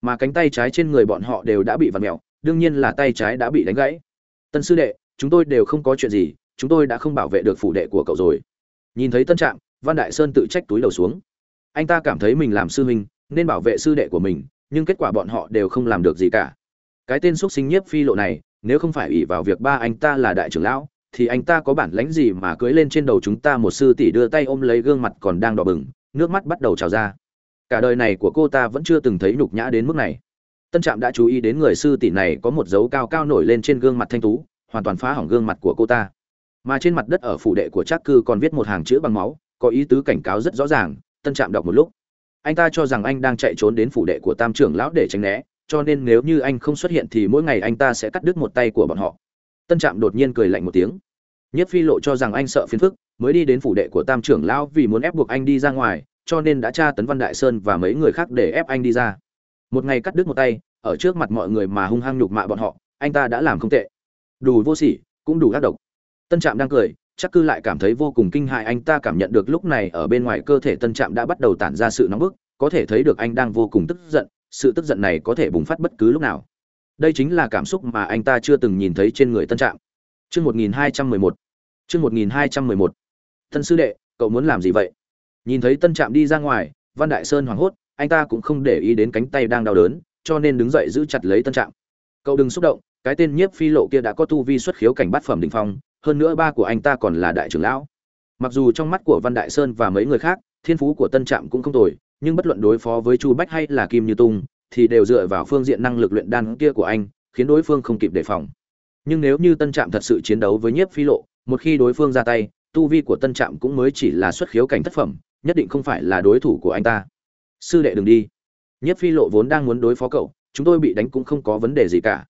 Mà cánh tay trái trên người bọn họ đều đã bị vặn mẹo đương nhiên là tay trái đã bị đánh gãy. Tân sư đệ, chúng tôi đều không có chuyện gì, chúng tôi đã không bảo vệ được phủ đệ của cậu rồi nhìn thấy tân trạng văn đại sơn tự trách túi đầu xuống. Anh ta cảm thấy mình làm sư huynh, nên bảo vệ sư đệ của mình, nhưng kết quả bọn họ đều không làm được gì cả. Cái tên xúc sinh nhiếp phi lộ này, nếu không phải ủy vào việc ba anh ta là đại trưởng lão, thì anh ta có bản lánh gì mà cưới lên trên đầu chúng ta một sư tỷ đưa tay ôm lấy gương mặt còn đang đỏ bừng, nước mắt bắt đầu trào ra. Cả đời này của cô ta vẫn chưa từng thấy nhục nhã đến mức này. Tân trạm đã chú ý đến người sư tỷ này có một dấu cao cao nổi lên trên gương mặt thanh tú, hoàn toàn phá hỏng gương mặt của cô ta mà trên mặt đất ở phủ đệ của trác cư còn viết một hàng chữ bằng máu, có ý tứ cảnh cáo rất rõ ràng, tân trạm đọc một lúc. Anh ta cho rằng anh đang chạy trốn đến phủ đệ của tam trưởng lão để tránh né, cho nên nếu như anh không xuất hiện thì mỗi ngày anh ta sẽ cắt đứt một tay của bọn họ. Tân trạm đột nhiên cười lạnh một tiếng. Nhất phi lộ cho rằng anh sợ phiền phức, mới đi đến phủ đệ của tam trưởng lão vì muốn ép buộc anh đi ra ngoài, cho nên đã tra tấn văn đại sơn và mấy người khác để ép anh đi ra. Một ngày cắt đứt một tay, ở trước mặt mọi người mà hung hăng nhục mạ bọn họ, anh ta đã làm không tệ. Đủ vô sỉ, cũng đủ ác độc tân trạm đang cười chắc cư lại cảm thấy vô cùng kinh hại anh ta cảm nhận được lúc này ở bên ngoài cơ thể tân trạm đã bắt đầu tản ra sự nóng bức có thể thấy được anh đang vô cùng tức giận sự tức giận này có thể bùng phát bất cứ lúc nào đây chính là cảm xúc mà anh ta chưa từng nhìn thấy trên người tân trạm Chương 1211. Chương 1211. Tân sư đệ, cậu muốn làm gì vậy? Nhìn thấy Tân Trạm đi ra ngoài, Văn Đại Sơn hoảng hốt, anh ta cũng không để ý đến cánh tay đang đau đớn, cho nên đứng dậy giữ chặt lấy Tân Trạm. Cậu đừng xúc động, cái tên Nhiếp Phi Lộ kia đã có tu vi xuất khiếu cảnh bát phẩm đỉnh phong, hơn nữa ba của anh ta còn là đại trưởng lão. Mặc dù trong mắt của Văn Đại Sơn và mấy người khác, thiên phú của Tân Trạm cũng không tồi, nhưng bất luận đối phó với Chu Bách hay là Kim Như Tung, thì đều dựa vào phương diện năng lực luyện đan kia của anh, khiến đối phương không kịp đề phòng. Nhưng nếu như tân trạm thật sự chiến đấu với nhiếp phi lộ một khi đối phương ra tay tu vi của tân trạm cũng mới chỉ là xuất khiếu cảnh thất phẩm nhất định không phải là đối thủ của anh ta. Sư đệ đừng đi. Nhiếp phi lộ vốn đang muốn đối phó cậu chúng tôi bị đánh cũng không có vấn đề gì cả.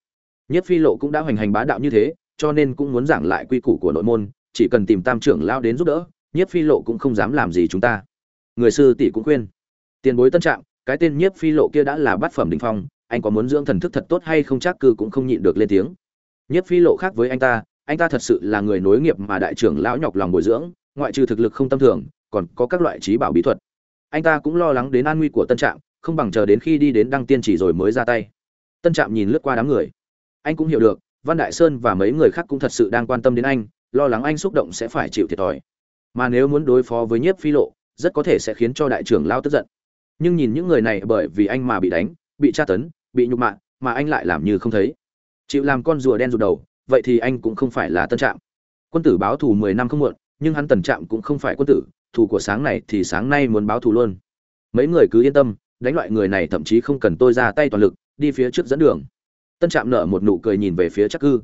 Nhiếp phi lộ cũng đã hoành hành bá đạo như thế cho nên cũng muốn giảng lại quy củ của nội môn chỉ cần tìm tam trưởng lao đến giúp đỡ nhiếp phi lộ cũng không dám làm gì chúng ta người sư tỷ cũng khuyên tiền bối tân trạng cái tên nhiếp phi lộ kia đã là bát phẩm đình phong anh có muốn dưỡng thần thức thật tốt hay không chắc cư cũng không nhịn được lên tiếng nhiếp Phi Lộ khác với anh ta, anh ta thật sự là người nối nghiệp mà đại trưởng lão nhọc lòng bồi dưỡng, ngoại trừ thực lực không tâm thường, còn có các loại trí bảo bí thuật. Anh ta cũng lo lắng đến an nguy của Tân Trạm, không bằng chờ đến khi đi đến đăng tiên chỉ rồi mới ra tay. Tân Trạm nhìn lướt qua đám người, anh cũng hiểu được, Văn Đại Sơn và mấy người khác cũng thật sự đang quan tâm đến anh, lo lắng anh xúc động sẽ phải chịu thiệt thòi. Mà nếu muốn đối phó với Nhiếp Phi Lộ, rất có thể sẽ khiến cho đại trưởng lao tức giận. Nhưng nhìn những người này bởi vì anh mà bị đánh, bị tra tấn, bị nhục mạ, mà anh lại làm như không thấy chịu làm con rùa đen rụt đầu vậy thì anh cũng không phải là tân trạm quân tử báo thù mười năm không muộn nhưng hắn tần trạm cũng không phải quân tử thù của sáng này thì sáng nay muốn báo thù luôn mấy người cứ yên tâm đánh loại người này thậm chí không cần tôi ra tay toàn lực đi phía trước dẫn đường tân trạm nở một nụ cười nhìn về phía chắc cư.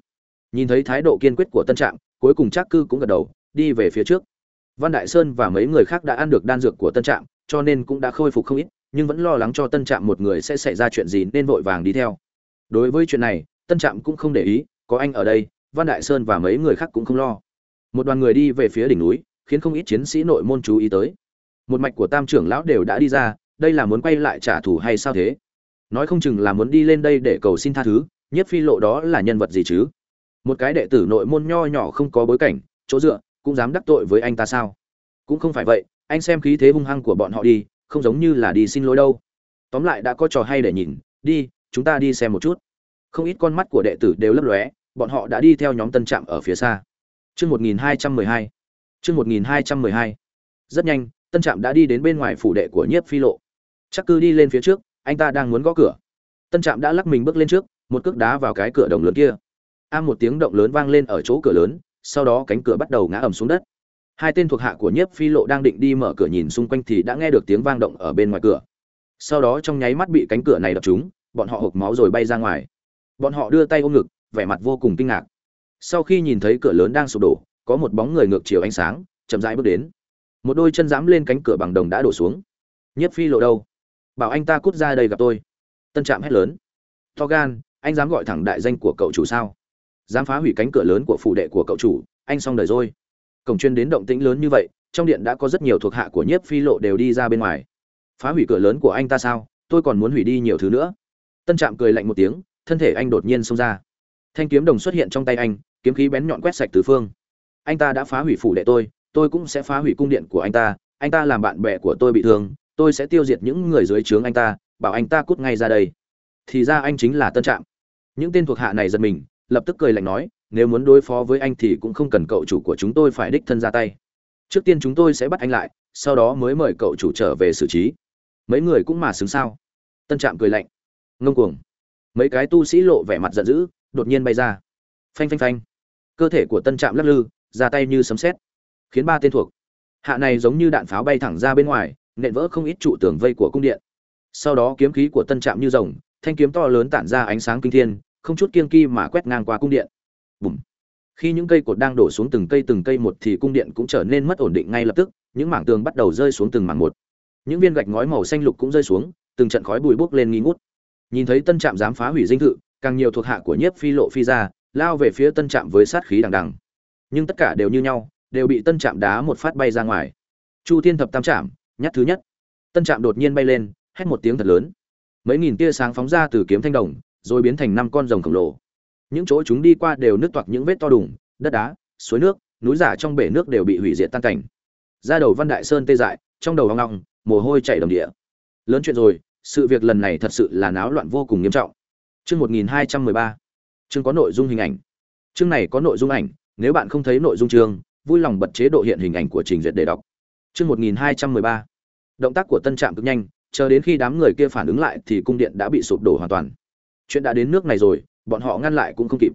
Nhìn thấy thái độ kiên quyết của tân trạm, cuối cùng chắc cư cũng gật đầu, đi về phía trước. Văn đại sơn và mấy người khác đã ăn được đan dược của tân trạm, cho nên cũng đã khôi phục không ít, nhưng vẫn lo lắng cho tân trạm một người sẽ xảy ra chuyện gì nên vội vàng đi theo. Đối với chuyện này, tân trạm cũng không để ý, có anh ở đây, văn đại sơn và mấy người khác cũng không lo. Một đoàn người đi về phía đỉnh núi, khiến không ít chiến sĩ nội môn chú ý tới. Một mạch của tam trưởng lão đều đã đi ra, đây là muốn quay lại trả thù hay sao thế? Nói không chừng là muốn đi lên đây để cầu xin tha thứ nhất phi lộ đó là nhân vật gì chứ? Một cái đệ tử nội môn nho nhỏ không có bối cảnh, chỗ dựa, cũng dám đắc tội với anh ta sao? Cũng không phải vậy, anh xem khí thế hung hăng của bọn họ đi, không giống như là đi xin lỗi đâu. Tóm lại đã có trò hay để nhìn, đi, chúng ta đi xem một chút. Không ít con mắt của đệ tử đều lấp lóe, bọn họ đã đi theo nhóm tân trạm ở phía xa. Chương một nghìn hai trăm mười hai. Chương một nghìn hai trăm mười hai. Rất nhanh, tân trạm đã đi đến bên ngoài phủ đệ của nhiếp phi lộ. Chắc cư đi lên phía trước anh ta đang muốn gõ cửa. Tân trạm đã lắc mình bước lên trước, một cước đá vào cái cửa đồng lớn kia. A một tiếng động lớn vang lên ở chỗ cửa lớn, sau đó cánh cửa bắt đầu ngã ầm xuống đất. Hai tên thuộc hạ của nhiếp phi lộ đang định đi mở cửa nhìn xung quanh thì đã nghe được tiếng vang động ở bên ngoài cửa. Sau đó trong nháy mắt bị cánh cửa này đập trúng, bọn họ hộc máu rồi bay ra ngoài. Bọn họ đưa tay ôm ngực, vẻ mặt vô cùng kinh ngạc. Sau khi nhìn thấy cửa lớn đang sụp đổ, có một bóng người ngược chiều ánh sáng, chậm rãi bước đến. Một đôi chân dám lên cánh cửa bằng đồng đã đổ xuống. Nhiếp phi lộ đâu? Bảo anh ta cút ra đây gặp tôi. Tân trạm hét lớn. To gan, anh dám gọi thẳng đại danh của cậu chủ sao? Dám phá hủy cánh cửa lớn của phủ đệ của cậu chủ, anh xong đời rồi. Cổng chuyên đến động tĩnh lớn như vậy, trong điện đã có rất nhiều thuộc hạ của nhiếp phi lộ đều đi ra bên ngoài. Phá hủy cửa lớn của anh ta sao? Tôi còn muốn hủy đi nhiều thứ nữa. Tân trạm cười lạnh một tiếng, thân thể anh đột nhiên xông ra. Thanh kiếm đồng xuất hiện trong tay anh, kiếm khí bén nhọn quét sạch tứ phương. Anh ta đã phá hủy phủ đệ tôi tôi cũng sẽ phá hủy cung điện của anh ta anh ta làm bạn bè của tôi bị thương tôi sẽ tiêu diệt những người dưới trướng anh ta, bảo anh ta cút ngay ra đây. Thì ra anh chính là tân trạm. Những tên thuộc hạ này giật mình, lập tức cười lạnh nói, nếu muốn đối phó với anh thì cũng không cần cậu chủ của chúng tôi phải đích thân ra tay. Trước tiên chúng tôi sẽ bắt anh lại, sau đó mới mời cậu chủ trở về xử trí. Mấy người cũng mà xứng sao. Tân trạm cười lạnh. Ngông cuồng. Mấy cái tu sĩ lộ vẻ mặt giận dữ, đột nhiên bay ra. Phanh phanh phanh. Cơ thể của tân trạm lắc lư, ra tay như sấm sét, khiến ba tên thuộc. Hạ này giống như đạn pháo bay thẳng ra bên ngoài nện vỡ không ít trụ tường vây của cung điện. Sau đó kiếm khí của tân trạm như rồng, thanh kiếm to lớn tản ra ánh sáng kinh thiên, không chút kiêng kỳ mà quét ngang qua cung điện. Bùm. khi những cây cột đang đổ xuống từng cây từng cây một thì cung điện cũng trở nên mất ổn định ngay lập tức, những mảng tường bắt đầu rơi xuống từng mảng một. Những viên gạch ngói màu xanh lục cũng rơi xuống, từng trận khói bụi bốc lên nghi ngút. Nhìn thấy tân trạm dám phá hủy dinh thự, càng nhiều thuộc hạ của nhiếp phi lộ phi ra, lao về phía tân trạm với sát khí đằng đằng. Nhưng tất cả đều như nhau, đều bị tân trạm đá một phát bay ra ngoài. Chu thiên thập tam trạm nhát thứ nhất. Tân trạm đột nhiên bay lên, hét một tiếng thật lớn. Mấy nghìn tia sáng phóng ra từ kiếm thanh đồng, rồi biến thành năm con rồng khổng lồ. Những chỗ chúng đi qua đều nứt toạc những vết to đùng, đất đá, suối nước, núi giả trong bể nước đều bị hủy diệt tan cảnh. Ra đầu văn đại sơn tê dại, trong đầu hoang ngọng, mồ hôi chảy đầm địa. Lớn chuyện rồi, sự việc lần này thật sự là náo loạn vô cùng nghiêm trọng. Chương 1213 chương có nội dung hình ảnh. Chương này có nội dung ảnh, nếu bạn không thấy nội dung chương, vui lòng bật chế độ hiện hình ảnh của trình duyệt để đọc. Chương 1213 động tác của tân trạm cực nhanh, chờ đến khi đám người kia phản ứng lại thì cung điện đã bị sụp đổ hoàn toàn. Chuyện đã đến nước này rồi, bọn họ ngăn lại cũng không kịp.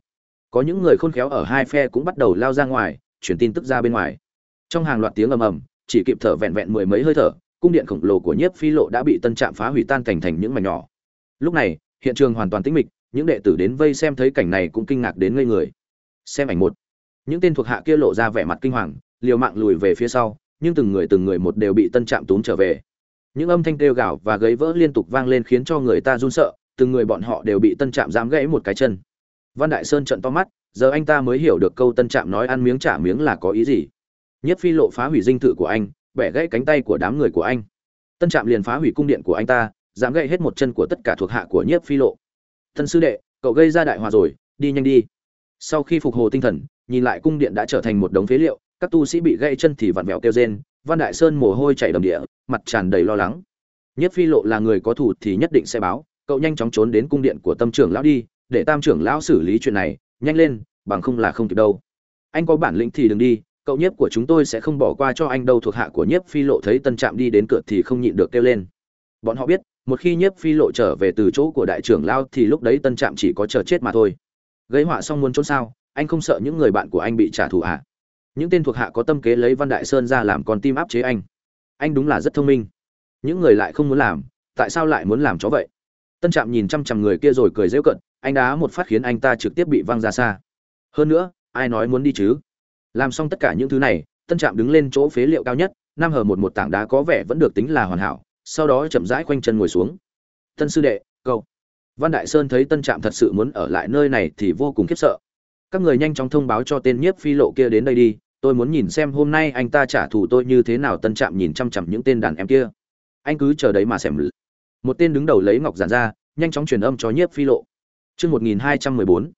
Có những người khôn khéo ở hai phe cũng bắt đầu lao ra ngoài chuyển tin tức ra bên ngoài. Trong hàng loạt tiếng ầm ầm, chỉ kịp thở vẹn vẹn mười mấy hơi thở, cung điện khổng lồ của nhiếp phi lộ đã bị tân trạm phá hủy tan thành thành những mảnh nhỏ. Lúc này, hiện trường hoàn toàn tĩnh mịch, những đệ tử đến vây xem thấy cảnh này cũng kinh ngạc đến ngây người. Xem ảnh một. Những tên thuộc hạ kia lộ ra vẻ mặt kinh hoàng, liều mạng lùi về phía sau nhưng từng người từng người một đều bị tân trạm túm trở về. Những âm thanh kêu gào và gấy vỡ liên tục vang lên khiến cho người ta run sợ, từng người bọn họ đều bị tân trạm dám gãy một cái chân. Văn đại sơn trận to mắt, giờ anh ta mới hiểu được câu tân trạm nói ăn miếng trả miếng là có ý gì. Nhất phi lộ phá hủy dinh thự của anh, bẻ gãy cánh tay của đám người của anh. Tân trạm liền phá hủy cung điện của anh ta dám gãy hết một chân của tất cả thuộc hạ của nhiếp phi lộ. Tân sư đệ, cậu gây ra đại hòa rồi, đi nhanh đi. Sau khi phục hồi tinh thần, nhìn lại cung điện đã trở thành một đống phế liệu các tu sĩ bị gãy chân thì vặn vẹo kêu rên, văn đại sơn mồ hôi chảy đầm địa, mặt tràn đầy lo lắng. Nhất phi lộ là người có thủ thì nhất định sẽ báo, cậu nhanh chóng trốn đến cung điện của tâm trưởng lão đi, để tam trưởng lão xử lý chuyện này, nhanh lên, bằng không là không kịp đâu. Anh có bản lĩnh thì đừng đi, cậu nhiếp của chúng tôi sẽ không bỏ qua cho anh đâu, thuộc hạ của nhiếp phi lộ thấy tân trạm đi đến cửa thì không nhịn được kêu lên. Bọn họ biết, một khi nhiếp phi lộ trở về từ chỗ của đại trưởng lao thì lúc đấy tân trạm chỉ có chờ chết mà thôi. Gây họa xong muốn trốn sao? Anh không sợ những người bạn của anh bị trả thù à? Những tên thuộc hạ có tâm kế lấy văn đại sơn ra làm con tim áp chế anh. Anh đúng là rất thông minh. Những người lại không muốn làm, tại sao lại muốn làm chó vậy? Tân trạm nhìn chăm chằm người kia rồi cười rêu cận anh đá một phát khiến anh ta trực tiếp bị văng ra xa. Hơn nữa, ai nói muốn đi chứ? Làm xong tất cả những thứ này, tân trạm đứng lên chỗ phế liệu cao nhất nam hờ một một tảng đá có vẻ vẫn được tính là hoàn hảo, sau đó chậm rãi quanh chân ngồi xuống. Tân sư đệ cậu văn đại sơn thấy tân trạm thật sự muốn ở lại nơi này thì vô cùng khiếp sợ. Các người nhanh chóng thông báo cho tên nhiếp phi lộ kia đến đây đi tôi muốn nhìn xem hôm nay anh ta trả thù tôi như thế nào, tân trạm nhìn chăm chằm những tên đàn em kia. Anh cứ chờ đấy mà xem. Một tên đứng đầu lấy ngọc giản ra, nhanh chóng truyền âm cho nhiếp phi lộ. Chương một nghìn hai trăm mười bốn.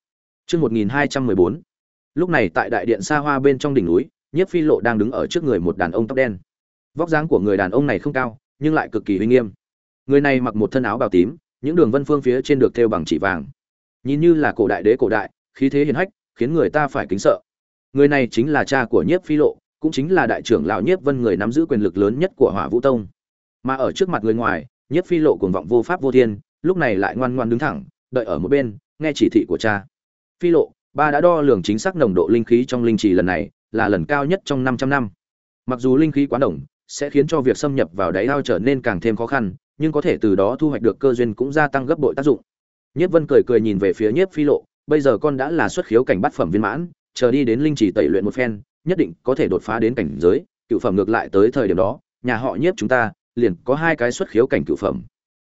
Chương một nghìn hai trăm mười bốn. Lúc này tại đại điện xa hoa bên trong đỉnh núi, nhiếp phi lộ đang đứng ở trước người một đàn ông tóc đen. Vóc dáng của người đàn ông này không cao, nhưng lại cực kỳ uy nghiêm. Người này mặc một thân áo bào tím, những đường vân phương phía trên được thêu bằng chỉ vàng. Nhìn như là cổ đại đế cổ đại, khí thế hiền hách, khiến người ta phải kính sợ người này chính là cha của nhiếp phi lộ, cũng chính là đại trưởng lão nhiếp vân người nắm giữ quyền lực lớn nhất của hỏa vũ tông. Mà ở trước mặt người ngoài, nhiếp phi lộ cuồng vọng vô pháp vô thiên, lúc này lại ngoan ngoan đứng thẳng, đợi ở một bên, nghe chỉ thị của cha. Phi lộ, ba đã đo lường chính xác nồng độ linh khí trong linh trì lần này, là lần cao nhất trong 500 năm. Mặc dù linh khí quá đồng, sẽ khiến cho việc xâm nhập vào đáy ao trở nên càng thêm khó khăn, nhưng có thể từ đó thu hoạch được cơ duyên cũng gia tăng gấp bội tác dụng. Nhiếp vân cười cười nhìn về phía nhiếp phi lộ, bây giờ con đã là xuất khiếu cảnh bát phẩm viên mãn chờ đi đến linh trì tẩy luyện một phen, nhất định có thể đột phá đến cảnh giới, cựu phẩm ngược lại tới thời điểm đó, nhà họ nhiếp chúng ta, liền có hai cái xuất khiếu cảnh cựu phẩm.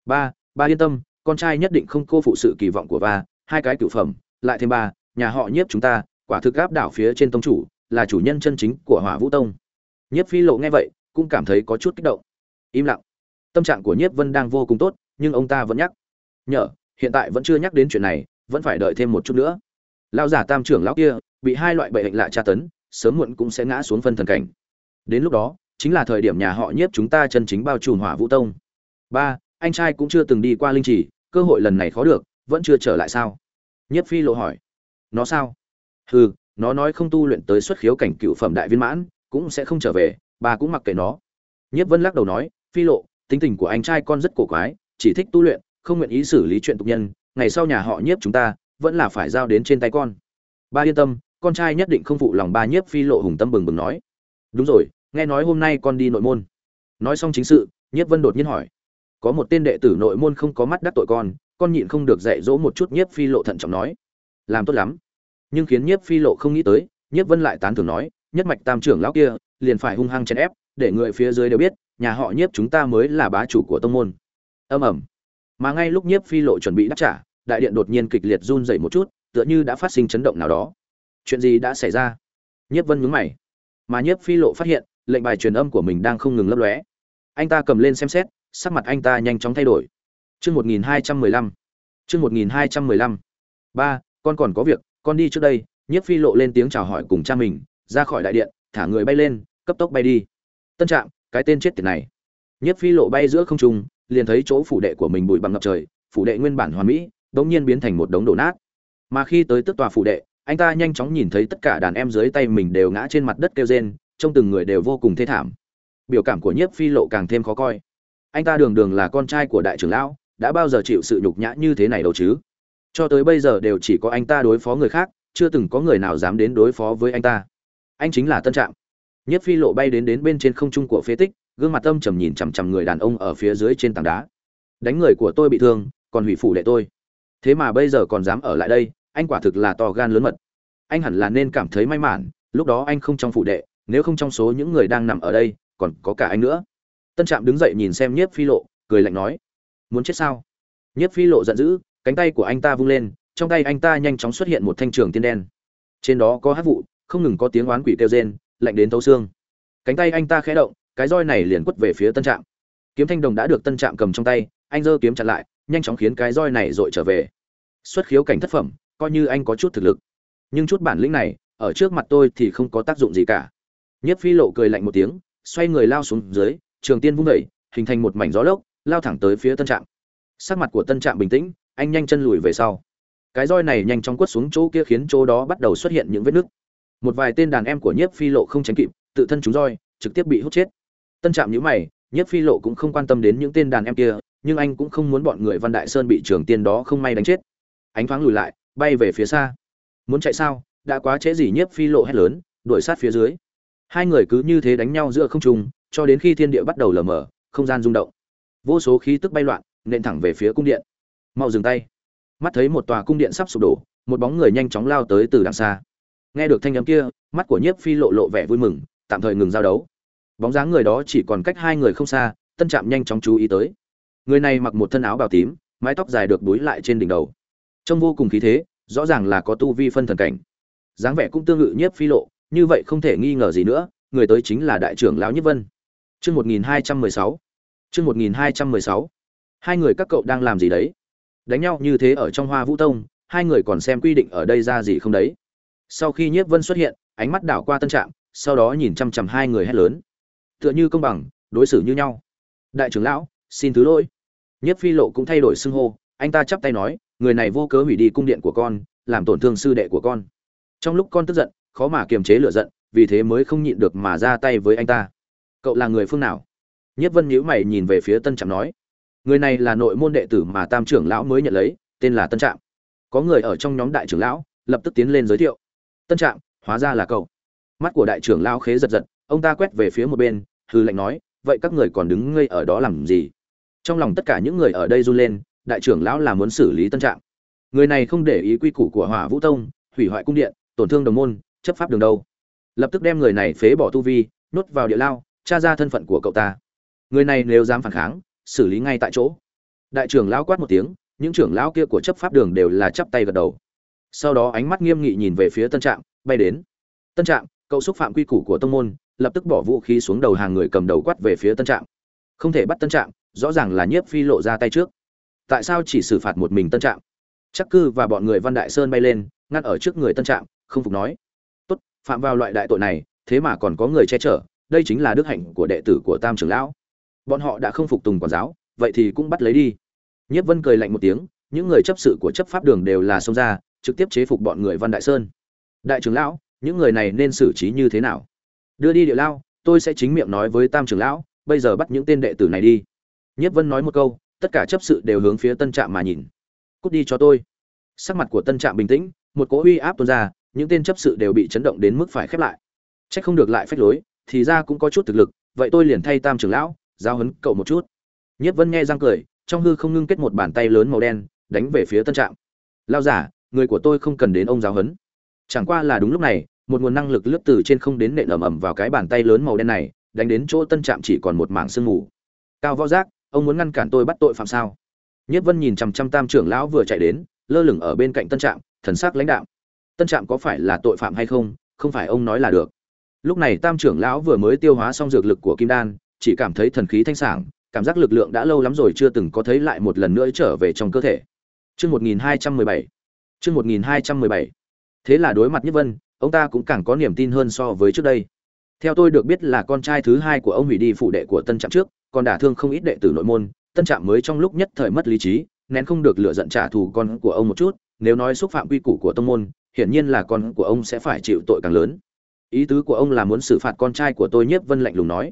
Ba ba yên tâm, con trai nhất định không cô phụ sự kỳ vọng của ba, hai cái cựu phẩm, lại thêm ba, nhà họ nhiếp chúng ta, quả thực áp đảo phía trên tông chủ, là chủ nhân chân chính của hỏa vũ tông. Nhiếp phi lộ nghe vậy, cũng cảm thấy có chút kích động. Im lặng. Tâm trạng của nhiếp vân đang vô cùng tốt, nhưng ông ta vẫn nhắc. Nhở hiện tại vẫn chưa nhắc đến chuyện này, vẫn phải đợi thêm một chút nữa lão giả tam trưởng lão kia bị hai loại bệnh lạ tra tấn, sớm muộn cũng sẽ ngã xuống phân thần cảnh. Đến lúc đó, chính là thời điểm nhà họ nhiếp chúng ta chân chính bao trùm hỏa vũ tông. Ba, anh trai cũng chưa từng đi qua linh trì, cơ hội lần này khó được, vẫn chưa trở lại sao? Nhiếp phi lộ hỏi. Nó sao? Hừ, nó nói không tu luyện tới xuất khiếu cảnh cựu phẩm đại viên mãn, cũng sẽ không trở về, bà cũng mặc kệ nó. Nhiếp vân lắc đầu nói, phi lộ, tính tình của anh trai con rất cổ quái, chỉ thích tu luyện, không nguyện ý xử lý chuyện tục nhân, ngày sau nhà họ nhiếp chúng ta vẫn là phải giao đến trên tay con. Ba yên tâm, con trai nhất định không phụ lòng ba nhiếp phi lộ hùng tâm bừng bừng nói. Đúng rồi, nghe nói hôm nay con đi nội môn. Nói xong chính sự, nhiếp vân đột nhiên hỏi. Có một tên đệ tử nội môn không có mắt đắc tội con con nhịn không được dạy dỗ một chút nhiếp phi lộ thận trọng nói. Làm tốt lắm. Nhưng khiến nhiếp phi lộ không nghĩ tới, nhiếp vân lại tán thưởng nói, nhất mạch tam trưởng lão kia, liền phải hung hăng chèn ép, để người phía dưới đều biết, nhà họ nhiếp chúng ta mới là bá chủ của tông môn. Âm ẩm mà ngay lúc nhiếp phi lộ chuẩn bị đáp trả đại điện đột nhiên kịch liệt run dậy một chút, tựa như đã phát sinh chấn động nào đó. Chuyện gì đã xảy ra? Nhiếp vân nhướng mày. Mà nhiếp phi lộ phát hiện, lệnh bài truyền âm của mình đang không ngừng lấp lóe. Anh ta cầm lên xem xét, sắc mặt anh ta nhanh chóng thay đổi. Chương một nghìn hai trăm mười lăm. Chương một nghìn hai trăm mười lăm. Ba, con còn có việc, con đi trước đây. Nhiếp phi lộ lên tiếng chào hỏi cùng cha mình, ra khỏi đại điện, thả người bay lên, cấp tốc bay đi. Tân trạm, cái tên chết tiệt này. Nhiếp phi lộ bay giữa không trung, liền thấy chỗ phủ đệ của mình bụi bặm ngập trời, phủ đệ nguyên bản hoàn mỹ đống nhiên biến thành một đống đổ nát. Mà khi tới tức tòa phủ đệ, anh ta nhanh chóng nhìn thấy tất cả đàn em dưới tay mình đều ngã trên mặt đất kêu rên, trông từng người đều vô cùng thê thảm. Biểu cảm của nhiếp phi lộ càng thêm khó coi. Anh ta đường đường là con trai của đại trưởng lão, đã bao giờ chịu sự nhục nhã như thế này đâu chứ? Cho tới bây giờ đều chỉ có anh ta đối phó người khác, chưa từng có người nào dám đến đối phó với anh ta. Anh chính là tân trạm. Nhất phi lộ bay đến đến bên trên không trung của phế tích, gương mặt tâm trầm nhìn chằm chằm người đàn ông ở phía dưới trên tảng đá. Đánh người của tôi bị thương, còn hủy phủ đệ tôi thế mà bây giờ còn dám ở lại đây, anh quả thực là to gan lớn mật. Anh hẳn là nên cảm thấy may mắn, lúc đó anh không trong phụ đệ, nếu không trong số những người đang nằm ở đây, còn có cả anh nữa. Tân trạm đứng dậy nhìn xem nhiếp phi lộ, cười lạnh nói, muốn chết sao? Nhiếp phi lộ giận dữ, cánh tay của anh ta vung lên, trong tay anh ta nhanh chóng xuất hiện một thanh trường tiên đen. Trên đó có hát vụ, không ngừng có tiếng oán quỷ kêu rên, lạnh đến thấu xương. Cánh tay anh ta khẽ động, cái roi này liền quất về phía tân trạm. Kiếm thanh đồng đã được tân trạm cầm trong tay, anh giơ kiếm chặn lại nhanh chóng khiến cái roi này dội trở về. Xuất khiếu cảnh thất phẩm, coi như anh có chút thực lực. Nhưng chút bản lĩnh này, ở trước mặt tôi thì không có tác dụng gì cả. Nhất phi lộ cười lạnh một tiếng, xoay người lao xuống dưới, trường tiên vung đẩy hình thành một mảnh gió lốc, lao thẳng tới phía tân trạm. Sắc mặt của tân trạm bình tĩnh, anh nhanh chân lùi về sau. Cái roi này nhanh chóng quất xuống chỗ kia khiến chỗ đó bắt đầu xuất hiện những vết nứt. Một vài tên đàn em của nhiếp phi lộ không tránh kịp, tự thân chúng roi, trực tiếp bị hút chết. Tân trạm nhíu mày nhiếp phi lộ cũng không quan tâm đến những tên đàn em kia nhưng anh cũng không muốn bọn người văn đại sơn bị trường tiên đó không may đánh chết. Ánh thoáng lùi lại, bay về phía xa. Muốn chạy sao? Đã quá trễ gì nhiếp phi lộ hét lớn, đuổi sát phía dưới. Hai người cứ như thế đánh nhau giữa không trung, cho đến khi thiên địa bắt đầu lờ mờ, không gian rung động. Vô số khí tức bay loạn, nện thẳng về phía cung điện. Mau dừng tay. Mắt thấy một tòa cung điện sắp sụp đổ, một bóng người nhanh chóng lao tới từ đằng xa. Nghe được thanh âm kia, mắt của nhiếp phi lộ lộ vẻ vui mừng, tạm thời ngừng giao đấu. Bóng dáng người đó chỉ còn cách hai người không xa, tân trạm nhanh chóng chú ý tới người này mặc một thân áo bào tím, mái tóc dài được búi lại trên đỉnh đầu. Trông vô cùng khí thế, rõ ràng là có tu vi phân thần cảnh. Dáng vẻ cũng tương tự nhiếp phi lộ, như vậy không thể nghi ngờ gì nữa, người tới chính là đại trưởng lão nhất vân. Chương một nghìn hai trăm mười sáu. Chương một nghìn hai trăm mười sáu. Hai người các cậu đang làm gì đấy? Đánh nhau như thế ở trong hoa vũ tông, hai người còn xem quy định ở đây ra gì không đấy? Sau khi nhiếp vân xuất hiện, ánh mắt đảo qua tân trạm, sau đó nhìn chăm chằm hai người hét lớn. Tựa như công bằng, đối xử như nhau. Đại trưởng lão, xin thứ lỗi. Nhất phi lộ cũng thay đổi xưng hô, anh ta chắp tay nói, người này vô cớ hủy đi cung điện của con, làm tổn thương sư đệ của con. Trong lúc con tức giận, khó mà kiềm chế lửa giận, vì thế mới không nhịn được mà ra tay với anh ta. Cậu là người phương nào? Nhất vân nhíu mày nhìn về phía tân trạm nói, người này là nội môn đệ tử mà tam trưởng lão mới nhận lấy, tên là tân trạm. Có người ở trong nhóm đại trưởng lão, lập tức tiến lên giới thiệu. Tân trạm, hóa ra là cậu. Mắt của đại trưởng lão khế giật giật, ông ta quét về phía một bên hư lệnh nói, vậy các người còn đứng ngây ở đó làm gì? Trong lòng tất cả những người ở đây run lên đại trưởng lão là muốn xử lý tân trạng, người này không để ý quy củ của hỏa vũ tông hủy hoại cung điện tổn thương đồng môn chấp pháp đường đâu. Lập tức đem người này phế bỏ tu vi nhốt vào địa lao tra ra thân phận của cậu ta. Người này nếu dám phản kháng xử lý ngay tại chỗ. Đại trưởng lão quát một tiếng những trưởng lão kia của chấp pháp đường đều là chắp tay gật đầu. Sau đó ánh mắt nghiêm nghị nhìn về phía tân trạm bay đến. Tân trạm cậu xúc phạm quy củ của tông môn lập tức bỏ vũ khí xuống đầu hàng người cầm đầu quát về phía tân trạm không thể bắt tân trạm rõ ràng là nhiếp phi lộ ra tay trước. Tại sao chỉ xử phạt một mình tân trạm? Chắc cư và bọn người văn đại sơn bay lên, ngăn ở trước người tân trạm, không phục nói. Tốt, phạm vào loại đại tội này, thế mà còn có người che chở, đây chính là đức hạnh của đệ tử của tam trưởng lão. Bọn họ đã không phục tùng quản giáo, vậy thì cũng bắt lấy đi. Nhiếp vân cười lạnh một tiếng, những người chấp sự của chấp pháp đường đều là xông ra, trực tiếp chế phục bọn người văn đại sơn. Đại trưởng lão, những người này nên xử trí như thế nào? Đưa đi địa lao, tôi sẽ chính miệng nói với tam trưởng lão, bây giờ bắt những tên đệ tử này đi nhất vân nói một câu, tất cả chấp sự đều hướng phía tân trạm mà nhìn. Cút đi cho tôi. Sắc mặt của tân trạm bình tĩnh, một cỗ uy áp tuôn ra, những tên chấp sự đều bị chấn động đến mức phải khép lại. Chắc không được lại phách lối, thì ra cũng có chút thực lực, vậy tôi liền thay tam trưởng lão giao hấn cậu một chút. Nhất vân nghe răng cười, trong hư không ngưng kết một bàn tay lớn màu đen, đánh về phía tân trạm. Lão giả người của tôi không cần đến ông giáo hấn chẳng qua là đúng lúc này, một nguồn năng lực lướt từ trên không đến nện ầm ầm vào cái bàn tay lớn màu đen này, đánh đến chỗ tân trạm chỉ còn một mảng sương mù. Cao võ giác ông muốn ngăn cản tôi bắt tội phạm sao? Nhất vân nhìn chằm chằm tam trưởng lão vừa chạy đến, lơ lửng ở bên cạnh tân trạm, thần sắc lãnh đạo tân trạm có phải là tội phạm hay không? Không phải ông nói là được. Lúc này tam trưởng lão vừa mới tiêu hóa xong dược lực của kim đan, chỉ cảm thấy thần khí thanh sảng, cảm giác lực lượng đã lâu lắm rồi chưa từng có thấy lại một lần nữa trở về trong cơ thể. Chương một nghìn hai trăm mười bảy. Chương một nghìn hai trăm mười bảy. Thế là đối mặt nhất vân, ông ta cũng càng có niềm tin hơn so với trước đây theo tôi được biết là con trai thứ hai của ông hủy đi phụ đệ của tân trạm trước, còn đả thương không ít đệ tử nội môn, tân trạm mới trong lúc nhất thời mất lý trí, nén không được lựa giận trả thù con của ông một chút, nếu nói xúc phạm quy củ của tông môn, hiển nhiên là con của ông sẽ phải chịu tội càng lớn. Ý tứ của ông là muốn xử phạt con trai của tôi, nhiếp vân lạnh lùng nói.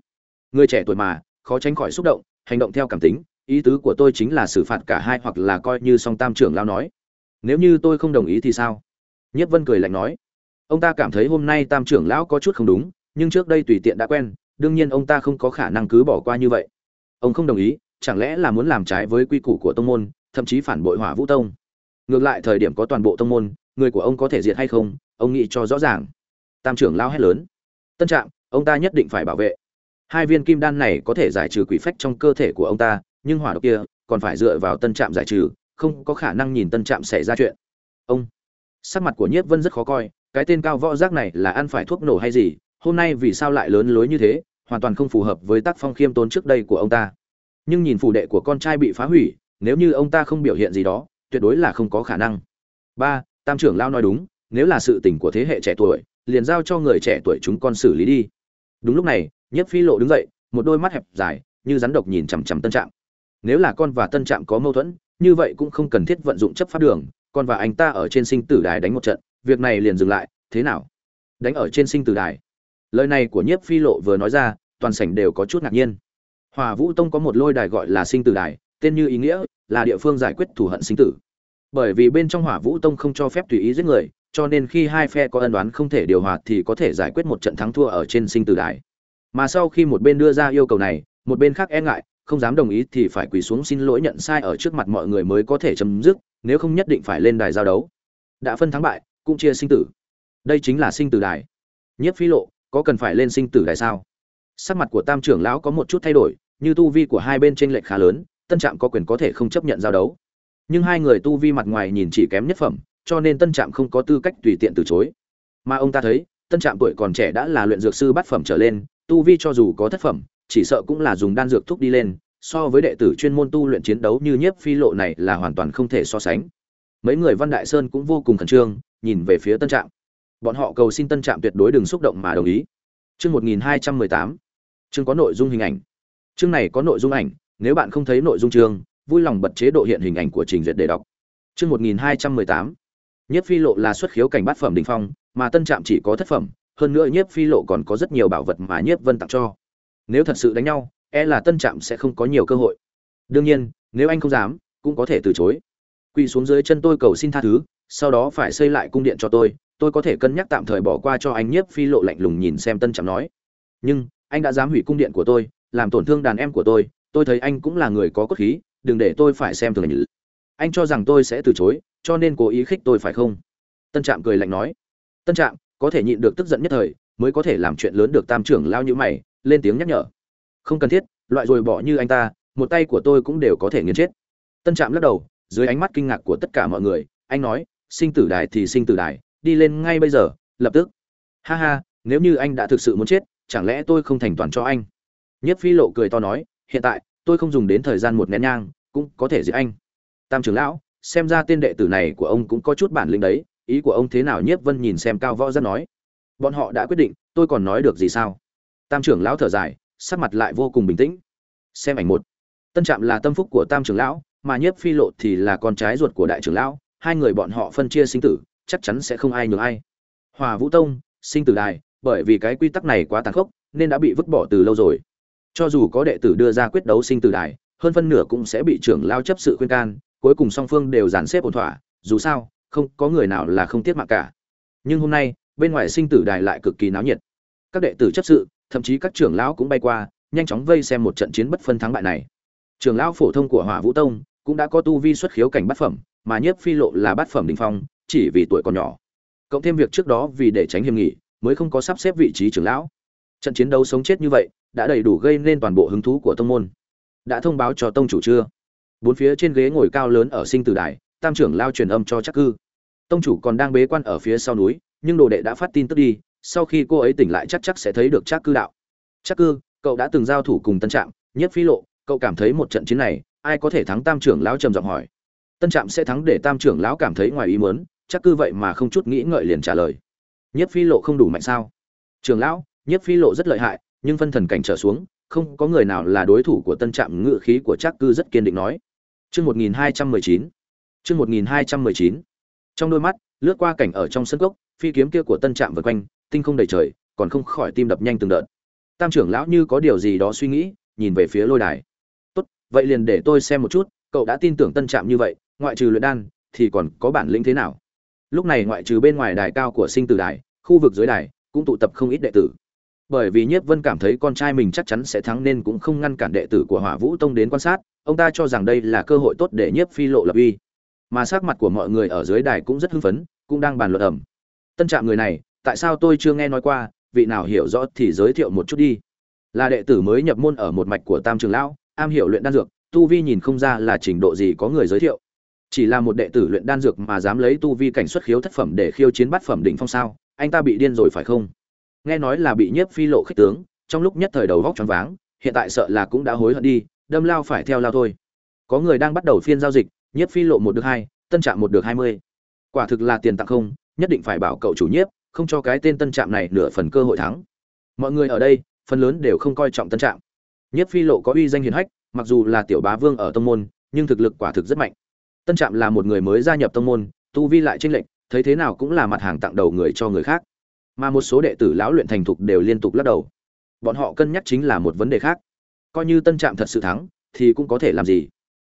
Người trẻ tuổi mà, khó tránh khỏi xúc động, hành động theo cảm tính, ý tứ của tôi chính là xử phạt cả hai hoặc là coi như song tam trưởng lao nói. Nếu như tôi không đồng ý thì sao? Nhiếp vân cười lạnh nói. Ông ta cảm thấy hôm nay tam trưởng lão có chút không đúng nhưng trước đây tùy tiện đã quen đương nhiên ông ta không có khả năng cứ bỏ qua như vậy. Ông không đồng ý chẳng lẽ là muốn làm trái với quy củ của tông môn thậm chí phản bội hỏa vũ tông? Ngược lại thời điểm có toàn bộ tông môn người của ông có thể diệt hay không ông nghĩ cho rõ ràng. Tam trưởng lao hét lớn. Tân trạng, ông ta nhất định phải bảo vệ. Hai viên kim đan này có thể giải trừ quỷ phách trong cơ thể của ông ta nhưng hỏa độc kia còn phải dựa vào tân trạm giải trừ không có khả năng nhìn tân trạm xảy ra chuyện. Ông sắc mặt của nhiếp vân rất khó coi cái tên cao võ giác này là ăn phải thuốc nổ hay gì hôm nay vì sao lại lớn lối như thế, hoàn toàn không phù hợp với tác phong khiêm tốn trước đây của ông ta. Nhưng nhìn phủ đệ của con trai bị phá hủy, nếu như ông ta không biểu hiện gì đó, tuyệt đối là không có khả năng. Ba, tam trưởng lao nói đúng, nếu là sự tình của thế hệ trẻ tuổi, liền giao cho người trẻ tuổi chúng con xử lý đi. Đúng lúc này, nhất phi lộ đứng dậy, một đôi mắt hẹp dài, như rắn độc nhìn chằm chằm tân trạm. Nếu là con và tân trạm có mâu thuẫn, như vậy cũng không cần thiết vận dụng chấp pháp đường, con và anh ta ở trên sinh tử đài đánh một trận, việc này liền dừng lại, thế nào? Đánh ở trên sinh tử đài lời này của nhiếp phi lộ vừa nói ra, toàn sảnh đều có chút ngạc nhiên. Hòa vũ tông có một lôi đài gọi là sinh tử đài, tên như ý nghĩa là địa phương giải quyết thù hận sinh tử. Bởi vì bên trong hỏa vũ tông không cho phép tùy ý giết người, cho nên khi hai phe có ân đoán không thể điều hòa thì có thể giải quyết một trận thắng thua ở trên sinh tử đài. Mà sau khi một bên đưa ra yêu cầu này, một bên khác e ngại, không dám đồng ý thì phải quỳ xuống xin lỗi nhận sai ở trước mặt mọi người mới có thể chấm dứt, nếu không nhất định phải lên đài giao đấu. Đã phân thắng bại, cũng chia sinh tử. Đây chính là sinh tử đài. Nhiếp phi lộ có cần phải lên sinh tử đại sao? Sắc mặt của tam trưởng lão có một chút thay đổi, như tu vi của hai bên trên lệch khá lớn, tân trạm có quyền có thể không chấp nhận giao đấu. Nhưng hai người tu vi mặt ngoài nhìn chỉ kém nhất phẩm, cho nên tân trạm không có tư cách tùy tiện từ chối. Mà ông ta thấy, tân trạm tuổi còn trẻ đã là luyện dược sư bát phẩm trở lên, tu vi cho dù có thất phẩm, chỉ sợ cũng là dùng đan dược thuốc đi lên, so với đệ tử chuyên môn tu luyện chiến đấu như nhiếp phi lộ này là hoàn toàn không thể so sánh. Mấy người văn đại sơn cũng vô cùng khẩn trương, nhìn về phía tân trạm bọn họ cầu xin tân trạm tuyệt đối đừng xúc động mà đồng ý. Chương một nghìn hai trăm mười tám. Chương có nội dung hình ảnh. Chương này có nội dung ảnh, nếu bạn không thấy nội dung chương, vui lòng bật chế độ hiện hình ảnh của trình duyệt để đọc. Chương một nghìn hai trăm mười tám. Nhất phi lộ là xuất khiếu cảnh bát phẩm đình phong, mà tân trạm chỉ có thất phẩm, hơn nữa nhiếp phi lộ còn có rất nhiều bảo vật mà nhiếp vân tặng cho. Nếu thật sự đánh nhau e là tân trạm sẽ không có nhiều cơ hội. Đương nhiên, nếu anh không dám, cũng có thể từ chối. Quỳ xuống dưới chân tôi cầu xin tha thứ, sau đó phải xây lại cung điện cho tôi tôi có thể cân nhắc tạm thời bỏ qua cho anh nhiếp phi lộ lạnh lùng nhìn xem tân trạm nói. Nhưng, anh đã dám hủy cung điện của tôi, làm tổn thương đàn em của tôi tôi thấy anh cũng là người có cốt khí, đừng để tôi phải xem thường anh. Anh cho rằng tôi sẽ từ chối, cho nên cố ý khích tôi phải không? Tân trạm cười lạnh nói. Tân trạm, có thể nhịn được tức giận nhất thời, mới có thể làm chuyện lớn được tam trưởng lao như mày, lên tiếng nhắc nhở. Không cần thiết, loại rồi bỏ như anh ta, một tay của tôi cũng đều có thể nghiền chết. Tân trạm lắc đầu, dưới ánh mắt kinh ngạc của tất cả mọi người, anh nói, sinh tử đài thì sinh tử đài đi lên ngay bây giờ, lập tức. Ha ha, nếu như anh đã thực sự muốn chết, chẳng lẽ tôi không thành toàn cho anh? Nhất phi lộ cười to nói, hiện tại, tôi không dùng đến thời gian một nén nhang, cũng có thể giết anh. Tam trưởng lão, xem ra tên đệ tử này của ông cũng có chút bản lĩnh đấy, ý của ông thế nào? Nhiếp vân nhìn xem cao võ rất nói. Bọn họ đã quyết định, tôi còn nói được gì sao? Tam trưởng lão thở dài, sắc mặt lại vô cùng bình tĩnh. Xem ảnh một. Tân trạm là tâm phúc của tam trưởng lão, mà nhiếp phi lộ thì là con trái ruột của đại trưởng lão, hai người bọn họ phân chia sinh tử chắc chắn sẽ không ai nhường ai. Hòa vũ tông, sinh tử đài, bởi vì cái quy tắc này quá tàn khốc, nên đã bị vứt bỏ từ lâu rồi. Cho dù có đệ tử đưa ra quyết đấu sinh tử đài, hơn phân nửa cũng sẽ bị trưởng lao chấp sự khuyên can, cuối cùng song phương đều dàn xếp ổn thỏa, dù sao, không có người nào là không tiếc mạng cả. Nhưng hôm nay, bên ngoài sinh tử đài lại cực kỳ náo nhiệt. Các đệ tử chấp sự, thậm chí các trưởng lão cũng bay qua, nhanh chóng vây xem một trận chiến bất phân thắng bại này. Trưởng lão phổ thông của hỏa vũ tông cũng đã có tu vi xuất khiếu cảnh bát phẩm, mà nhiếp phi lộ là bát phẩm đỉnh phong chỉ vì tuổi còn nhỏ. Cộng thêm việc trước đó vì để tránh hiểm nghỉ, mới không có sắp xếp vị trí trưởng lão. Trận chiến đấu sống chết như vậy, đã đầy đủ gây nên toàn bộ hứng thú của tông môn. Đã thông báo cho tông chủ chưa? Bốn phía trên ghế ngồi cao lớn ở sinh tử đài, tam trưởng lao truyền âm cho chắc cư. Tông chủ còn đang bế quan ở phía sau núi, nhưng đồ đệ đã phát tin tức đi, sau khi cô ấy tỉnh lại chắc chắc sẽ thấy được chắc cư đạo. Chắc cư, cậu đã từng giao thủ cùng tân trạm, nhất phi lộ, cậu cảm thấy một trận chiến này, ai có thể thắng tam trưởng lão trầm giọng hỏi. Tân trạm sẽ thắng để tam trưởng lão cảm thấy ngoài ý muốn chắc cư vậy mà không chút nghĩ ngợi liền trả lời. Nhất phi lộ không đủ mạnh sao? Trường lão, nhất phi lộ rất lợi hại, nhưng phân thần cảnh trở xuống, không có người nào là đối thủ của tân trạm ngự khí của chắc cư rất kiên định nói. Chương một nghìn hai trăm mười chín. Chương một nghìn hai trăm mười chín. Trong đôi mắt, lướt qua cảnh ở trong sân cốc, phi kiếm kia của tân trạm vượt quanh, tinh không đầy trời, còn không khỏi tim đập nhanh từng đợt. Tam trưởng lão như có điều gì đó suy nghĩ, nhìn về phía lôi đài. Tốt, vậy liền để tôi xem một chút, cậu đã tin tưởng tân trạm như vậy, ngoại trừ luyện đan, thì còn có bản lĩnh thế nào? Lúc này ngoại trừ bên ngoài đài cao của sinh tử đài, khu vực dưới đài cũng tụ tập không ít đệ tử. Bởi vì nhiếp vân cảm thấy con trai mình chắc chắn sẽ thắng nên cũng không ngăn cản đệ tử của hỏa vũ tông đến quan sát, ông ta cho rằng đây là cơ hội tốt để nhiếp phi lộ lập uy. Mà sắc mặt của mọi người ở dưới đài cũng rất hưng phấn, cũng đang bàn luận ẩm. Tân trạm người này, tại sao tôi chưa nghe nói qua, vị nào hiểu rõ thì giới thiệu một chút đi. Là đệ tử mới nhập môn ở một mạch của tam trường lão, am hiểu luyện đan dược, tu vi nhìn không ra là trình độ gì có người giới thiệu chỉ là một đệ tử luyện đan dược mà dám lấy tu vi cảnh xuất khiếu thất phẩm để khiêu chiến bát phẩm đỉnh phong sao, anh ta bị điên rồi phải không? Nghe nói là bị nhiếp phi lộ khích tướng, trong lúc nhất thời đầu vóc choáng váng, hiện tại sợ là cũng đã hối hận đi, đâm lao phải theo lao thôi. Có người đang bắt đầu phiên giao dịch, nhiếp phi lộ một được hai, tân trạm một được hai mươi. Quả thực là tiền tặng không, nhất định phải bảo cậu chủ nhiếp, không cho cái tên tân trạm này nửa phần cơ hội thắng. Mọi người ở đây, phần lớn đều không coi trọng tân trạm. Nhiếp phi lộ có uy danh hiền hách, mặc dù là tiểu bá vương ở tông môn, nhưng thực lực quả thực rất mạnh tân trạm là một người mới gia nhập tông môn, tu vi lại tranh lệch, thấy thế nào cũng là mặt hàng tặng đầu người cho người khác. Mà một số đệ tử lão luyện thành thục đều liên tục lắc đầu. Bọn họ cân nhắc chính là một vấn đề khác. Coi như tân trạm thật sự thắng, thì cũng có thể làm gì?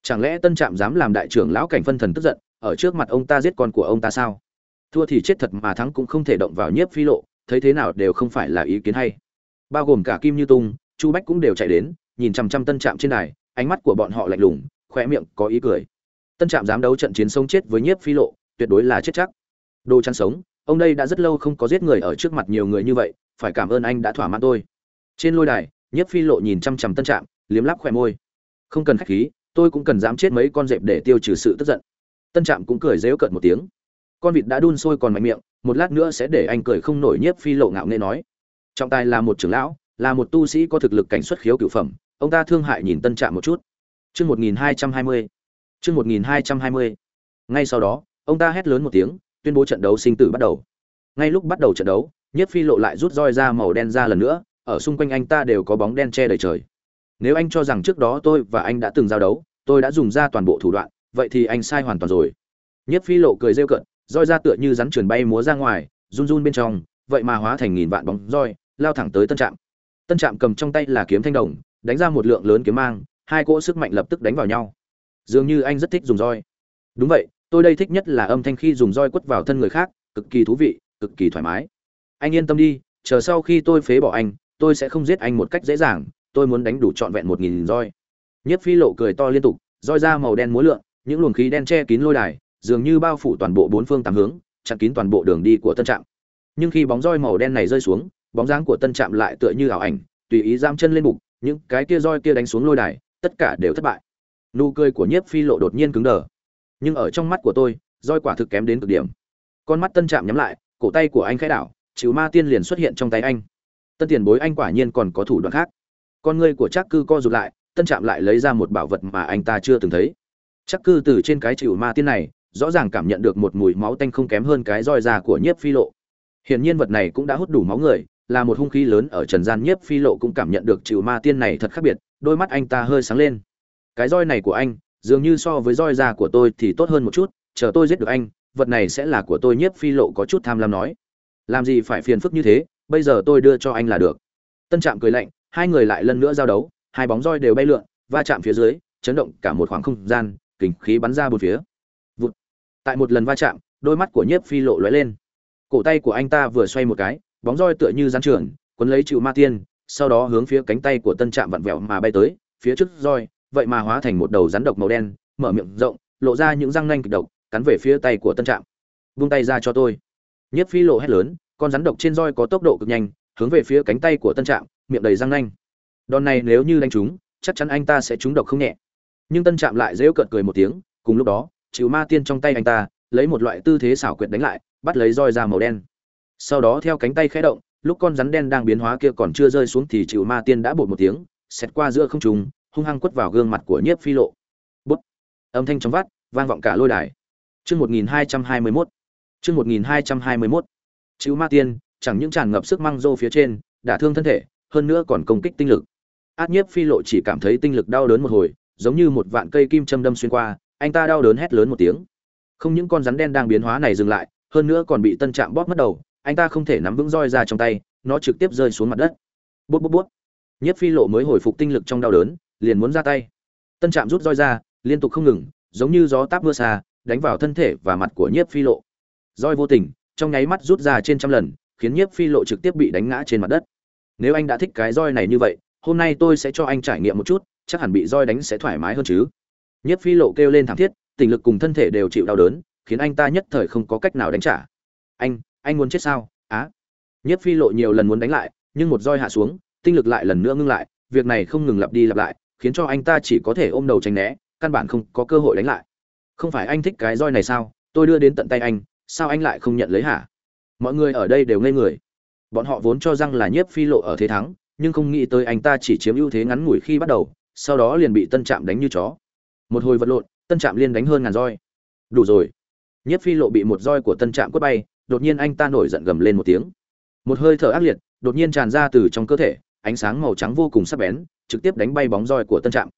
Chẳng lẽ tân trạm dám làm đại trưởng lão cảnh phân thần tức giận, ở trước mặt ông ta giết con của ông ta sao? Thua thì chết thật mà thắng cũng không thể động vào nhiếp phi lộ, thấy thế nào đều không phải là ý kiến hay. Bao gồm cả kim như tung, chu bách cũng đều chạy đến, nhìn chằm chằm tân trạm trên đài, ánh mắt của bọn họ lạnh lùng khoe miệng có ý cười tân trạm dám đấu trận chiến sống chết với nhiếp phi lộ tuyệt đối là chết chắc. Đồ chăn sống ông đây đã rất lâu không có giết người ở trước mặt nhiều người như vậy phải cảm ơn anh đã thỏa mãn tôi. Trên lôi đài nhiếp phi lộ nhìn chăm chăm tân trạm liếm lắp khỏe môi. Không cần khách khí tôi cũng cần dám chết mấy con dẹp để tiêu trừ sự tức giận. Tân trạm cũng cười dễu cợt một tiếng. Con vịt đã đun sôi còn mạnh miệng một lát nữa sẽ để anh cười không nổi nhiếp phi lộ ngạo nghê nói. Trọng tài là một trưởng lão là một tu sĩ có thực lực cảnh xuất khiếu cựu phẩm ông ta thương hại nhìn tân trạm một chút. Trước 1220, chương một nghìn hai trăm hai mươi. Ngay sau đó, ông ta hét lớn một tiếng, tuyên bố trận đấu sinh tử bắt đầu. Ngay lúc bắt đầu trận đấu nhiếp phi lộ lại rút roi ra màu đen ra lần nữa, ở xung quanh anh ta đều có bóng đen che đầy trời. Nếu anh cho rằng trước đó tôi và anh đã từng giao đấu, tôi đã dùng ra toàn bộ thủ đoạn, vậy thì anh sai hoàn toàn rồi. Nhiếp phi lộ cười rêu cận roi ra tựa như rắn trườn bay múa ra ngoài, run run bên trong, vậy mà hóa thành nghìn vạn bóng roi, lao thẳng tới tân trạm. Tân trạm cầm trong tay là kiếm thanh đồng, đánh ra một lượng lớn kiếm mang, hai cỗ sức mạnh lập tức đánh vào nhau dường như anh rất thích dùng roi. Đúng vậy, tôi đây thích nhất là âm thanh khi dùng roi quất vào thân người khác, cực kỳ thú vị, cực kỳ thoải mái. Anh yên tâm đi, chờ sau khi tôi phế bỏ anh, tôi sẽ không giết anh một cách dễ dàng, tôi muốn đánh đủ trọn vẹn một nghìn roi. Nhất phi lộ cười to liên tục, roi ra màu đen múa lượn, những luồng khí đen che kín lôi đài, dường như bao phủ toàn bộ bốn phương tám hướng, chặn kín toàn bộ đường đi của tân trạm. Nhưng khi bóng roi màu đen này rơi xuống, bóng dáng của tân trạm lại tựa như ảo ảnh, tùy ý giam chân lên bụng những cái kia roi kia đánh xuống lôi đài, tất cả đều thất bại nụ cười của nhiếp phi lộ đột nhiên cứng đờ. Nhưng ở trong mắt của tôi, roi quả thực kém đến cực điểm. Con mắt tân trạm nhắm lại, cổ tay của anh khẽ đảo, chịu ma tiên liền xuất hiện trong tay anh. Tân tiền bối anh quả nhiên còn có thủ đoạn khác. Con ngươi của chắc cư co rụt lại, tân trạm lại lấy ra một bảo vật mà anh ta chưa từng thấy. Chắc cư từ trên cái chịu ma tiên này, rõ ràng cảm nhận được một mùi máu tanh không kém hơn cái roi da của nhiếp phi lộ. Hiển nhiên vật này cũng đã hút đủ máu người, là một hung khí lớn ở trần gian nhiếp phi lộ cũng cảm nhận được chịu ma tiên này thật khác biệt, đôi mắt anh ta hơi sáng lên cái roi này của anh, dường như so với roi da của tôi thì tốt hơn một chút, chờ tôi giết được anh, vật này sẽ là của tôi, nhiếp phi lộ có chút tham lam nói. Làm gì phải phiền phức như thế, bây giờ tôi đưa cho anh là được. Tân trạm cười lạnh, hai người lại lần nữa giao đấu, hai bóng roi đều bay lượn, va chạm phía dưới, chấn động cả một khoảng không gian, kình khí bắn ra bốn phía. Vụt. tại một lần va chạm, đôi mắt của nhiếp phi lộ lóe lên. Cổ tay của anh ta vừa xoay một cái, bóng roi tựa như gián trưởng, quấn lấy chịu ma tiên, sau đó hướng phía cánh tay của tân trạm vặn vẹo mà bay tới, phía trước roi vậy mà hóa thành một đầu rắn độc màu đen, mở miệng rộng, lộ ra những răng nanh kịch độc, cắn về phía tay của tân trạm. Vung tay ra cho tôi. Nhất phi lộ hét lớn, con rắn độc trên roi có tốc độ cực nhanh, hướng về phía cánh tay của tân trạm, miệng đầy răng nanh. Đòn này nếu như đánh trúng, chắc chắn anh ta sẽ trúng độc không nhẹ. Nhưng tân trạm lại dễu cợt cười một tiếng, cùng lúc đó, chịu ma tiên trong tay anh ta, lấy một loại tư thế xảo quyệt đánh lại, bắt lấy roi ra màu đen. Sau đó theo cánh tay khẽ động, lúc con rắn đen đang biến hóa kia còn chưa rơi xuống thì chịu ma tiên đã bột một tiếng, xẹt qua giữa không trùng hung hăng quất vào gương mặt của nhiếp phi lộ. Bút. Âm thanh trong vắt vang vọng cả lôi đài. Chương một nghìn hai trăm hai mươi mốt. Chương một nghìn hai trăm hai mươi mốt. Chữ ma tiên, chẳng những tràn ngập sức măng rô phía trên, đả thương thân thể, hơn nữa còn công kích tinh lực. Át nhiếp phi lộ chỉ cảm thấy tinh lực đau đớn một hồi, giống như một vạn cây kim châm đâm xuyên qua, anh ta đau đớn hét lớn một tiếng. Không những con rắn đen đang biến hóa này dừng lại, hơn nữa còn bị tân trạm bóp mất đầu, anh ta không thể nắm vững roi ra trong tay, nó trực tiếp rơi xuống mặt đất. Bút bút bút. Nhiếp phi lộ mới hồi phục tinh lực trong đau đớn liền muốn ra tay. Tân trạm rút roi ra, liên tục không ngừng, giống như gió táp mưa xa, đánh vào thân thể và mặt của nhiếp phi lộ. Roi vô tình, trong nháy mắt rút ra trên trăm lần, khiến nhiếp phi lộ trực tiếp bị đánh ngã trên mặt đất. Nếu anh đã thích cái roi này như vậy, hôm nay tôi sẽ cho anh trải nghiệm một chút, chắc hẳn bị roi đánh sẽ thoải mái hơn chứ. Nhiếp phi lộ kêu lên thảm thiết, tình lực cùng thân thể đều chịu đau đớn, khiến anh ta nhất thời không có cách nào đánh trả. Anh anh muốn chết sao? Á. Nhiếp phi lộ nhiều lần muốn đánh lại, nhưng một roi hạ xuống, tinh lực lại lần nữa ngưng lại, việc này không ngừng lặp đi lặp lại khiến cho anh ta chỉ có thể ôm đầu tránh né, căn bản không có cơ hội đánh lại. Không phải anh thích cái roi này sao? Tôi đưa đến tận tay anh, sao anh lại không nhận lấy hả? Mọi người ở đây đều ngây người. Bọn họ vốn cho rằng là nhiếp phi lộ ở thế thắng, nhưng không nghĩ tới anh ta chỉ chiếm ưu thế ngắn ngủi khi bắt đầu, sau đó liền bị tân trạm đánh như chó. Một hồi vật lộn, tân trạm liên đánh hơn ngàn roi. Đủ rồi. Nhiếp phi lộ bị một roi của tân trạm quất bay, đột nhiên anh ta nổi giận gầm lên một tiếng. Một hơi thở ác liệt, đột nhiên tràn ra từ trong cơ thể, ánh sáng màu trắng vô cùng sắc bén trực tiếp đánh bay bóng roi của tân trạm.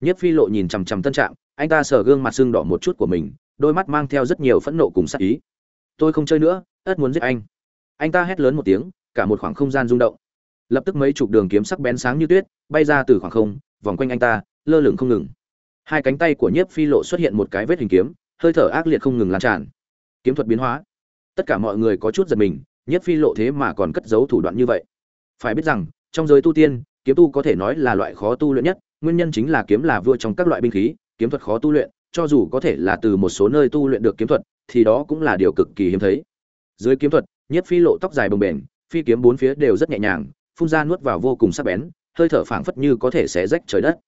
Nhất phi lộ nhìn chằm chằm tân trạm, anh ta sờ gương mặt sưng đỏ một chút của mình, đôi mắt mang theo rất nhiều phẫn nộ cùng sắc ý. Tôi không chơi nữa, ất muốn giết anh. Anh ta hét lớn một tiếng, cả một khoảng không gian rung động. Lập tức mấy chục đường kiếm sắc bén sáng như tuyết, bay ra từ khoảng không, vòng quanh anh ta, lơ lửng không ngừng. Hai cánh tay của nhiếp phi lộ xuất hiện một cái vết hình kiếm, hơi thở ác liệt không ngừng lan tràn. Kiếm thuật biến hóa. Tất cả mọi người có chút giật mình nhất phi lộ thế mà còn cất giấu thủ đoạn như vậy. Phải biết rằng, trong giới tu tiên kiếm tu có thể nói là loại khó tu luyện nhất, nguyên nhân chính là kiếm là vua trong các loại binh khí, kiếm thuật khó tu luyện, cho dù có thể là từ một số nơi tu luyện được kiếm thuật, thì đó cũng là điều cực kỳ hiếm thấy. Dưới kiếm thuật, nhất phi lộ tóc dài bồng bềnh, phi kiếm bốn phía đều rất nhẹ nhàng, phun ra nuốt vào vô cùng sắc bén, hơi thở phảng phất như có thể xé rách trời đất.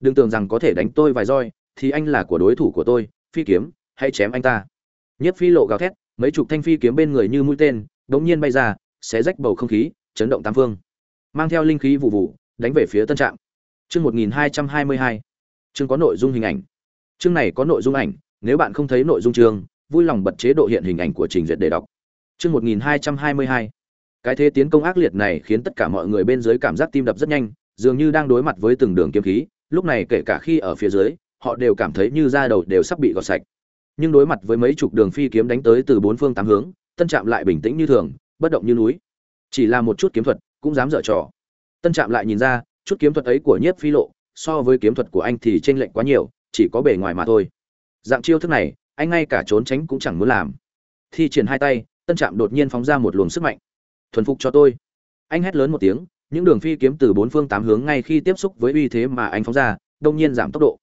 Đừng tưởng rằng có thể đánh tôi vài roi, thì anh là của đối thủ của tôi, phi kiếm, hãy chém anh ta. Nhất phi lộ gào thét, mấy chục thanh phi kiếm bên người như mũi tên đột nhiên bay ra, xé rách bầu không khí, chấn động tam phương. Mang theo linh khí vụ vụ đánh về phía tân trạm. Chương một nghìn hai trăm hai mươi hai. Chương có nội dung hình ảnh. Chương này có nội dung ảnh, nếu bạn không thấy nội dung chương, vui lòng bật chế độ hiện hình ảnh của trình duyệt để đọc. Chương một nghìn hai trăm hai mươi hai. Cái thế tiến công ác liệt này khiến tất cả mọi người bên dưới cảm giác tim đập rất nhanh, dường như đang đối mặt với từng đường kiếm khí, lúc này kể cả khi ở phía dưới, họ đều cảm thấy như da đầu đều sắp bị gọt sạch. Nhưng đối mặt với mấy chục đường phi kiếm đánh tới từ bốn phương tám hướng, tân trạm lại bình tĩnh như thường, bất động như núi. Chỉ là một chút kiếm thuật, cũng dám dở trò tân trạm lại nhìn ra, chút kiếm thuật ấy của nhiếp phi lộ, so với kiếm thuật của anh thì chênh lệch quá nhiều, chỉ có bề ngoài mà thôi. Dạng chiêu thức này, anh ngay cả trốn tránh cũng chẳng muốn làm. Thi triển hai tay, tân trạm đột nhiên phóng ra một luồng sức mạnh. Thuần phục cho tôi. Anh hét lớn một tiếng, những đường phi kiếm từ bốn phương tám hướng ngay khi tiếp xúc với uy thế mà anh phóng ra, đông nhiên giảm tốc độ.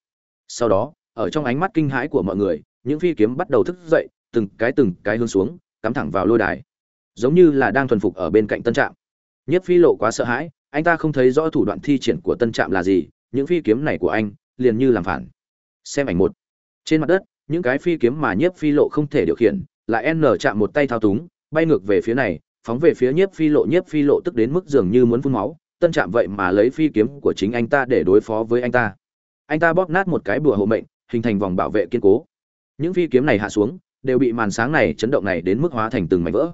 Sau đó, ở trong ánh mắt kinh hãi của mọi người, những phi kiếm bắt đầu thức dậy, từng cái từng cái hướng xuống, cắm thẳng vào lôi đài. Giống như là đang thuần phục ở bên cạnh tân trạm. Nhất phi lộ quá sợ hãi anh ta không thấy rõ thủ đoạn thi triển của tân trạm là gì, những phi kiếm này của anh liền như làm phản. Xem ảnh một. Trên mặt đất, những cái phi kiếm mà nhiếp phi lộ không thể điều khiển lại n chạm một tay thao túng, bay ngược về phía này, phóng về phía nhiếp phi lộ. Nhiếp phi lộ tức đến mức dường như muốn phun máu, tân chạm vậy mà lấy phi kiếm của chính anh ta để đối phó với anh ta. Anh ta bóp nát một cái bùa hộ mệnh, hình thành vòng bảo vệ kiên cố. Những phi kiếm này hạ xuống, đều bị màn sáng này chấn động này đến mức hóa thành từng mảnh vỡ.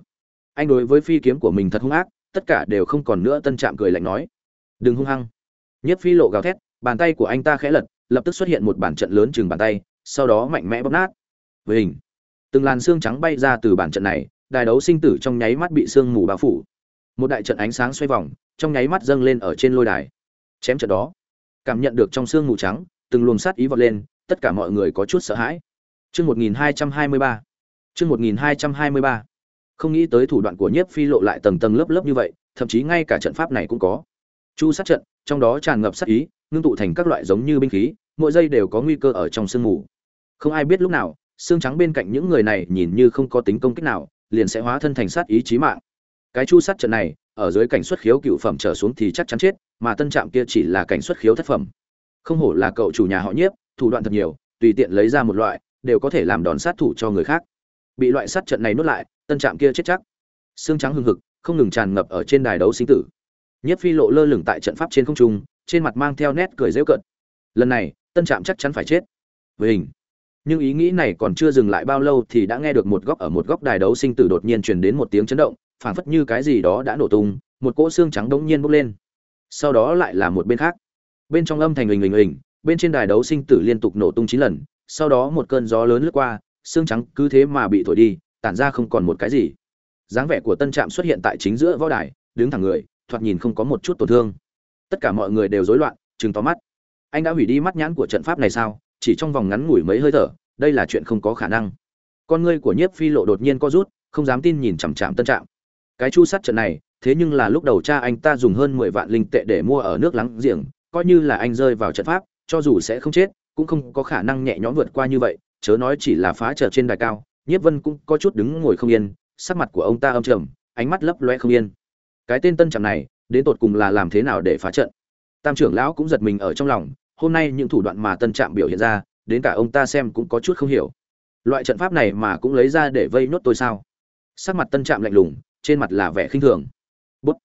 Anh đối với phi kiếm của mình thật hung ác tất cả đều không còn nữa, tân trạm cười lạnh nói. Đừng hung hăng. Nhất phi lộ gào thét, bàn tay của anh ta khẽ lật, lập tức xuất hiện một bản trận lớn chừng bàn tay, sau đó mạnh mẽ bóp nát. Với hình từng làn xương trắng bay ra từ bản trận này, đài đấu sinh tử trong nháy mắt bị sương mù bao phủ. Một đại trận ánh sáng xoay vòng, trong nháy mắt dâng lên ở trên lôi đài. Chém trận đó, cảm nhận được trong sương mù trắng, từng luồng sát ý vọt lên, tất cả mọi người có chút sợ hãi. Chương một nghìn hai trăm hai mươi ba. Chương một nghìn hai trăm hai mươi ba không nghĩ tới thủ đoạn của nhiếp phi lộ lại tầng tầng lớp lớp như vậy, thậm chí ngay cả trận pháp này cũng có. Chu sát trận, trong đó tràn ngập sát ý, ngưng tụ thành các loại giống như binh khí, mỗi giây đều có nguy cơ ở trong sương mù. Không ai biết lúc nào, xương trắng bên cạnh những người này nhìn như không có tính công kích nào, liền sẽ hóa thân thành sát ý chí mạng. Cái chu sát trận này, ở dưới cảnh xuất khiếu cựu phẩm trở xuống thì chắc chắn chết, mà tân trạm kia chỉ là cảnh xuất khiếu thất phẩm. Không hổ là cậu chủ nhà họ nhiếp, thủ đoạn thật nhiều, tùy tiện lấy ra một loại, đều có thể làm đòn sát thủ cho người khác bị loại sát trận này nuốt lại, tân trạm kia chết chắc. Xương trắng hừng hực, không ngừng tràn ngập ở trên đài đấu sinh tử. Nhiếp phi lộ lơ lửng tại trận pháp trên không trung, trên mặt mang theo nét cười rêu cận lần này, tân trạm chắc chắn phải chết. Với hình nhưng ý nghĩ này còn chưa dừng lại bao lâu thì đã nghe được một góc ở một góc đài đấu sinh tử đột nhiên truyền đến một tiếng chấn động, phảng phất như cái gì đó đã nổ tung, một cỗ xương trắng đống nhiên bốc lên. Sau đó lại là một bên khác. Bên trong âm thành hình hình hình bên trên đài đấu sinh tử liên tục nổ tung chín lần, sau đó một cơn gió lớn lướt qua xương trắng cứ thế mà bị thổi đi, tản ra không còn một cái gì. Dáng vẻ của tân trạm xuất hiện tại chính giữa võ đài, đứng thẳng người, thoạt nhìn không có một chút tổn thương. Tất cả mọi người đều rối loạn chừng to mắt. Anh đã hủy đi mắt nhãn của trận pháp này sao? Chỉ trong vòng ngắn ngủi mấy hơi thở, đây là chuyện không có khả năng. Con ngươi của nhiếp phi lộ đột nhiên co rút, không dám tin nhìn chằm chằm tân trạm. Cái chu sát trận này, thế nhưng là lúc đầu cha anh ta dùng hơn mười vạn linh tệ để mua ở nước láng giềng, coi như là anh rơi vào trận pháp, cho dù sẽ không chết, cũng không có khả năng nhẹ nhõm vượt qua như vậy chớ nói chỉ là phá trở trên đài cao, nhiếp vân cũng có chút đứng ngồi không yên, sắc mặt của ông ta âm trầm, ánh mắt lấp loe không yên. Cái tên tân trạm này, đến tột cùng là làm thế nào để phá trận? Tam trưởng lão cũng giật mình ở trong lòng, hôm nay những thủ đoạn mà tân trạm biểu hiện ra, đến cả ông ta xem cũng có chút không hiểu. Loại trận pháp này mà cũng lấy ra để vây nốt tôi sao? Sắc mặt tân trạm lạnh lùng, trên mặt là vẻ khinh thường. Bút.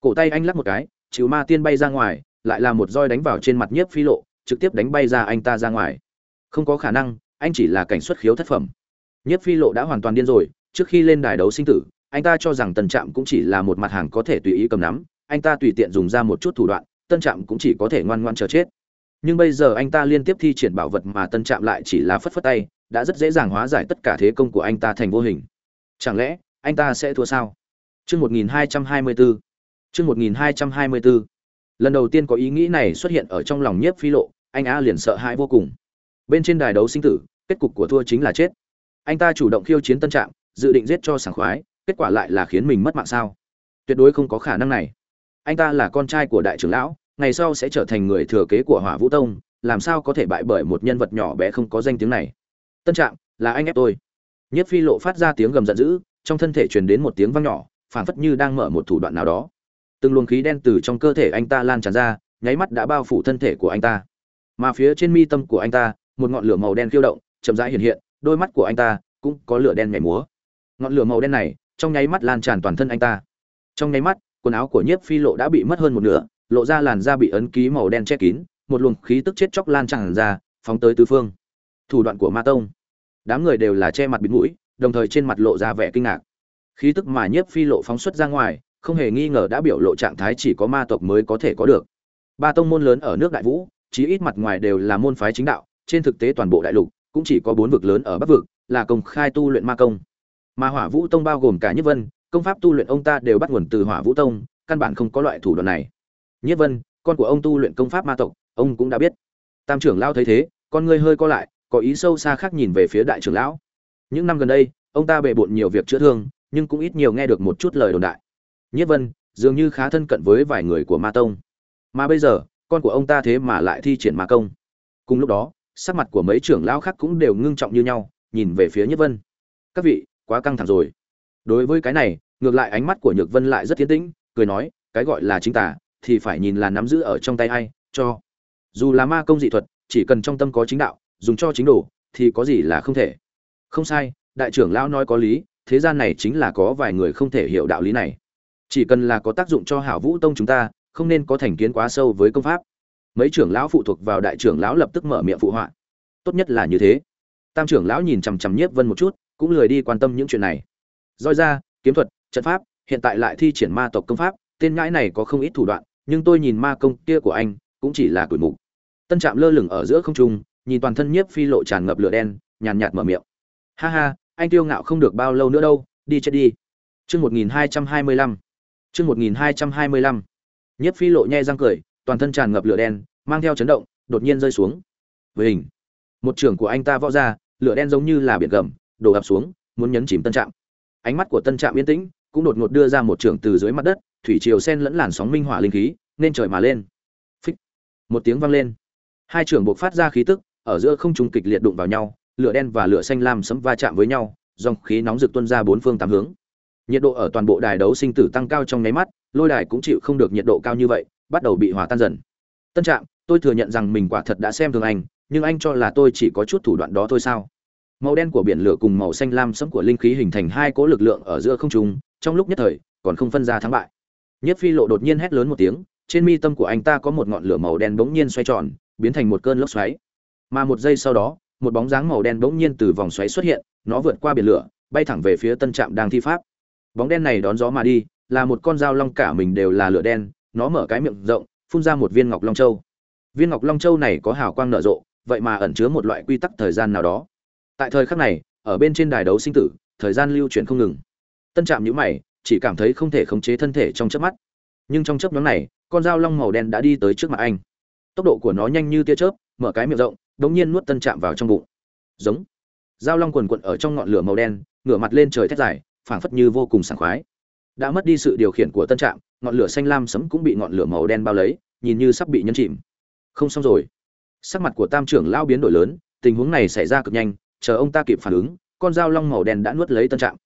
Cổ tay anh lắc một cái chịu ma tiên bay ra ngoài, lại là một roi đánh vào trên mặt nhiếp phi lộ, trực tiếp đánh bay ra anh ta ra ngoài. Không có khả năng anh chỉ là cảnh xuất khiếu thất phẩm. Nhất phi lộ đã hoàn toàn điên rồi, trước khi lên đài đấu sinh tử, anh ta cho rằng tân trạm cũng chỉ là một mặt hàng có thể tùy ý cầm nắm, anh ta tùy tiện dùng ra một chút thủ đoạn, tân trạm cũng chỉ có thể ngoan ngoan chờ chết. Nhưng bây giờ anh ta liên tiếp thi triển bảo vật mà tân trạm lại chỉ là phất phất tay, đã rất dễ dàng hóa giải tất cả thế công của anh ta thành vô hình. Chẳng lẽ, anh ta sẽ thua sao? Trước 1224. Trước 1224. lần đầu tiên có ý nghĩ này xuất hiện ở trong lòng nhiếp phi lộ, anh a liền sợ hãi vô cùng bên trên đài đấu sinh tử, kết cục của thua chính là chết. Anh ta chủ động khiêu chiến tân trạm dự định giết cho sảng khoái, kết quả lại là khiến mình mất mạng sao? Tuyệt đối không có khả năng này. Anh ta là con trai của đại trưởng lão, ngày sau sẽ trở thành người thừa kế của hỏa vũ tông, làm sao có thể bại bởi một nhân vật nhỏ bé không có danh tiếng này? Tân trạng, là anh ép tôi. Nhất phi lộ phát ra tiếng gầm giận dữ, trong thân thể truyền đến một tiếng vang nhỏ, phảng phất như đang mở một thủ đoạn nào đó. Từng luồng khí đen từ trong cơ thể anh ta lan tràn ra, nháy mắt đã bao phủ thân thể của anh ta. Mà phía trên mi tâm của anh ta một ngọn lửa màu đen khiêu động, chậm rãi hiện hiện, đôi mắt của anh ta cũng có lửa đen nhảy múa. Ngọn lửa màu đen này, trong nháy mắt lan tràn toàn thân anh ta. Trong nháy mắt, quần áo của nhiếp phi lộ đã bị mất hơn một nửa, lộ ra làn da bị ấn ký màu đen che kín, một luồng khí tức chết chóc lan tràn ra, phóng tới tứ phương. Thủ đoạn của ma tông. Đám người đều là che mặt bịt mũi, đồng thời trên mặt lộ ra vẻ kinh ngạc. Khí tức mà nhiếp phi lộ phóng xuất ra ngoài, không hề nghi ngờ đã biểu lộ trạng thái chỉ có ma tộc mới có thể có được. Ba tông môn lớn ở nước đại vũ, chí ít mặt ngoài đều là môn phái chính đạo trên thực tế toàn bộ đại lục, cũng chỉ có bốn vực lớn ở bắc vực, là công khai tu luyện ma công. Mà hỏa vũ tông bao gồm cả nhất vân, công pháp tu luyện ông ta đều bắt nguồn từ hỏa vũ tông, căn bản không có loại thủ đoạn này. Nhất vân, con của ông tu luyện công pháp ma tộc, ông cũng đã biết. Tam trưởng lão thấy thế, con ngươi hơi co lại, có ý sâu xa khác nhìn về phía đại trưởng lão. Những năm gần đây, ông ta bề bộn nhiều việc chữa thương, nhưng cũng ít nhiều nghe được một chút lời đồn đại. Nhất vân, dường như khá thân cận với vài người của ma tông. Mà bây giờ, con của ông ta thế mà lại thi triển ma công. Cùng lúc đó sắc mặt của mấy trưởng lão khác cũng đều ngưng trọng như nhau nhìn về phía nhất vân. Các vị quá căng thẳng rồi. Đối với cái này ngược lại ánh mắt của nhược vân lại rất tiến tĩnh cười nói cái gọi là chính tả thì phải nhìn là nắm giữ ở trong tay ai cho. Dù là ma công dị thuật chỉ cần trong tâm có chính đạo dùng cho chính đủ, thì có gì là không thể. Không sai đại trưởng lão nói có lý thế gian này chính là có vài người không thể hiểu đạo lý này. Chỉ cần là có tác dụng cho hảo vũ tông chúng ta không nên có thành kiến quá sâu với công pháp mấy trưởng lão phụ thuộc vào đại trưởng lão lập tức mở miệng phụ họa. Tốt nhất là như thế. Tam trưởng lão nhìn chằm chằm nhiếp vân một chút, cũng lười đi quan tâm những chuyện này. Roi ra, kiếm thuật, trận pháp, hiện tại lại thi triển ma tộc công pháp, tên ngãi này có không ít thủ đoạn, nhưng tôi nhìn ma công kia của anh, cũng chỉ là tuổi mục. Tân trạm lơ lửng ở giữa không trung, nhìn toàn thân nhiếp phi lộ tràn ngập lửa đen, nhàn nhạt mở miệng. Ha ha, anh tiêu ngạo không được bao lâu nữa đâu, đi chết đi. Chương một nghìn hai trăm hai mươi lăm. Chương một nghìn hai trăm hai mươi lăm. Nhiếp phi lộ nhai răng cười toàn thân tràn ngập lửa đen, mang theo chấn động, đột nhiên rơi xuống. Với hình, một trưởng của anh ta võ ra, lửa đen giống như là biển gầm, đổ ập xuống, muốn nhấn chìm tân trạm. Ánh mắt của tân trạm yên tĩnh, cũng đột ngột đưa ra một trưởng từ dưới mặt đất, thủy triều sen lẫn làn sóng minh hỏa linh khí, nên trời mà lên. Phích, một tiếng vang lên. Hai trưởng buộc phát ra khí tức, ở giữa không trung kịch liệt đụng vào nhau, lửa đen và lửa xanh lam sấm va chạm với nhau, dòng khí nóng rực tuôn ra bốn phương tám hướng. Nhiệt độ ở toàn bộ đài đấu sinh tử tăng cao trong nháy mắt, lôi đài cũng chịu không được nhiệt độ cao như vậy bắt đầu bị hòa tan dần. Tân trạm, tôi thừa nhận rằng mình quả thật đã xem thường anh, nhưng anh cho là tôi chỉ có chút thủ đoạn đó thôi sao? Màu đen của biển lửa cùng màu xanh lam sẫm của linh khí hình thành hai cỗ lực lượng ở giữa không trung, trong lúc nhất thời, còn không phân ra thắng bại. Nhất phi lộ đột nhiên hét lớn một tiếng, trên mi tâm của anh ta có một ngọn lửa màu đen bỗng nhiên xoay tròn, biến thành một cơn lốc xoáy. Mà một giây sau đó, một bóng dáng màu đen bỗng nhiên từ vòng xoáy xuất hiện, nó vượt qua biển lửa, bay thẳng về phía tân trạm đang thi pháp. Bóng đen này đón gió mà đi, là một con dao long cả mình đều là lửa đen nó mở cái miệng rộng, phun ra một viên ngọc long châu. Viên ngọc long châu này có hào quang nở rộ, vậy mà ẩn chứa một loại quy tắc thời gian nào đó. Tại thời khắc này, ở bên trên đài đấu sinh tử, thời gian lưu chuyển không ngừng. Tân trạm nhữ mày, chỉ cảm thấy không thể khống chế thân thể trong chớp mắt. Nhưng trong chớp nhóm này, con dao long màu đen đã đi tới trước mặt anh. Tốc độ của nó nhanh như tia chớp, mở cái miệng rộng đ ỗ n g nhiên nuốt tân chạm vào trong bụng. Giống. Dao long quần quận ở trong ngọn lửa màu đen, ngửa mặt lên trời thét dài, phảng phất như vô cùng sảng khoái đã mất đi sự điều khiển của tân trạm, ngọn lửa xanh lam sấm cũng bị ngọn lửa màu đen bao lấy, nhìn như sắp bị nhấn chìm. Không xong rồi. Sắc mặt của tam trưởng lao biến đổi lớn, tình huống này xảy ra cực nhanh, chờ ông ta kịp phản ứng, con dao long màu đen đã nuốt lấy tân trạm.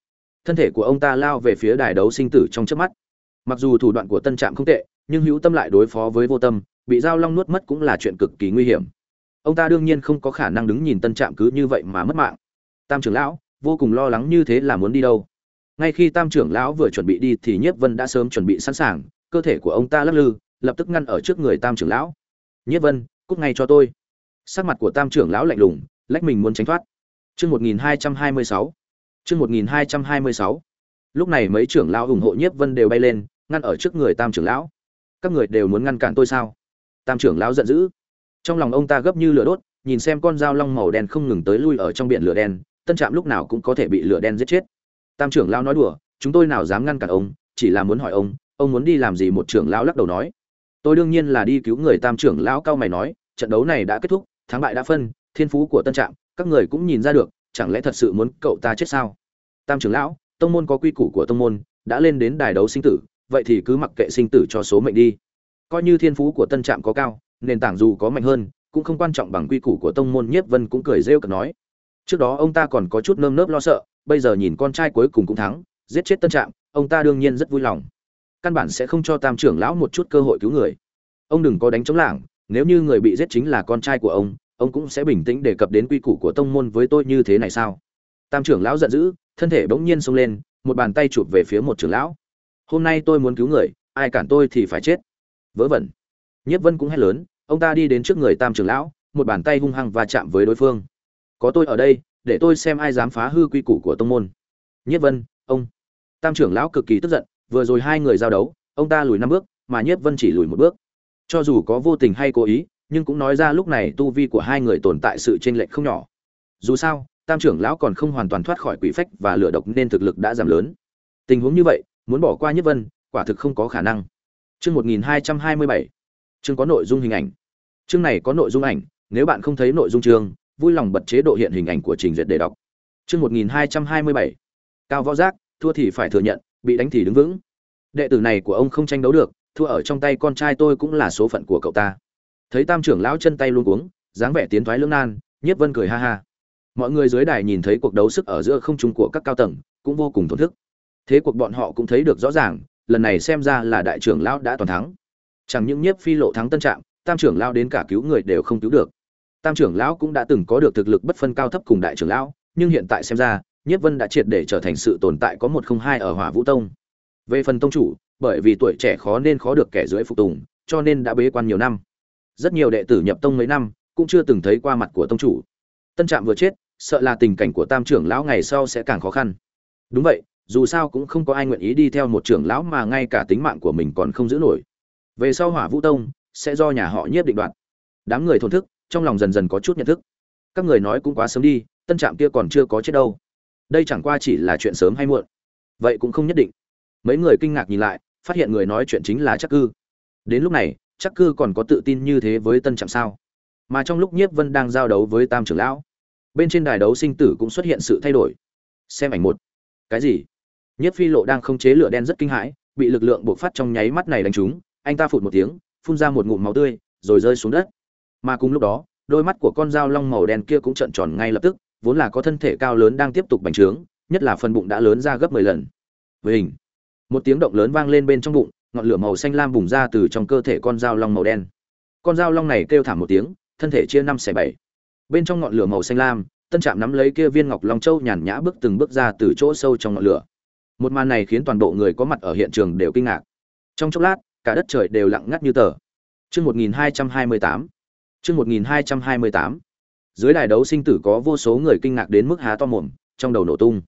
Thân thể của ông ta lao về phía đài đấu sinh tử trong trước mắt. Mặc dù thủ đoạn của tân trạm không tệ, nhưng hữu tâm lại đối phó với vô tâm, bị dao long nuốt mất cũng là chuyện cực kỳ nguy hiểm. Ông ta đương nhiên không có khả năng đứng nhìn tân trạm cứ như vậy mà mất mạng. Tam trưởng lão, vô cùng lo lắng như thế là muốn đi đâu? Ngay khi tam trưởng lão vừa chuẩn bị đi thì nhiếp vân đã sớm chuẩn bị sẵn sàng, cơ thể của ông ta lắc lư, lập tức ngăn ở trước người tam trưởng lão. Nhiếp vân, cút ngay cho tôi. Sắc mặt của tam trưởng lão lạnh lùng, lách mình muốn tránh thoát. Chương một nghìn hai trăm hai mươi sáu. Chương một nghìn hai trăm hai mươi sáu. Lúc này mấy trưởng lão ủng hộ nhiếp vân đều bay lên, ngăn ở trước người tam trưởng lão. Các người đều muốn ngăn cản tôi sao? Tam trưởng lão giận dữ. Trong lòng ông ta gấp như lửa đốt, nhìn xem con dao long màu đen không ngừng tới lui ở trong biển lửa đen, tân trạm lúc nào cũng có thể bị lửa đen giết chết tam trưởng lão nói đùa, chúng tôi nào dám ngăn cản ông, chỉ là muốn hỏi ông ông muốn đi làm gì? Một trưởng lão lắc đầu nói. Tôi đương nhiên là đi cứu người. Tam trưởng lão cao mày nói, trận đấu này đã kết thúc, thắng bại đã phân, thiên phú của tân trạm, các người cũng nhìn ra được, chẳng lẽ thật sự muốn cậu ta chết sao? Tam trưởng lão, tông môn có quy củ của tông môn, đã lên đến đài đấu sinh tử, vậy thì cứ mặc kệ sinh tử cho số mệnh đi. Coi như thiên phú của tân trạm có cao, nền tảng dù có mạnh hơn, cũng không quan trọng bằng quy củ của tông môn. Nhiếp vân cũng cười rêu cực nói trước đó ông ta còn có chút nơm nớp lo sợ, bây giờ nhìn con trai cuối cùng cũng thắng, giết chết tân trạm, ông ta đương nhiên rất vui lòng. Căn bản sẽ không cho tam trưởng lão một chút cơ hội cứu người. Ông đừng có đánh chống lảng, nếu như người bị giết chính là con trai của ông ông cũng sẽ bình tĩnh đề cập đến quy củ của tông môn với tôi như thế này sao? Tam trưởng lão giận dữ, thân thể bỗng nhiên xông lên, một bàn tay chụp về phía một trưởng lão. Hôm nay tôi muốn cứu người, ai cản tôi thì phải chết. Vớ vẩn. Nhất vân cũng hét lớn, ông ta đi đến trước người tam trưởng lão, một bàn tay hung hăng và chạm với đối phương có tôi ở đây, để tôi xem ai dám phá hư quy củ của tông môn. Nhất vân, ông. Tam trưởng lão cực kỳ tức giận, vừa rồi hai người giao đấu, ông ta lùi năm bước, mà nhất vân chỉ lùi một bước. Cho dù có vô tình hay cố ý, nhưng cũng nói ra lúc này tu vi của hai người tồn tại sự chênh lệch không nhỏ. Dù sao, tam trưởng lão còn không hoàn toàn thoát khỏi quỷ phách và lửa độc nên thực lực đã giảm lớn. Tình huống như vậy, muốn bỏ qua nhất vân, quả thực không có khả năng. Chương một nghìn hai trăm hai mươi bảy. Chương có nội dung hình ảnh. Chương này có nội dung ảnh, nếu bạn không thấy nội dung chương vui lòng bật chế độ hiện hình ảnh của trình duyệt để đọc. Chương một nghìn hai trăm hai mươi bảy. Cao võ giác, thua thì phải thừa nhận, bị đánh thì đứng vững. Đệ tử này của ông không tranh đấu được, thua ở trong tay con trai tôi cũng là số phận của cậu ta. Thấy tam trưởng lão chân tay luống cuống, dáng vẻ tiến thoái lưỡng nan, nhiếp vân cười ha ha. Mọi người dưới đài nhìn thấy cuộc đấu sức ở giữa không trung của các cao tầng, cũng vô cùng thổn thức. Thế cuộc bọn họ cũng thấy được rõ ràng, lần này xem ra là đại trưởng lão đã toàn thắng. Chẳng những nhiếp phi lộ thắng tân trạm, tam trưởng lão đến cả cứu người đều không cứu được tam trưởng lão cũng đã từng có được thực lực bất phân cao thấp cùng đại trưởng lão, nhưng hiện tại xem ra, nhiếp vân đã triệt để trở thành sự tồn tại có một không hai ở hỏa vũ tông. Về phần tông chủ, bởi vì tuổi trẻ khó nên khó được kẻ dưới phục tùng, cho nên đã bế quan nhiều năm. Rất nhiều đệ tử nhập tông mấy năm, cũng chưa từng thấy qua mặt của tông chủ. Tân trạm vừa chết, sợ là tình cảnh của tam trưởng lão ngày sau sẽ càng khó khăn. Đúng vậy, dù sao cũng không có ai nguyện ý đi theo một trưởng lão mà ngay cả tính mạng của mình còn không giữ nổi. Về sau hỏa vũ tông, sẽ do nhà họ nhiếp định đoạt. Đám người thổn thức trong lòng dần dần có chút nhận thức. Các người nói cũng quá sớm đi, tân trạm kia còn chưa có chết đâu. Đây chẳng qua chỉ là chuyện sớm hay muộn. Vậy cũng không nhất định. Mấy người kinh ngạc nhìn lại, phát hiện người nói chuyện chính là chắc cư. Đến lúc này chắc cư còn có tự tin như thế với tân trạm sao? Mà trong lúc nhiếp vân đang giao đấu với tam trưởng lão, bên trên đài đấu sinh tử cũng xuất hiện sự thay đổi. Xem ảnh một. Cái gì? Nhiếp phi lộ đang không chế lửa đen rất kinh hãi, bị lực lượng bộc phát trong nháy mắt này đánh trúng. Anh ta phụt một tiếng, phun ra một ngụm máu tươi, rồi rơi xuống đất mà cùng lúc đó đôi mắt của con dao long màu đen kia cũng trợn tròn ngay lập tức vốn là có thân thể cao lớn đang tiếp tục bành trướng nhất là phần bụng đã lớn ra gấp mười lần. Với hình một tiếng động lớn vang lên bên trong bụng ngọn lửa màu xanh lam bùng ra từ trong cơ thể con dao long màu đen. Con dao long này kêu thảm một tiếng thân thể chia năm xẻ bảy. Bên trong ngọn lửa màu xanh lam tân trạm nắm lấy kia viên ngọc long châu nhàn nhã bước từng bước ra từ chỗ sâu trong ngọn lửa. Một màn này khiến toàn bộ người có mặt ở hiện trường đều kinh ngạc. Trong chốc lát cả đất trời đều lặng ngắt như tờ. Trước 1228, chương một nghìn hai trăm hai mươi tám. Dưới đài đấu sinh tử có vô số người kinh ngạc đến mức há to mồm, trong đầu nổ tung.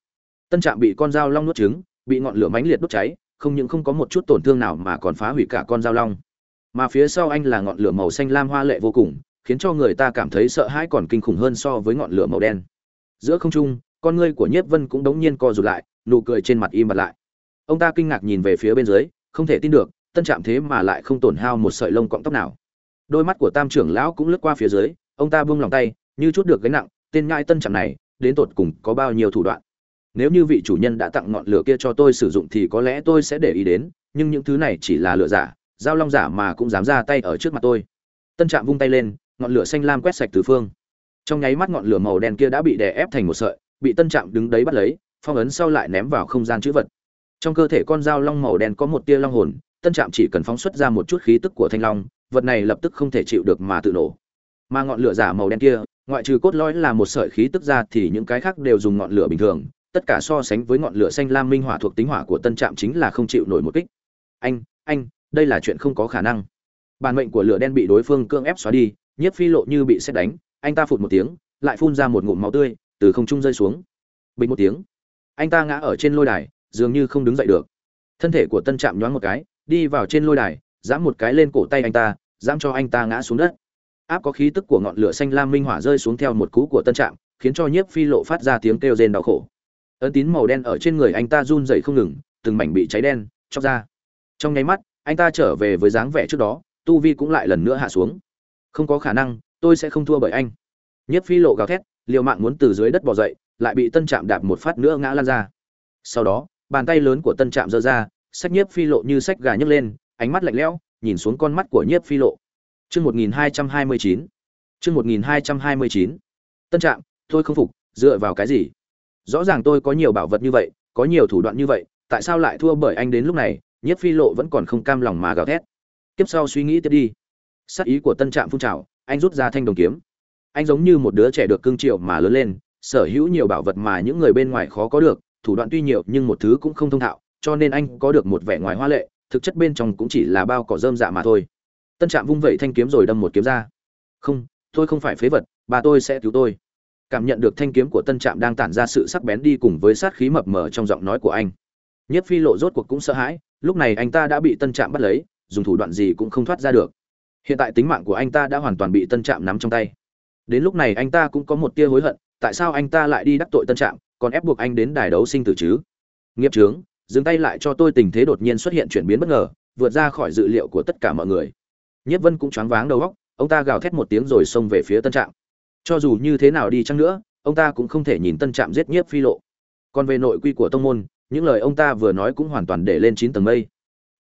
Tân trạm bị con dao long nuốt trứng, bị ngọn lửa mãnh liệt đốt cháy, không những không có một chút tổn thương nào mà còn phá hủy cả con dao long. Mà phía sau anh là ngọn lửa màu xanh lam hoa lệ vô cùng, khiến cho người ta cảm thấy sợ hãi còn kinh khủng hơn so với ngọn lửa màu đen. Giữa không trung, con ngươi của nhiếp vân cũng đống nhiên co rụt lại, nụ cười trên mặt im bặt lại. Ông ta kinh ngạc nhìn về phía bên dưới, không thể tin được, tân trạm thế mà lại không tổn hao một sợi lông cọng tóc nào đôi mắt của tam trưởng lão cũng lướt qua phía dưới, ông ta buông lòng tay, như chút được gánh nặng, tên nhãi tân trạm này, đến tột cùng có bao nhiêu thủ đoạn? Nếu như vị chủ nhân đã tặng ngọn lửa kia cho tôi sử dụng thì có lẽ tôi sẽ để ý đến, nhưng những thứ này chỉ là lửa giả dao long giả mà cũng dám ra tay ở trước mặt tôi. Tân trạm vung tay lên, ngọn lửa xanh lam quét sạch từ phương. Trong nháy mắt ngọn lửa màu đen kia đã bị đè ép thành một sợi, bị tân trạm đứng đấy bắt lấy, phong ấn sau lại ném vào không gian chữ vật. Trong cơ thể con dao long màu đen có một tia long hồn, tân trạm chỉ cần phóng xuất ra một chút khí tức của thanh long vật này lập tức không thể chịu được mà tự nổ. Mà ngọn lửa giả màu đen kia, ngoại trừ cốt lõi là một sợi khí tức ra thì những cái khác đều dùng ngọn lửa bình thường, tất cả so sánh với ngọn lửa xanh lam minh hỏa thuộc tính hỏa của tân trạm chính là không chịu nổi một kích. Anh anh, đây là chuyện không có khả năng. Bản mệnh của lửa đen bị đối phương cưỡng ép xóa đi, nhiếp phi lộ như bị xét đánh, anh ta phụt một tiếng, lại phun ra một ngụm máu tươi, từ không trung rơi xuống. Bình một tiếng, anh ta ngã ở trên lôi đài, dường như không đứng dậy được. Thân thể của tân trạm nhoáng một cái, đi vào trên lôi đài giãm một cái lên cổ tay anh ta, giãm cho anh ta ngã xuống đất. Áp có khí tức của ngọn lửa xanh lam minh hỏa rơi xuống theo một cú của tân trạm, khiến cho nhiếp phi lộ phát ra tiếng kêu rên đau khổ. Ấn tín màu đen ở trên người anh ta run dậy không ngừng, từng mảnh bị cháy đen, chóc ra. Trong nháy mắt, anh ta trở về với dáng vẻ trước đó, tu vi cũng lại lần nữa hạ xuống. Không có khả năng, tôi sẽ không thua bởi anh. Nhất phi lộ gào thét, liều mạng muốn từ dưới đất bỏ dậy, lại bị tân trạm đạp một phát nữa ngã lan ra. Sau đó, bàn tay lớn của tân trạm giơ ra, sách nhiếp phi lộ như sách gà nhấc lên ánh mắt lạnh lẽo, nhìn xuống con mắt của nhiếp phi lộ. Chương một nghìn hai trăm hai mươi chín. Chương một nghìn hai trăm hai mươi chín. Tân trạm, tôi không phục, dựa vào cái gì? Rõ ràng tôi có nhiều bảo vật như vậy, có nhiều thủ đoạn như vậy, tại sao lại thua bởi anh đến lúc này? Nhiếp phi lộ vẫn còn không cam lòng mà gào thét. Tiếp sau suy nghĩ tiếp đi. Sát ý của tân trạm phun trào, anh rút ra thanh đồng kiếm. Anh giống như một đứa trẻ được cưng chiều mà lớn lên, sở hữu nhiều bảo vật mà những người bên ngoài khó có được, thủ đoạn tuy nhiều nhưng một thứ cũng không thông thạo, cho nên anh có được một vẻ ngoài hoa lệ thực chất bên trong cũng chỉ là bao cỏ dơm dạ mà thôi. Tân trạm vung vẩy thanh kiếm rồi đâm một kiếm ra. Không, tôi không phải phế vật, bà tôi sẽ cứu tôi. Cảm nhận được thanh kiếm của tân trạm đang tản ra sự sắc bén đi cùng với sát khí mập mờ trong giọng nói của anh. Nhất phi lộ rốt cuộc cũng sợ hãi, lúc này anh ta đã bị tân trạm bắt lấy, dùng thủ đoạn gì cũng không thoát ra được. Hiện tại tính mạng của anh ta đã hoàn toàn bị tân trạm nắm trong tay. Đến lúc này anh ta cũng có một tia hối hận, tại sao anh ta lại đi đắc tội tân trạm, còn ép buộc anh đến đài đấu sinh tử chứ? Nghiệp trướng dừng tay lại cho tôi, tình thế đột nhiên xuất hiện chuyển biến bất ngờ, vượt ra khỏi dự liệu của tất cả mọi người. Nhất vân cũng choáng váng đầu óc, ông ta gào thét một tiếng rồi xông về phía tân trạm. Cho dù như thế nào đi chăng nữa, ông ta cũng không thể nhìn tân trạm giết nhiếp phi lộ. Còn về nội quy của tông môn, những lời ông ta vừa nói cũng hoàn toàn để lên chín tầng mây.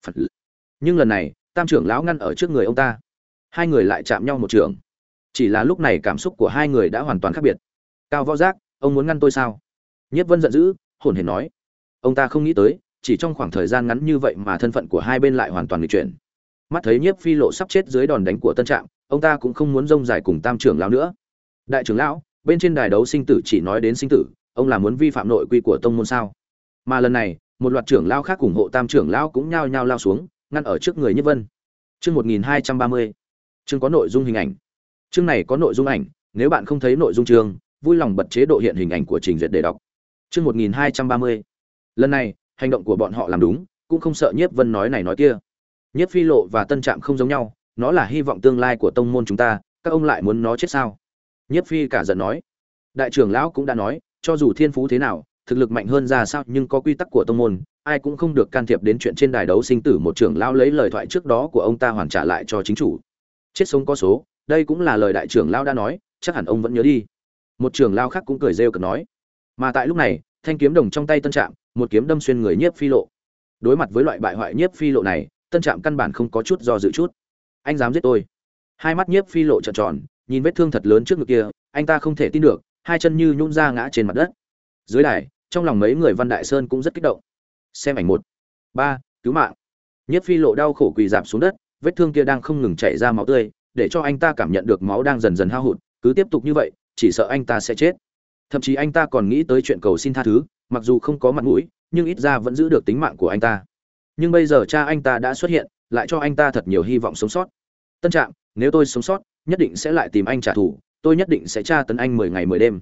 Phật. nhưng lần này, tam trưởng lão ngăn ở trước người ông ta. Hai người lại chạm nhau một trường. Chỉ là lúc này cảm xúc của hai người đã hoàn toàn khác biệt. Cao võ giác, ông muốn ngăn tôi sao? Nhất vân giận dữ hồn hển nói ông ta không nghĩ tới, chỉ trong khoảng thời gian ngắn như vậy mà thân phận của hai bên lại hoàn toàn nghịch chuyển. Mắt thấy nhiếp phi lộ sắp chết dưới đòn đánh của tân trạm, ông ta cũng không muốn rông dài cùng tam trưởng lão nữa. Đại trưởng lão, bên trên đài đấu sinh tử chỉ nói đến sinh tử, ông là muốn vi phạm nội quy của tông môn sao? Mà lần này, một loạt trưởng lão khác ủng hộ tam trưởng lão cũng nhao nhao lao xuống, ngăn ở trước người nhất vân. Chương một nghìn hai trăm ba mươi. Chương có nội dung hình ảnh. Chương này có nội dung ảnh, nếu bạn không thấy nội dung chương, vui lòng bật chế độ hiện hình ảnh của trình duyệt để đọc. Chương một nghìn hai trăm ba mươi lần này, hành động của bọn họ làm đúng, cũng không sợ nhiếp vân nói này nói kia. Nhiếp phi lộ và tân trạm không giống nhau, nó là hy vọng tương lai của tông môn chúng ta, các ông lại muốn nó chết sao? Nhiếp phi cả giận nói. Đại trưởng lão cũng đã nói, cho dù thiên phú thế nào, thực lực mạnh hơn ra sao nhưng có quy tắc của tông môn, ai cũng không được can thiệp đến chuyện trên đài đấu sinh tử một trưởng lão lấy lời thoại trước đó của ông ta hoàn trả lại cho chính chủ. Chết sống có số, đây cũng là lời đại trưởng lão đã nói, chắc hẳn ông vẫn nhớ đi. Một trưởng lão khác cũng cười rêu cực nói. Mà tại lúc này, thanh kiếm đồng trong tay tân trạm một kiếm đâm xuyên người nhiếp phi lộ. Đối mặt với loại bại hoại nhiếp phi lộ này, tân trạm căn bản không có chút do dự chút. Anh dám giết tôi. Hai mắt nhiếp phi lộ trợn tròn, nhìn vết thương thật lớn trước ngực kia, anh ta không thể tin được, hai chân như nhún ra ngã trên mặt đất. Dưới đài, trong lòng mấy người văn đại sơn cũng rất kích động. Xem ảnh một. Ba, cứu mạng. Nhiếp phi lộ đau khổ quỳ dạp xuống đất, vết thương kia đang không ngừng chảy ra máu tươi, để cho anh ta cảm nhận được máu đang dần dần hao hụt, cứ tiếp tục như vậy, chỉ sợ anh ta sẽ chết. Thậm chí anh ta còn nghĩ tới chuyện cầu xin tha thứ mặc dù không có mặt mũi nhưng ít ra vẫn giữ được tính mạng của anh ta. Nhưng bây giờ cha anh ta đã xuất hiện lại cho anh ta thật nhiều hy vọng sống sót. Tân Trạm, nếu tôi sống sót nhất định sẽ lại tìm anh trả thù tôi nhất định sẽ tra tấn anh mười ngày mười đêm.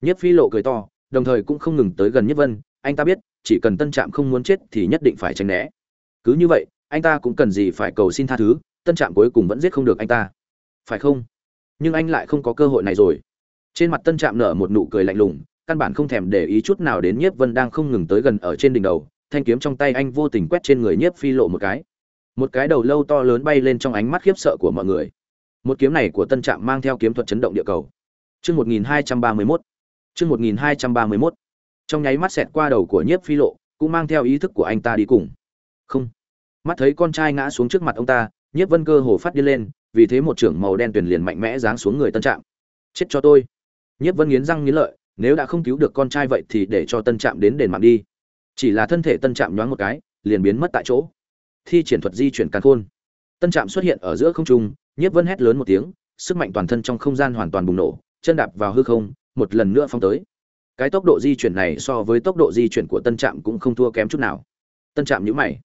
Nhất phi lộ cười to đồng thời cũng không ngừng tới gần nhất vân anh ta biết chỉ cần tân trạm không muốn chết thì nhất định phải tránh né. Cứ như vậy anh ta cũng cần gì phải cầu xin tha thứ tân trạm cuối cùng vẫn giết không được anh ta. Phải không? Nhưng anh lại không có cơ hội này rồi. Trên mặt tân trạm nở một nụ cười lạnh lùng căn bản không thèm để ý chút nào đến nhiếp vân đang không ngừng tới gần ở trên đỉnh đầu, thanh kiếm trong tay anh vô tình quét trên người nhiếp phi lộ một cái. Một cái đầu lâu to lớn bay lên trong ánh mắt khiếp sợ của mọi người. Một kiếm này của tân trạm mang theo kiếm thuật chấn động địa cầu. Chương một nghìn hai trăm ba mươi mốt. Chương một nghìn hai trăm ba mươi mốt. Trong nháy mắt xẹt qua đầu của nhiếp phi lộ, cũng mang theo ý thức của anh ta đi cùng. Không. Mắt thấy con trai ngã xuống trước mặt ông ta, nhiếp vân cơ hồ phát điên lên, vì thế một trưởng màu đen tuyền liền mạnh mẽ giáng xuống người tân trạm. Chết cho tôi. Nhiếp vân nghiến răng nghiến lợi nếu đã không cứu được con trai vậy thì để cho tân trạm đến đền mạng đi. Chỉ là thân thể tân trạm nhoáng một cái, liền biến mất tại chỗ. Thi triển thuật di chuyển càn khôn. Tân trạm xuất hiện ở giữa không trung, nhiếp vân hét lớn một tiếng, sức mạnh toàn thân trong không gian hoàn toàn bùng nổ, chân đạp vào hư không, một lần nữa phong tới. Cái tốc độ di chuyển này so với tốc độ di chuyển của tân trạm cũng không thua kém chút nào. Tân trạm nhữ mày.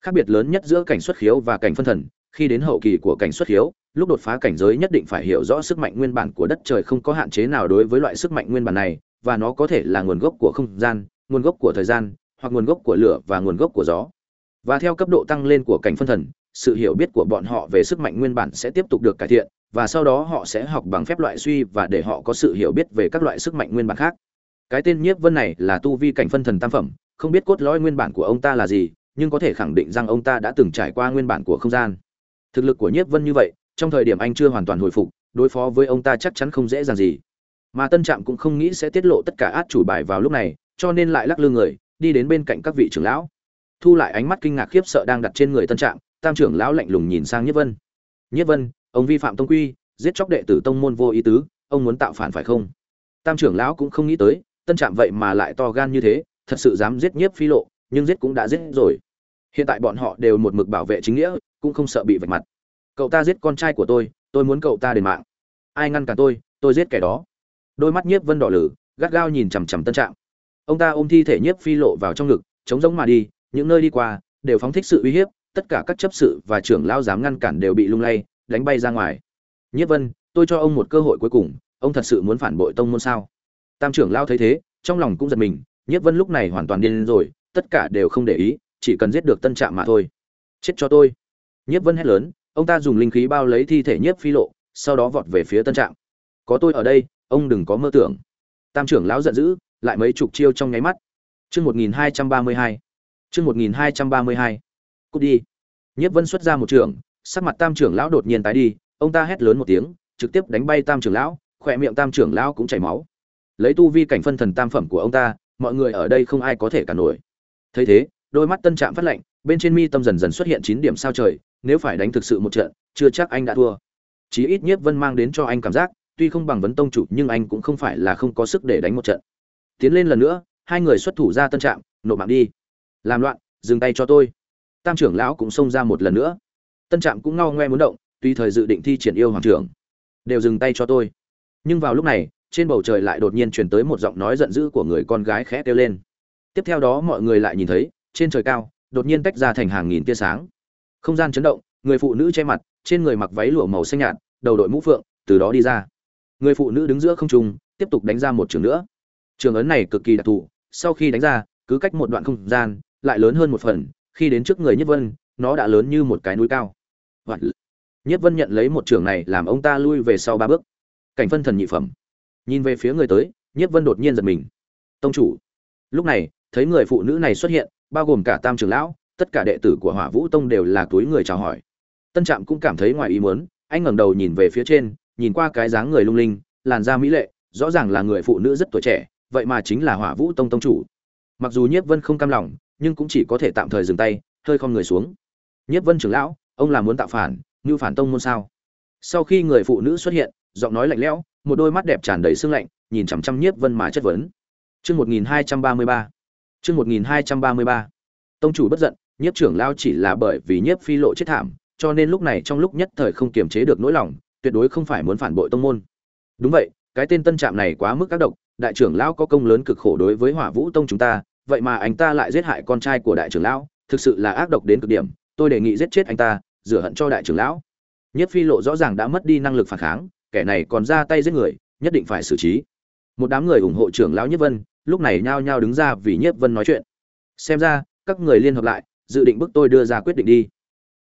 Khác biệt lớn nhất giữa cảnh xuất khiếu và cảnh phân thần khi đến hậu kỳ của cảnh xuất hiếu, lúc đột phá cảnh giới nhất định phải hiểu rõ sức mạnh nguyên bản của đất trời không có hạn chế nào đối với loại sức mạnh nguyên bản này và nó có thể là nguồn gốc của không gian nguồn gốc của thời gian hoặc nguồn gốc của lửa và nguồn gốc của gió. Và theo cấp độ tăng lên của cảnh phân thần sự hiểu biết của bọn họ về sức mạnh nguyên bản sẽ tiếp tục được cải thiện và sau đó họ sẽ học bằng phép loại suy và để họ có sự hiểu biết về các loại sức mạnh nguyên bản khác. Cái tên nhiếp vân này là tu vi cảnh phân thần tam phẩm không biết cốt lõi nguyên bản của ông ta là gì nhưng có thể khẳng định rằng ông ta đã từng trải qua nguyên bản của không gian thực lực của nhiếp vân như vậy, trong thời điểm anh chưa hoàn toàn hồi phục, đối phó với ông ta chắc chắn không dễ dàng gì. Mà tân trạm cũng không nghĩ sẽ tiết lộ tất cả át chủ bài vào lúc này, cho nên lại lắc lư người, đi đến bên cạnh các vị trưởng lão. Thu lại ánh mắt kinh ngạc khiếp sợ đang đặt trên người tân trạm, tam trưởng lão lạnh lùng nhìn sang nhất vân. Nhất vân, ông vi phạm tông quy, giết chóc đệ tử tông môn vô ý tứ, ông muốn tạo phản phải không? Tam trưởng lão cũng không nghĩ tới, tân trạm vậy mà lại to gan như thế, thật sự dám giết nhiếp phi lộ, nhưng giết cũng đã giết rồi. Hiện tại bọn họ đều một mực bảo vệ chính nghĩa cũng không sợ bị vạch mặt. Cậu ta giết con trai của tôi tôi muốn cậu ta đền mạng. Ai ngăn cả tôi tôi giết kẻ đó. Đôi mắt nhiếp vân đỏ lử, gắt gao nhìn chằm chằm tân trạm ông ta ôm thi thể nhiếp phi lộ vào trong ngực chống giống mà đi, những nơi đi qua đều phóng thích sự uy hiếp, tất cả các chấp sự và trưởng lao dám ngăn cản đều bị lung lay, đánh bay ra ngoài. Nhiếp vân, tôi cho ông một cơ hội cuối cùng, ông thật sự muốn phản bội tông môn sao? Tam trưởng lao thấy thế, trong lòng cũng giật mình, nhiếp vân lúc này hoàn toàn điên rồi, tất cả đều không để ý, chỉ cần giết được tân trạm mà thôi. Chết cho tôi nhiếp vân hét lớn ông ta dùng linh khí bao lấy thi thể nhiếp phi lộ sau đó vọt về phía tân trạm có tôi ở đây ông đừng có mơ tưởng tam trưởng lão giận dữ lại mấy chục chiêu trong nháy mắt chương một nghìn hai trăm ba mươi hai Chương 1232. Cút đi. Nhiếp Vân xuất ra một trường, sắc mặt Tam trưởng lão đột nhiên tái đi, ông ta hét lớn một tiếng, trực tiếp đánh bay Tam trưởng lão, khỏe miệng Tam trưởng lão cũng chảy máu. Lấy tu vi cảnh phân thần tam phẩm của ông ta, mọi người ở đây không ai có thể cản nổi. Thấy thế, đôi mắt Tân Trạm phát lạnh, bên trên mi tâm dần dần xuất hiện chín điểm sao trời, nếu phải đánh thực sự một trận, chưa chắc anh đã thua. Chí ít Nhiếp Vân mang đến cho anh cảm giác, tuy không bằng vấn tông chủ nhưng anh cũng không phải là không có sức để đánh một trận. Tiến lên lần nữa, hai người xuất thủ ra Tân Trạm, nộp mạng đi. Làm loạn, dừng tay cho tôi. Tam trưởng lão cũng xông ra một lần nữa. Tân Trạm cũng ngao ngoe muốn động, tuy thời dự định thi triển yêu hoàng trưởng, đều dừng tay cho tôi. Nhưng vào lúc này, trên bầu trời lại đột nhiên truyền tới một giọng nói giận dữ của người con gái khẽ kêu lên. Tiếp theo đó mọi người lại nhìn thấy, trên trời cao, đột nhiên tách ra thành hàng nghìn tia sáng. Không gian chấn động, người phụ nữ che mặt, trên người mặc váy lụa màu xanh nhạt, đầu đội mũ phượng, từ đó đi ra. Người phụ nữ đứng giữa không trung, tiếp tục đánh ra một trường nữa. Trường ấn này cực kỳ đặc thù, sau khi đánh ra, cứ cách một đoạn không gian, lại lớn hơn một phần, khi đến trước người Nhất Vân, nó đã lớn như một cái núi cao. Hoạt. Nhất Vân nhận lấy một trường này làm ông ta lui về sau ba bước. Cảnh phân thần nhị phẩm. Nhìn về phía người tới, Nhất Vân đột nhiên giật mình. Tông chủ. Lúc này, thấy người phụ nữ này xuất hiện, bao gồm cả Tam Trường lão, tất cả đệ tử của Hỏa Vũ Tông đều là túi người chào hỏi. Tân Trạm cũng cảm thấy ngoài ý muốn, anh ngẩng đầu nhìn về phía trên, nhìn qua cái dáng người lung linh, làn da mỹ lệ, rõ ràng là người phụ nữ rất tuổi trẻ, vậy mà chính là Hỏa Vũ Tông tông chủ. Mặc dù Nhiếp Vân không cam lòng, nhưng cũng chỉ có thể tạm thời dừng tay, hơi không người xuống. Nhiếp Vân trưởng lão, ông là muốn tạo phản, như phản tông môn sao? Sau khi người phụ nữ xuất hiện, giọng nói lạnh lẽo, một đôi mắt đẹp tràn đầy sương lạnh, nhìn chằm chằm Nhiếp Vân mà chất vấn. Chương 1233. Chương 1233. Tông chủ bất giận, Nhiếp trưởng lão chỉ là bởi vì Nhiếp Phi lộ chết thảm, cho nên lúc này trong lúc nhất thời không kiềm chế được nỗi lòng, tuyệt đối không phải muốn phản bội tông môn. Đúng vậy, cái tên Tân Trạm này quá mức các độc, đại trưởng lão có công lớn cực khổ đối với Hỏa Vũ tông chúng ta, vậy mà anh ta lại giết hại con trai của đại trưởng lão, thực sự là ác độc đến cực điểm, tôi đề nghị giết chết anh ta, rửa hận cho đại trưởng lão. Nhất Phi Lộ rõ ràng đã mất đi năng lực phản kháng, kẻ này còn ra tay giết người, nhất định phải xử trí. Một đám người ủng hộ trưởng lão Nhất Vân, lúc này nhao nhao đứng ra vì Nhất Vân nói chuyện. Xem ra, các người liên hợp lại, dự định bức tôi đưa ra quyết định đi.